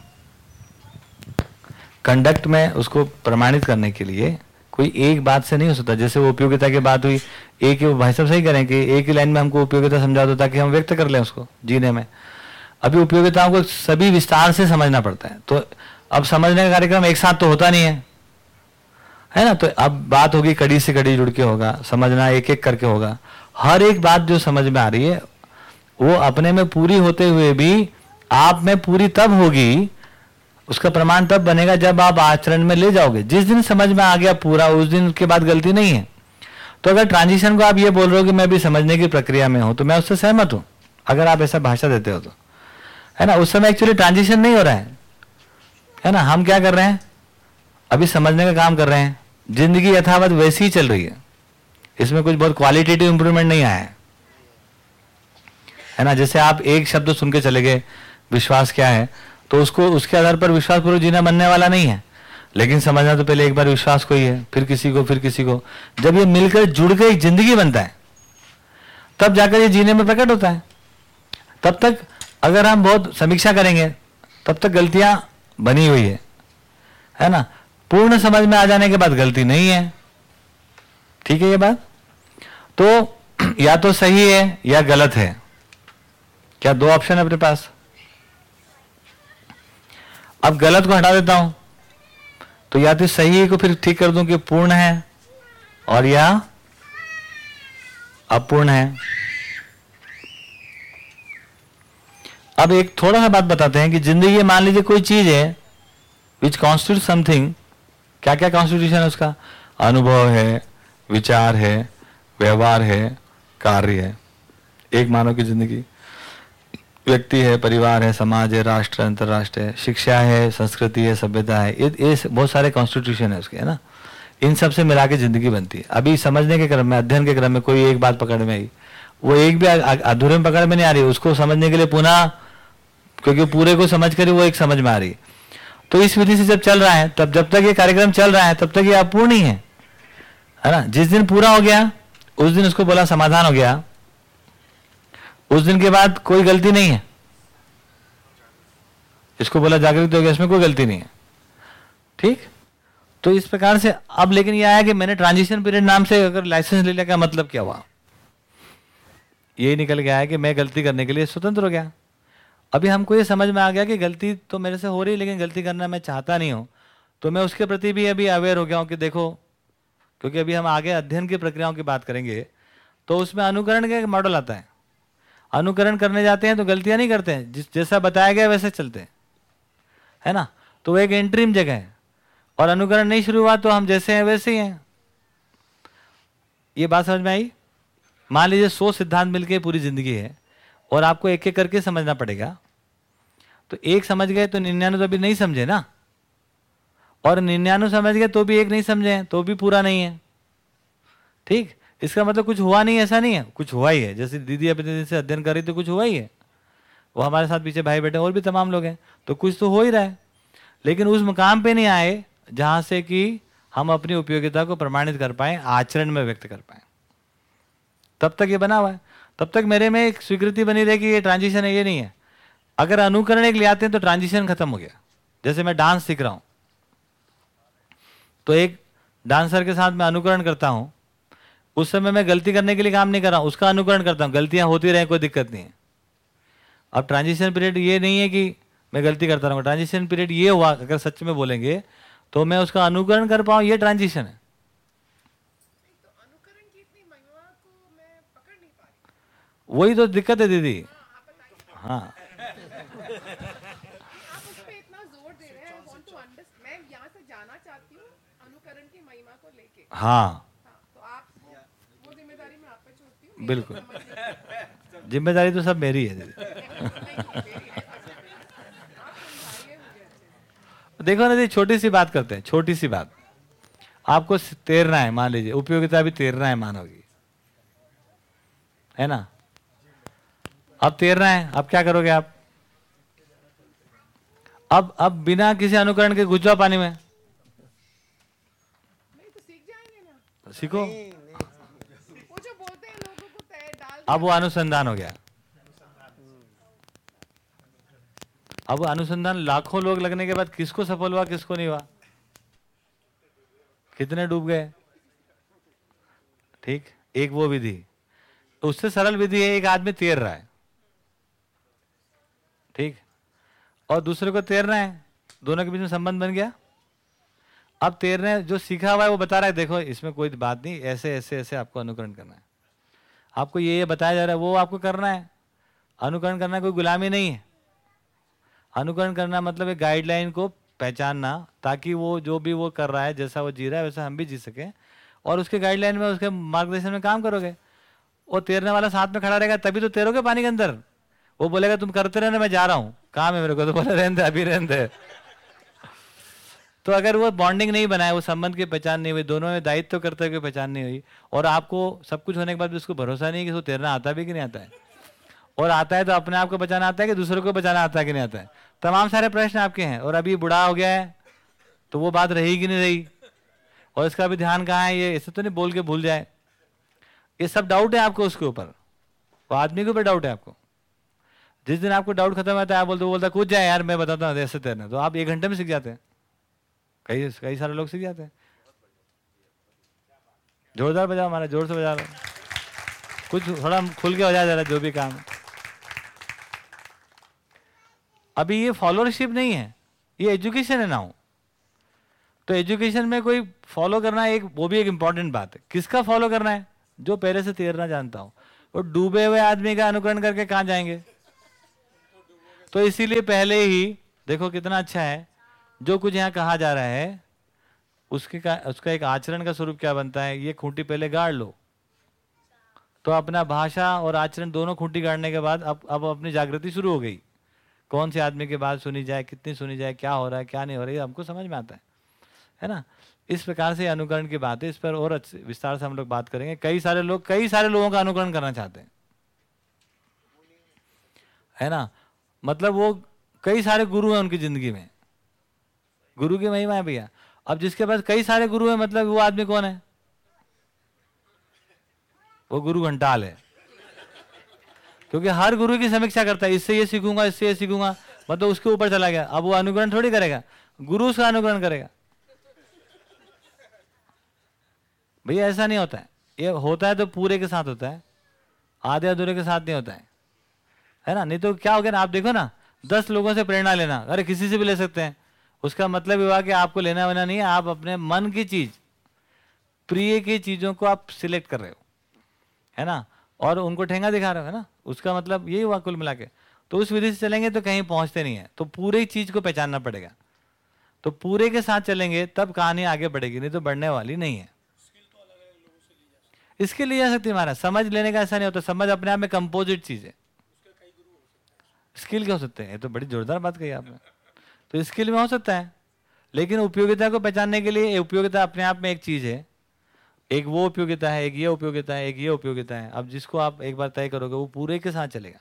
कंडक्ट में उसको प्रमाणित करने के लिए कोई एक बात से नहीं हो सकता। जैसे वो उपयोगिता की बात हुई, एक भाई साहब सही करें कि एक ही लाइन में हमको उपयोगिता समझा दो ताकि हम व्यक्त कर लें उसको जीने में। अभी उपयोगिताओं को सभी विस्तार से समझना पड़ता है। तो अब समझने का कार्यक्रम एक साथ तो होता नहीं है। है ना? तो अब बात होगी कड़ी से कड़ी जुड़ के होगा, समझना एक एक करके होगा। हर एक बात जो समझ में आ रही है, वो अपने में पूरी होते हुए भी आप में पूरी तब होगी उसका प्रमाण तब बनेगा जब आप आचरण में ले जाओगे। जिस दिन समझ में आ गया पूरा, उस दिन के बाद गलती नहीं है। तो अगर ट्रांजिशन को आप ये बोल रहे हो कि मैं भी समझने की प्रक्रिया में हूँ तो मैं उससे सहमत हूँ, अगर आप ऐसा भाषा देते हो तो। है ना? उस समय एक्चुअली ट्रांजिशन नहीं हो रहा है। है ना? हम क्या कर रहे हैं? अभी समझने का काम कर रहे हैं। ज़िंदगी यथावत वैसी ही चल रही है। इसमें कुछ बहुत क्वालिटेटिव इंप्रूवमेंट नहीं आया है। है ना? जैसे आप एक शब्द सुन के चले गए, विश्वास क्या है? तो उसको, उसके आधार पर विश्वास पूर्वक जीना बनने वाला नहीं है। लेकिन समझना तो पहले एक बार विश्वास को ही है, फिर किसी को, फिर किसी को। जब ये मिलकर जुड़ के एक ज़िंदगी बनता है, तब जाकर ये जीने में प्रकट होता है। तब तक अगर हम बहुत समीक्षा करेंगे, तब तक गलतियाँ बनी हुई है। है ना? पूर्ण समझ में आ जाने के बाद गलती नहीं है। ठीक है ये बात? तो या तो सही है या गलत है। क्या दो ऑप्शन है अपने पास? अब गलत को हटा देता हूँ। तो या तो सही को फिर ठीक कर दूँ कि पूर्ण है, और या अपूर्ण है। अब एक थोड़ा सा बात बताते हैं कि ज़िंदगी मान लीजिए कोई चीज़ है विच कॉन्स्टिट्यूट समथिंग क्या क्या कॉन्स्टिट्यूशन है उसका? अनुभव है, विचार है, व्यवहार है, कार्य है। एक मानव की ज़िंदगी। व्यक्ति है, परिवार है, समाज है, राष्ट्र अंतरराष्ट्र है शिक्षा है, संस्कृति है, सभ्यता है, ये ये बहुत सारे कॉन्स्टिट्यूशन है उसके, है ना? इन सबसे मिला के ज़िंदगी बनती है। अभी समझने के क्रम में, अध्ययन के क्रम में कोई एक बात पकड़ में आई। वो एक भी अधूरे में पकड़ में नहीं आ रही, उसको समझने के लिए पुनः, क्योंकि पूरे को समझ कर वो एक समझ में आ रही तो इस विधि से जब चल रहा है, तब जब तक ये कार्यक्रम चल रहा है, तब तक ये अपूर्ण ही है। है ना? जिस दिन पूरा हो गया, उस दिन उसको बोला समाधान हो गया। उस दिन के बाद कोई गलती नहीं है। इसको बोला, जागृत हो गया इसमें कोई गलती नहीं है। ठीक? तो इस प्रकार से अब लेकिन यह आया कि मैंने ट्रांजिशन पीरियड नाम से अगर लाइसेंस ले लिया का मतलब क्या हुआ? ये निकल गया है कि मैं गलती करने के लिए स्वतंत्र हो गया। अभी हमको ये समझ में आ गया कि गलती तो मेरे से हो रही है लेकिन गलती करना मैं चाहता नहीं हूँ। तो मैं उसके प्रति भी अभी अवेयर हो गया हूँ कि देखो, क्योंकि अभी हम आगे अध्ययन की प्रक्रियाओं की बात करेंगे तो उसमें अनुकरण का एक मॉडल आता है। अनुकरण करने जाते हैं तो गलतियाँ नहीं करते हैं। जिस, जैसा बताया गया वैसे चलते हैं। है ना? तो एक एंट्रीम जगह है। और अनुकरण नहीं शुरू हुआ तो हम जैसे हैं, वैसे ही हैं। ये बात समझ में आई? मान लीजिए सौ सिद्धांत मिलके पूरी ज़िंदगी है और आपको एक एक करके समझना पड़ेगा। तो एक समझ गए तो निन्यानवे तो अभी नहीं समझे ना? और निन्यानवे समझ गए तो भी एक नहीं समझे तो भी पूरा नहीं है। ठीक? इसका मतलब कुछ हुआ नहीं, ऐसा नहीं है। कुछ हुआ ही है। जैसे दीदी अपने दिन से अध्ययन कर रही तो कुछ हुआ ही है। वो हमारे साथ पीछे भाई बैठे और भी तमाम लोग हैं। तो कुछ तो हो ही रहा है। लेकिन उस मुकाम पे नहीं आए, जहाँ से कि हम अपनी उपयोगिता को प्रमाणित कर पाए, आचरण में व्यक्त कर पाए। तब तक ये बना हुआ है। तब तक मेरे में एक स्वीकृति बनी रही कि ये ट्रांजिशन है, ये नहीं है। अगर अनुकरण एक ले आते हैं तो ट्रांजिशन खत्म हो गया। जैसे मैं डांस सीख रहा हूँ। तो एक डांसर के साथ मैं अनुकरण करता हूँ। उस समय मैं गलती करने के लिए काम नहीं कर रहा हूँ उसका अनुकरण करता हूँ। गलतियाँ होती रहे कोई दिक्कत नहीं है। अब ट्रांजिशन पीरियड ये नहीं है कि मैं गलती करता रहूँगा। ट्रांजिशन पीरियड ये हुआ अगर सच में बोलेंगे तो मैं उसका अनुकरण कर पाऊँ ये ट्रांजिशन है। वही तो दिक्कत है दीदी। हाँ। हाँ। बिल्कुल। ज़िम्मेदारी तो सब मेरी है दीदी। देखो ना दीदी छोटी सी बात करते हैं छोटी सी बात। आपको तैरना है मान लीजिए उपयोगिता भी तैरना है मानव की है ना? अब तैरना है अब क्या करोगे आप? अब अब बिना किसी अनुकरण के घुस जाओ पानी में। सीखो अब वो अनुसंधान हो गया। अब अनुसंधान लाखों लोग लगने के बाद किसको सफल हुआ, किसको नहीं हुआ? कितने डूब गए? ठीक, एक वो विधि। तो उससे सरल विधि है, एक आदमी तैर रहा है। ठीक, और दूसरे को तैरना है, दोनों के बीच में संबंध बन गया। अब तैरने जो सीखा हुआ है, वो बता रहा है, देखो, इसमें कोई बात नहीं, ऐसे ऐसे ऐसे आपको अनुकरण करना है। आपको ये ये बताया जा रहा है, वो आपको करना है। अनुकरण करना कोई गुलामी नहीं है। अनुकरण करना मतलब एक गाइडलाइन को पहचानना, ताकि वो जो भी वो कर रहा है, जैसा वो जी रहा है, वैसा हम भी जी सकें। और उसके गाइडलाइन में, उसके मार्गदर्शन में काम करोगे। वो तैरने वाला साथ में खड़ा रहेगा, तभी तो तैरोगे पानी के अंदर। वो बोलेगा, तुम करते रहना, मैं जा रहा हूँ। काम है मेरे को तो बोले, रहने अभी रहने तो अगर वो बॉन्डिंग नहीं बनाए, वो संबंध की पहचान नहीं हुई, दोनों में दायित्व करते हुए पहचान नहीं हुई, और आपको सब कुछ होने के बाद भी उसको भरोसा नहीं कि उसको तैरना आता भी कि नहीं आता है। और आता है तो अपने आप को बचाना आता है कि दूसरों को बचाना आता है कि नहीं आता है? तमाम सारे प्रश्न आपके हैं, और अभी बुढ़ा हो गया है तो वो बात रही कि नहीं रही? और इसका भी ध्यान कहाँ है ये? ऐसे तो नहीं बोल के भूल जाए। ये सब डाउट है आपको उसके ऊपर। वो आदमी के ऊपर डाउट है आपको। जिस दिन आपको डाउट खत्म होता है, आप बोलते बोलता, कूद जाए यार, मैं बताता हूँ, ऐसे तैरना। तो आप एक घंटे में सीख जाते हैं। कई कई सारे लोग सीख जाते हैं। जोरदार बजाओ हमारा ज़ोर से बजा रहा कुछ थोड़ा खुल के हो जाए जरा जो भी काम। अभी ये फॉलोअरशिप नहीं है, ये एजुकेशन है ना हो तो एजुकेशन में कोई फॉलो करना एक, वो भी एक इंपॉर्टेंट बात है। किसका फॉलो करना है? जो पहले से तैरना जानता हो। और डूबे हुए आदमी का अनुकरण करके कहाँ जाएँगे? तो इसीलिए पहले ही, देखो कितना अच्छा है जो कुछ यहाँ कहा जा रहा है, उसके का, उसका एक आचरण का स्वरूप क्या बनता है? ये खूंटी पहले गाड़ लो। तो अपना भाषा और आचरण दोनों खूंटी गाड़ने के बाद अब अब अपनी जागृति शुरू हो गई। कौन से आदमी की बात सुनी जाए, कितनी सुनी जाए, क्या हो रहा है, क्या नहीं हो रहा है हमको समझ में आता है। है ना? इस प्रकार से अनुकरण की बात है। इस पर और विस्तार से हम लोग बात करेंगे। कई सारे लोग, कई सारे लोगों का अनुकरण करना चाहते हैं। है ना? मतलब वो, कई सारे गुरु हैं उनकी ज़िंदगी में। गुरु की महिमा है भैया। अब जिसके पास कई सारे गुरु हैं मतलब वो आदमी कौन है? वो गुरु घंटाल है। क्योंकि हर गुरु की समीक्षा करता है, इससे ये सीखूँगा, इससे ये सीखूँगा। मतलब उसके ऊपर चला गया। अब वो अनुग्रहण थोड़ी करेगा। गुरु उसका अनुग्रहण करेगा। भैया, ऐसा नहीं होता है। ये होता है तो पूरे के साथ होता है। आधे अधूरे के साथ नहीं होता है। है ना? नहीं तो क्या हो गया ना? आप देखो ना, दस लोगों से प्रेरणा लेना। अरे, किसी से भी ले सकते हैं। उसका मतलब ये हुआ कि आपको लेना वेना नहीं है, आप अपने मन की चीज़, प्रिय की चीज़ों को आप सिलेक्ट कर रहे हो, है ना? और उनको ठेंगा दिखा रहे हो, है ना? उसका मतलब यही हुआ कुल मिला के। तो उस विधि से चलेंगे तो कहीं पहुँचते नहीं है तो पूरे चीज़ को पहचानना पड़ेगा। तो पूरे के साथ चलेंगे, तब कहानी आगे बढ़ेगी, नहीं तो बढ़ने वाली नहीं है। इसके लिए जा सकती है समझ लेने का ऐसा नहीं होता, समझ अपने आप में कंपोजिट चीज़ है। स्किल क्या हो सकते हैं? ये तो बड़ी जोरदार बात कही आपने। तो स्किल में हो सकता है। लेकिन उपयोगिता को पहचानने के लिए उपयोगिता अपने आप में एक चीज़ है। एक वो उपयोगिता है, एक ये उपयोगिता है, एक ये उपयोगिता है। अब जिसको आप एक बार तय करोगे, वो पूरे के साथ चलेगा।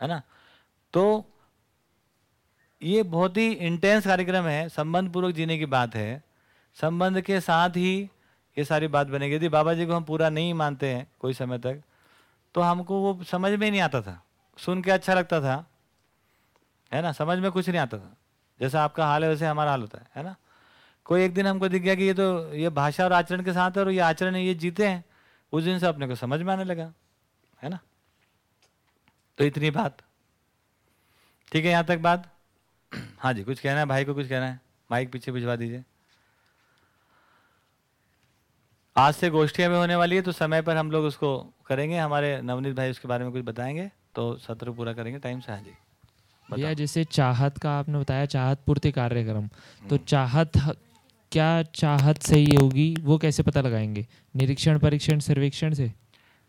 है ना? तो ये बहुत ही इंटेंस कार्यक्रम है। संबंध पूर्वक जीने की बात है। संबंध के साथ ही ये सारी बात बनेगी। यदि बाबा जी को हम पूरा नहीं मानते हैं कोई समय तक तो हमको वो समझ में नहीं आता था। सुन के अच्छा लगता था। है ना? समझ में कुछ नहीं आता था। जैसा आपका हाल है, वैसे हमारा हाल होता है है ना? कोई एक दिन हमको दिख गया कि ये तो ये भाषा और आचरण के साथ है और ये आचरण ये जीते हैं, उस दिन से अपने को समझ में आने लगा, है ना? तो इतनी बात। ठीक है, यहाँ तक बात। हाँ जी, कुछ कहना है? भाई को कुछ कहना है? माइक पीछे भिजवा दीजिए। आज से गोष्ठियाँ में होने वाली है तो समय पर हम लोग उसको करेंगे। हमारे नवनीत भाई उसके बारे में कुछ बताएँगे तो सत्र पूरा करेंगे। टाइम से हाँ जी। भैया जैसे चाहत का आपने बताया चाहत पूर्ति कार्यक्रम तो चाहत क्या चाहत सही होगी वो कैसे पता लगाएँगे? निरीक्षण परीक्षण सर्वेक्षण से?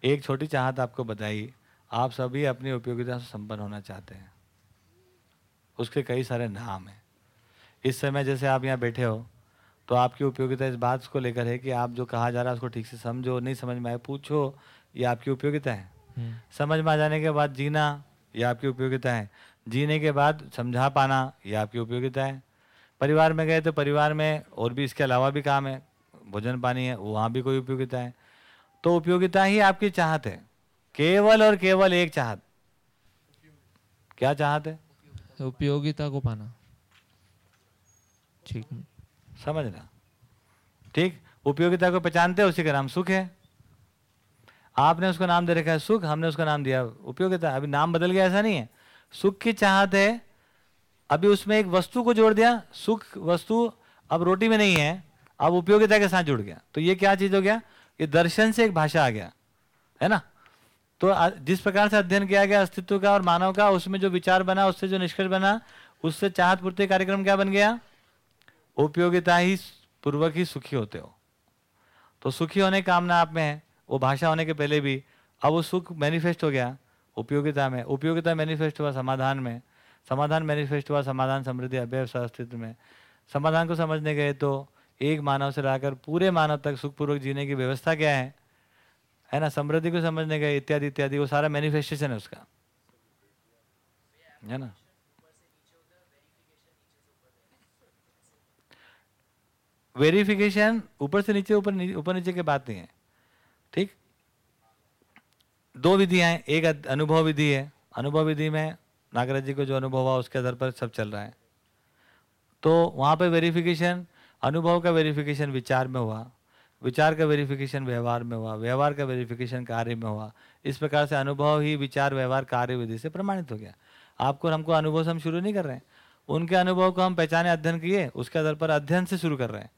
एक छोटी चाहत आपको बताई आप सभी अपनी उपयोगिता से संपन्न होना चाहते हैं। उसके कई सारे नाम हैं। इस समय जैसे आप यहाँ बैठे हो तो आपकी उपयोगिता इस बात को लेकर है कि आप जो कहा जा रहा है उसको ठीक से समझो नहीं समझ में आए पूछो ये आपकी उपयोगिता है। हम्म। समझ में आ जाने के बाद जीना ये आपकी उपयोगिता है। जीने के बाद समझा पाना ये आपकी उपयोगिता है। परिवार में गए तो परिवार में और भी इसके अलावा भी काम है। भोजन पानी है वहाँ भी कोई उपयोगिता है। तो उपयोगिता ही आपकी चाहत है। केवल और केवल एक चाहत। क्या चाहत है? उपयोगिता को पाना। ठीक। समझना। ठीक? उपयोगिता को पहचानते हैं उसी का नाम सुख है। आपने उसको नाम दे रखा है सुख हमने उसका नाम दिया उपयोगिता। अभी नाम बदल गया ऐसा नहीं है। सुख की चाहत है, अभी उसमें एक वस्तु को जोड़ दिया, सुख वस्तु अब रोटी में नहीं है, अब उपयोगिता के साथ जुड़ गया। तो ये क्या चीज़ हो गया? ये दर्शन से एक भाषा आ गया, है ना? तो जिस प्रकार से अध्ययन किया गया अस्तित्व का और मानव का, उसमें जो विचार बना, उससे जो निष्कर्ष बना, उससे चाहत पूर्ति कार्यक्रम क्या बन गया? उपयोगिता ही पूर्वक ही सुखी होते हो। तो सुखी होने कामना आप में है, वो भाषा होने के पहले भी, अब वो सुख मैनिफेस्ट हो गया। उपयोगिता में उपयोगिता मैनिफेस्ट हुआ समाधान में। समाधान मैनिफेस्ट हुआ समाधान समृद्धि अभय अस्तित्व में। समाधान को समझने गए तो एक मानव से लाकर पूरे मानव तक सुखपूर्वक जीने की व्यवस्था क्या है? है ना? समृद्धि को समझने गए इत्यादि इत्यादि, वो सारा मैनिफेस्टेशन है उसका। है ना? वेरिफिकेशन ऊपर से नीचे, ऊपर ऊपर नीचे की बात नहीं है। ठीक? दो विधियाँ हैं, एक अनुभव विधि है। अनुभव विधि में नागराज जी को जो अनुभव हुआ उसके आधार पर सब चल रहा है। तो वहाँ पे वेरिफिकेशन अनुभव का वेरिफिकेशन विचार में हुआ, विचार का वेरिफिकेशन व्यवहार में हुआ, व्यवहार का वेरिफिकेशन कार्य में हुआ। इस प्रकार से अनुभव ही विचार, व्यवहार, कार्य विधि से प्रमाणित हो गया। आपको हमको अनुभव से हम शुरू नहीं कर रहे हैं। उनके अनुभव को हम पहचाने, अध्ययन किए, उसके आधार पर अध्ययन से शुरू कर रहे हैं।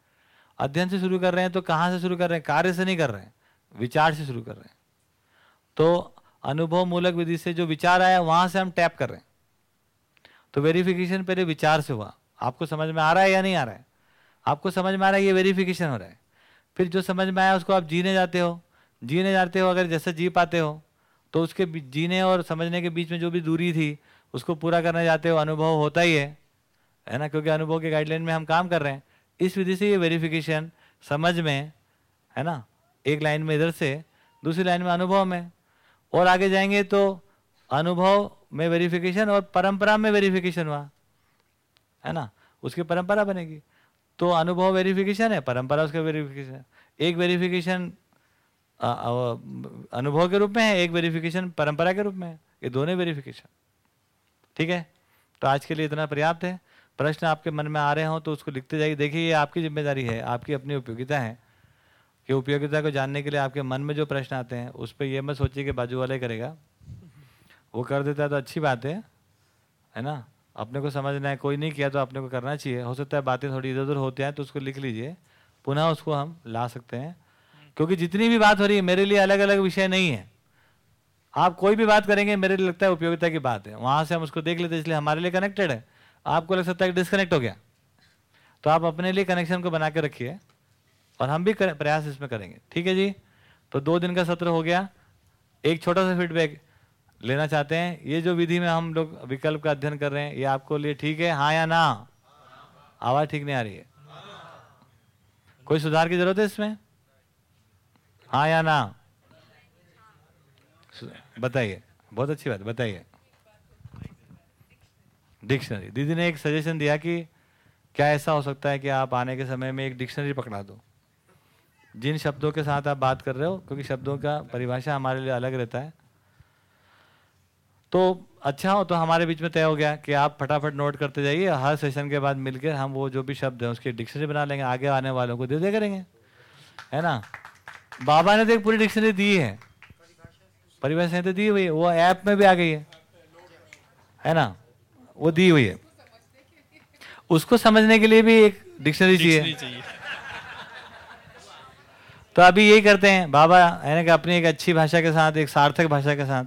अध्ययन से शुरू कर रहे हैं तो कहाँ से शुरू कर रहे हैं? कार्य से नहीं कर रहे हैं। विचार से शुरू कर रहे हैं। तो अनुभव मूलक विधि से जो विचार आया, वहाँ से हम टैप कर रहे हैं। तो वेरिफिकेशन पहले विचार से हुआ। आपको समझ में आ रहा है या नहीं आ रहा है? आपको समझ में आ रहा है ये वेरिफिकेशन हो रहा है। फिर जो समझ में आया, उसको आप जीने जाते हो। जीने जाते हो, अगर जैसे जी पाते हो तो उसके जीने और समझने के बीच में जो भी दूरी थी, उसको पूरा करने जाते हो। अनुभव होता ही है। है ना? क्योंकि अनुभव के गाइडलाइन में हम काम कर रहे हैं। इस विधि से ये वेरिफिकेशन समझ में, है ना? एक लाइन में इधर से, दूसरी लाइन में अनुभव में। और आगे जाएँगे तो अनुभव में वेरिफिकेशन और परंपरा में वेरिफिकेशन हुआ है ना? उसकी परंपरा बनेगी। तो अनुभव वेरिफिकेशन है, परंपरा उसका वेरिफिकेशन एक वेरिफिकेशन अनुभव के रूप में है, एक वेरिफिकेशन परंपरा के रूप में है। ये दोनों वेरिफिकेशन ठीक है? तो आज के लिए इतना पर्याप्त है। प्रश्न आपके मन में आ रहे हो तो उसको लिखते जाइए। देखिए, ये आपकी ज़िम्मेदारी है, आपकी अपनी उपयोगिता है। कि उपयोगिता को जानने के लिए आपके मन में जो प्रश्न आते हैं, उस पर यह मत सोचिए कि बाजू वाला करेगा। वो कर देता है तो अच्छी बात है है ना? अपने को समझना है, कोई नहीं किया तो अपने को करना चाहिए। हो सकता है बातें थोड़ी इधर उधर होती हैं तो उसको लिख लीजिए। पुनः उसको हम ला सकते हैं। क्योंकि जितनी भी बात हो रही है, मेरे लिए अलग अलग विषय नहीं है। आप कोई भी बात करेंगे, मेरे लिए लगता है उपयोगिता की बात है। वहाँ से हम उसको देख लेते हैं, इसलिए हमारे लिए कनेक्टेड है। आपको लग सकता है कि डिस्कनेक्ट हो गया। तो आप अपने लिए कनेक्शन को बना के रखिए। और हम भी प्रयास इसमें करेंगे। ठीक है जी? तो दो दिन का सत्र हो गया। एक छोटा सा फीडबैक लेना चाहते हैं। ये जो विधि में हम लोग विकल्प का अध्ययन कर रहे हैं, ये आपको लिए ठीक है? हाँ या ना? आवाज़ ठीक नहीं आ रही है। कोई सुधार की ज़रूरत है इसमें? हाँ या ना? बताइए। बहुत अच्छी बात, बताइए। डिक्शनरी। दीदी ने एक सजेशन दिया कि क्या ऐसा हो सकता है कि आप आने के समय में एक डिक्शनरी पकड़ा दो। जिन शब्दों के साथ आप बात कर रहे हो, क्योंकि शब्दों का परिभाषा हमारे लिए अलग रहता है। तो अच्छा हो तो हमारे बीच में तय हो गया कि आप फटाफट नोट करते जाइए, हर सेशन के बाद मिलकर हम वो जो भी शब्द हैं उसकी डिक्शनरी बना लेंगे, आगे आने वालों को दे दे करेंगे। है ना? बाबा ने तो एक पूरी डिक्शनरी दी है। परिभाषा तो दी हुई है, वो ऐप में भी आ गई है। है ना? वो दी हुई है। उसको समझने के लिए भी एक डिक्शनरी चाहिए। तो अभी यही करते हैं। बाबा, है ना कि अपनी एक अच्छी भाषा के साथ, एक सार्थक भाषा के साथ,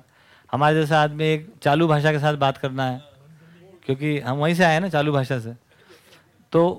हमारे जैसे आदमी एक चालू भाषा के साथ बात करना है, क्योंकि हम वहीं से आए ना चालू भाषा से। तो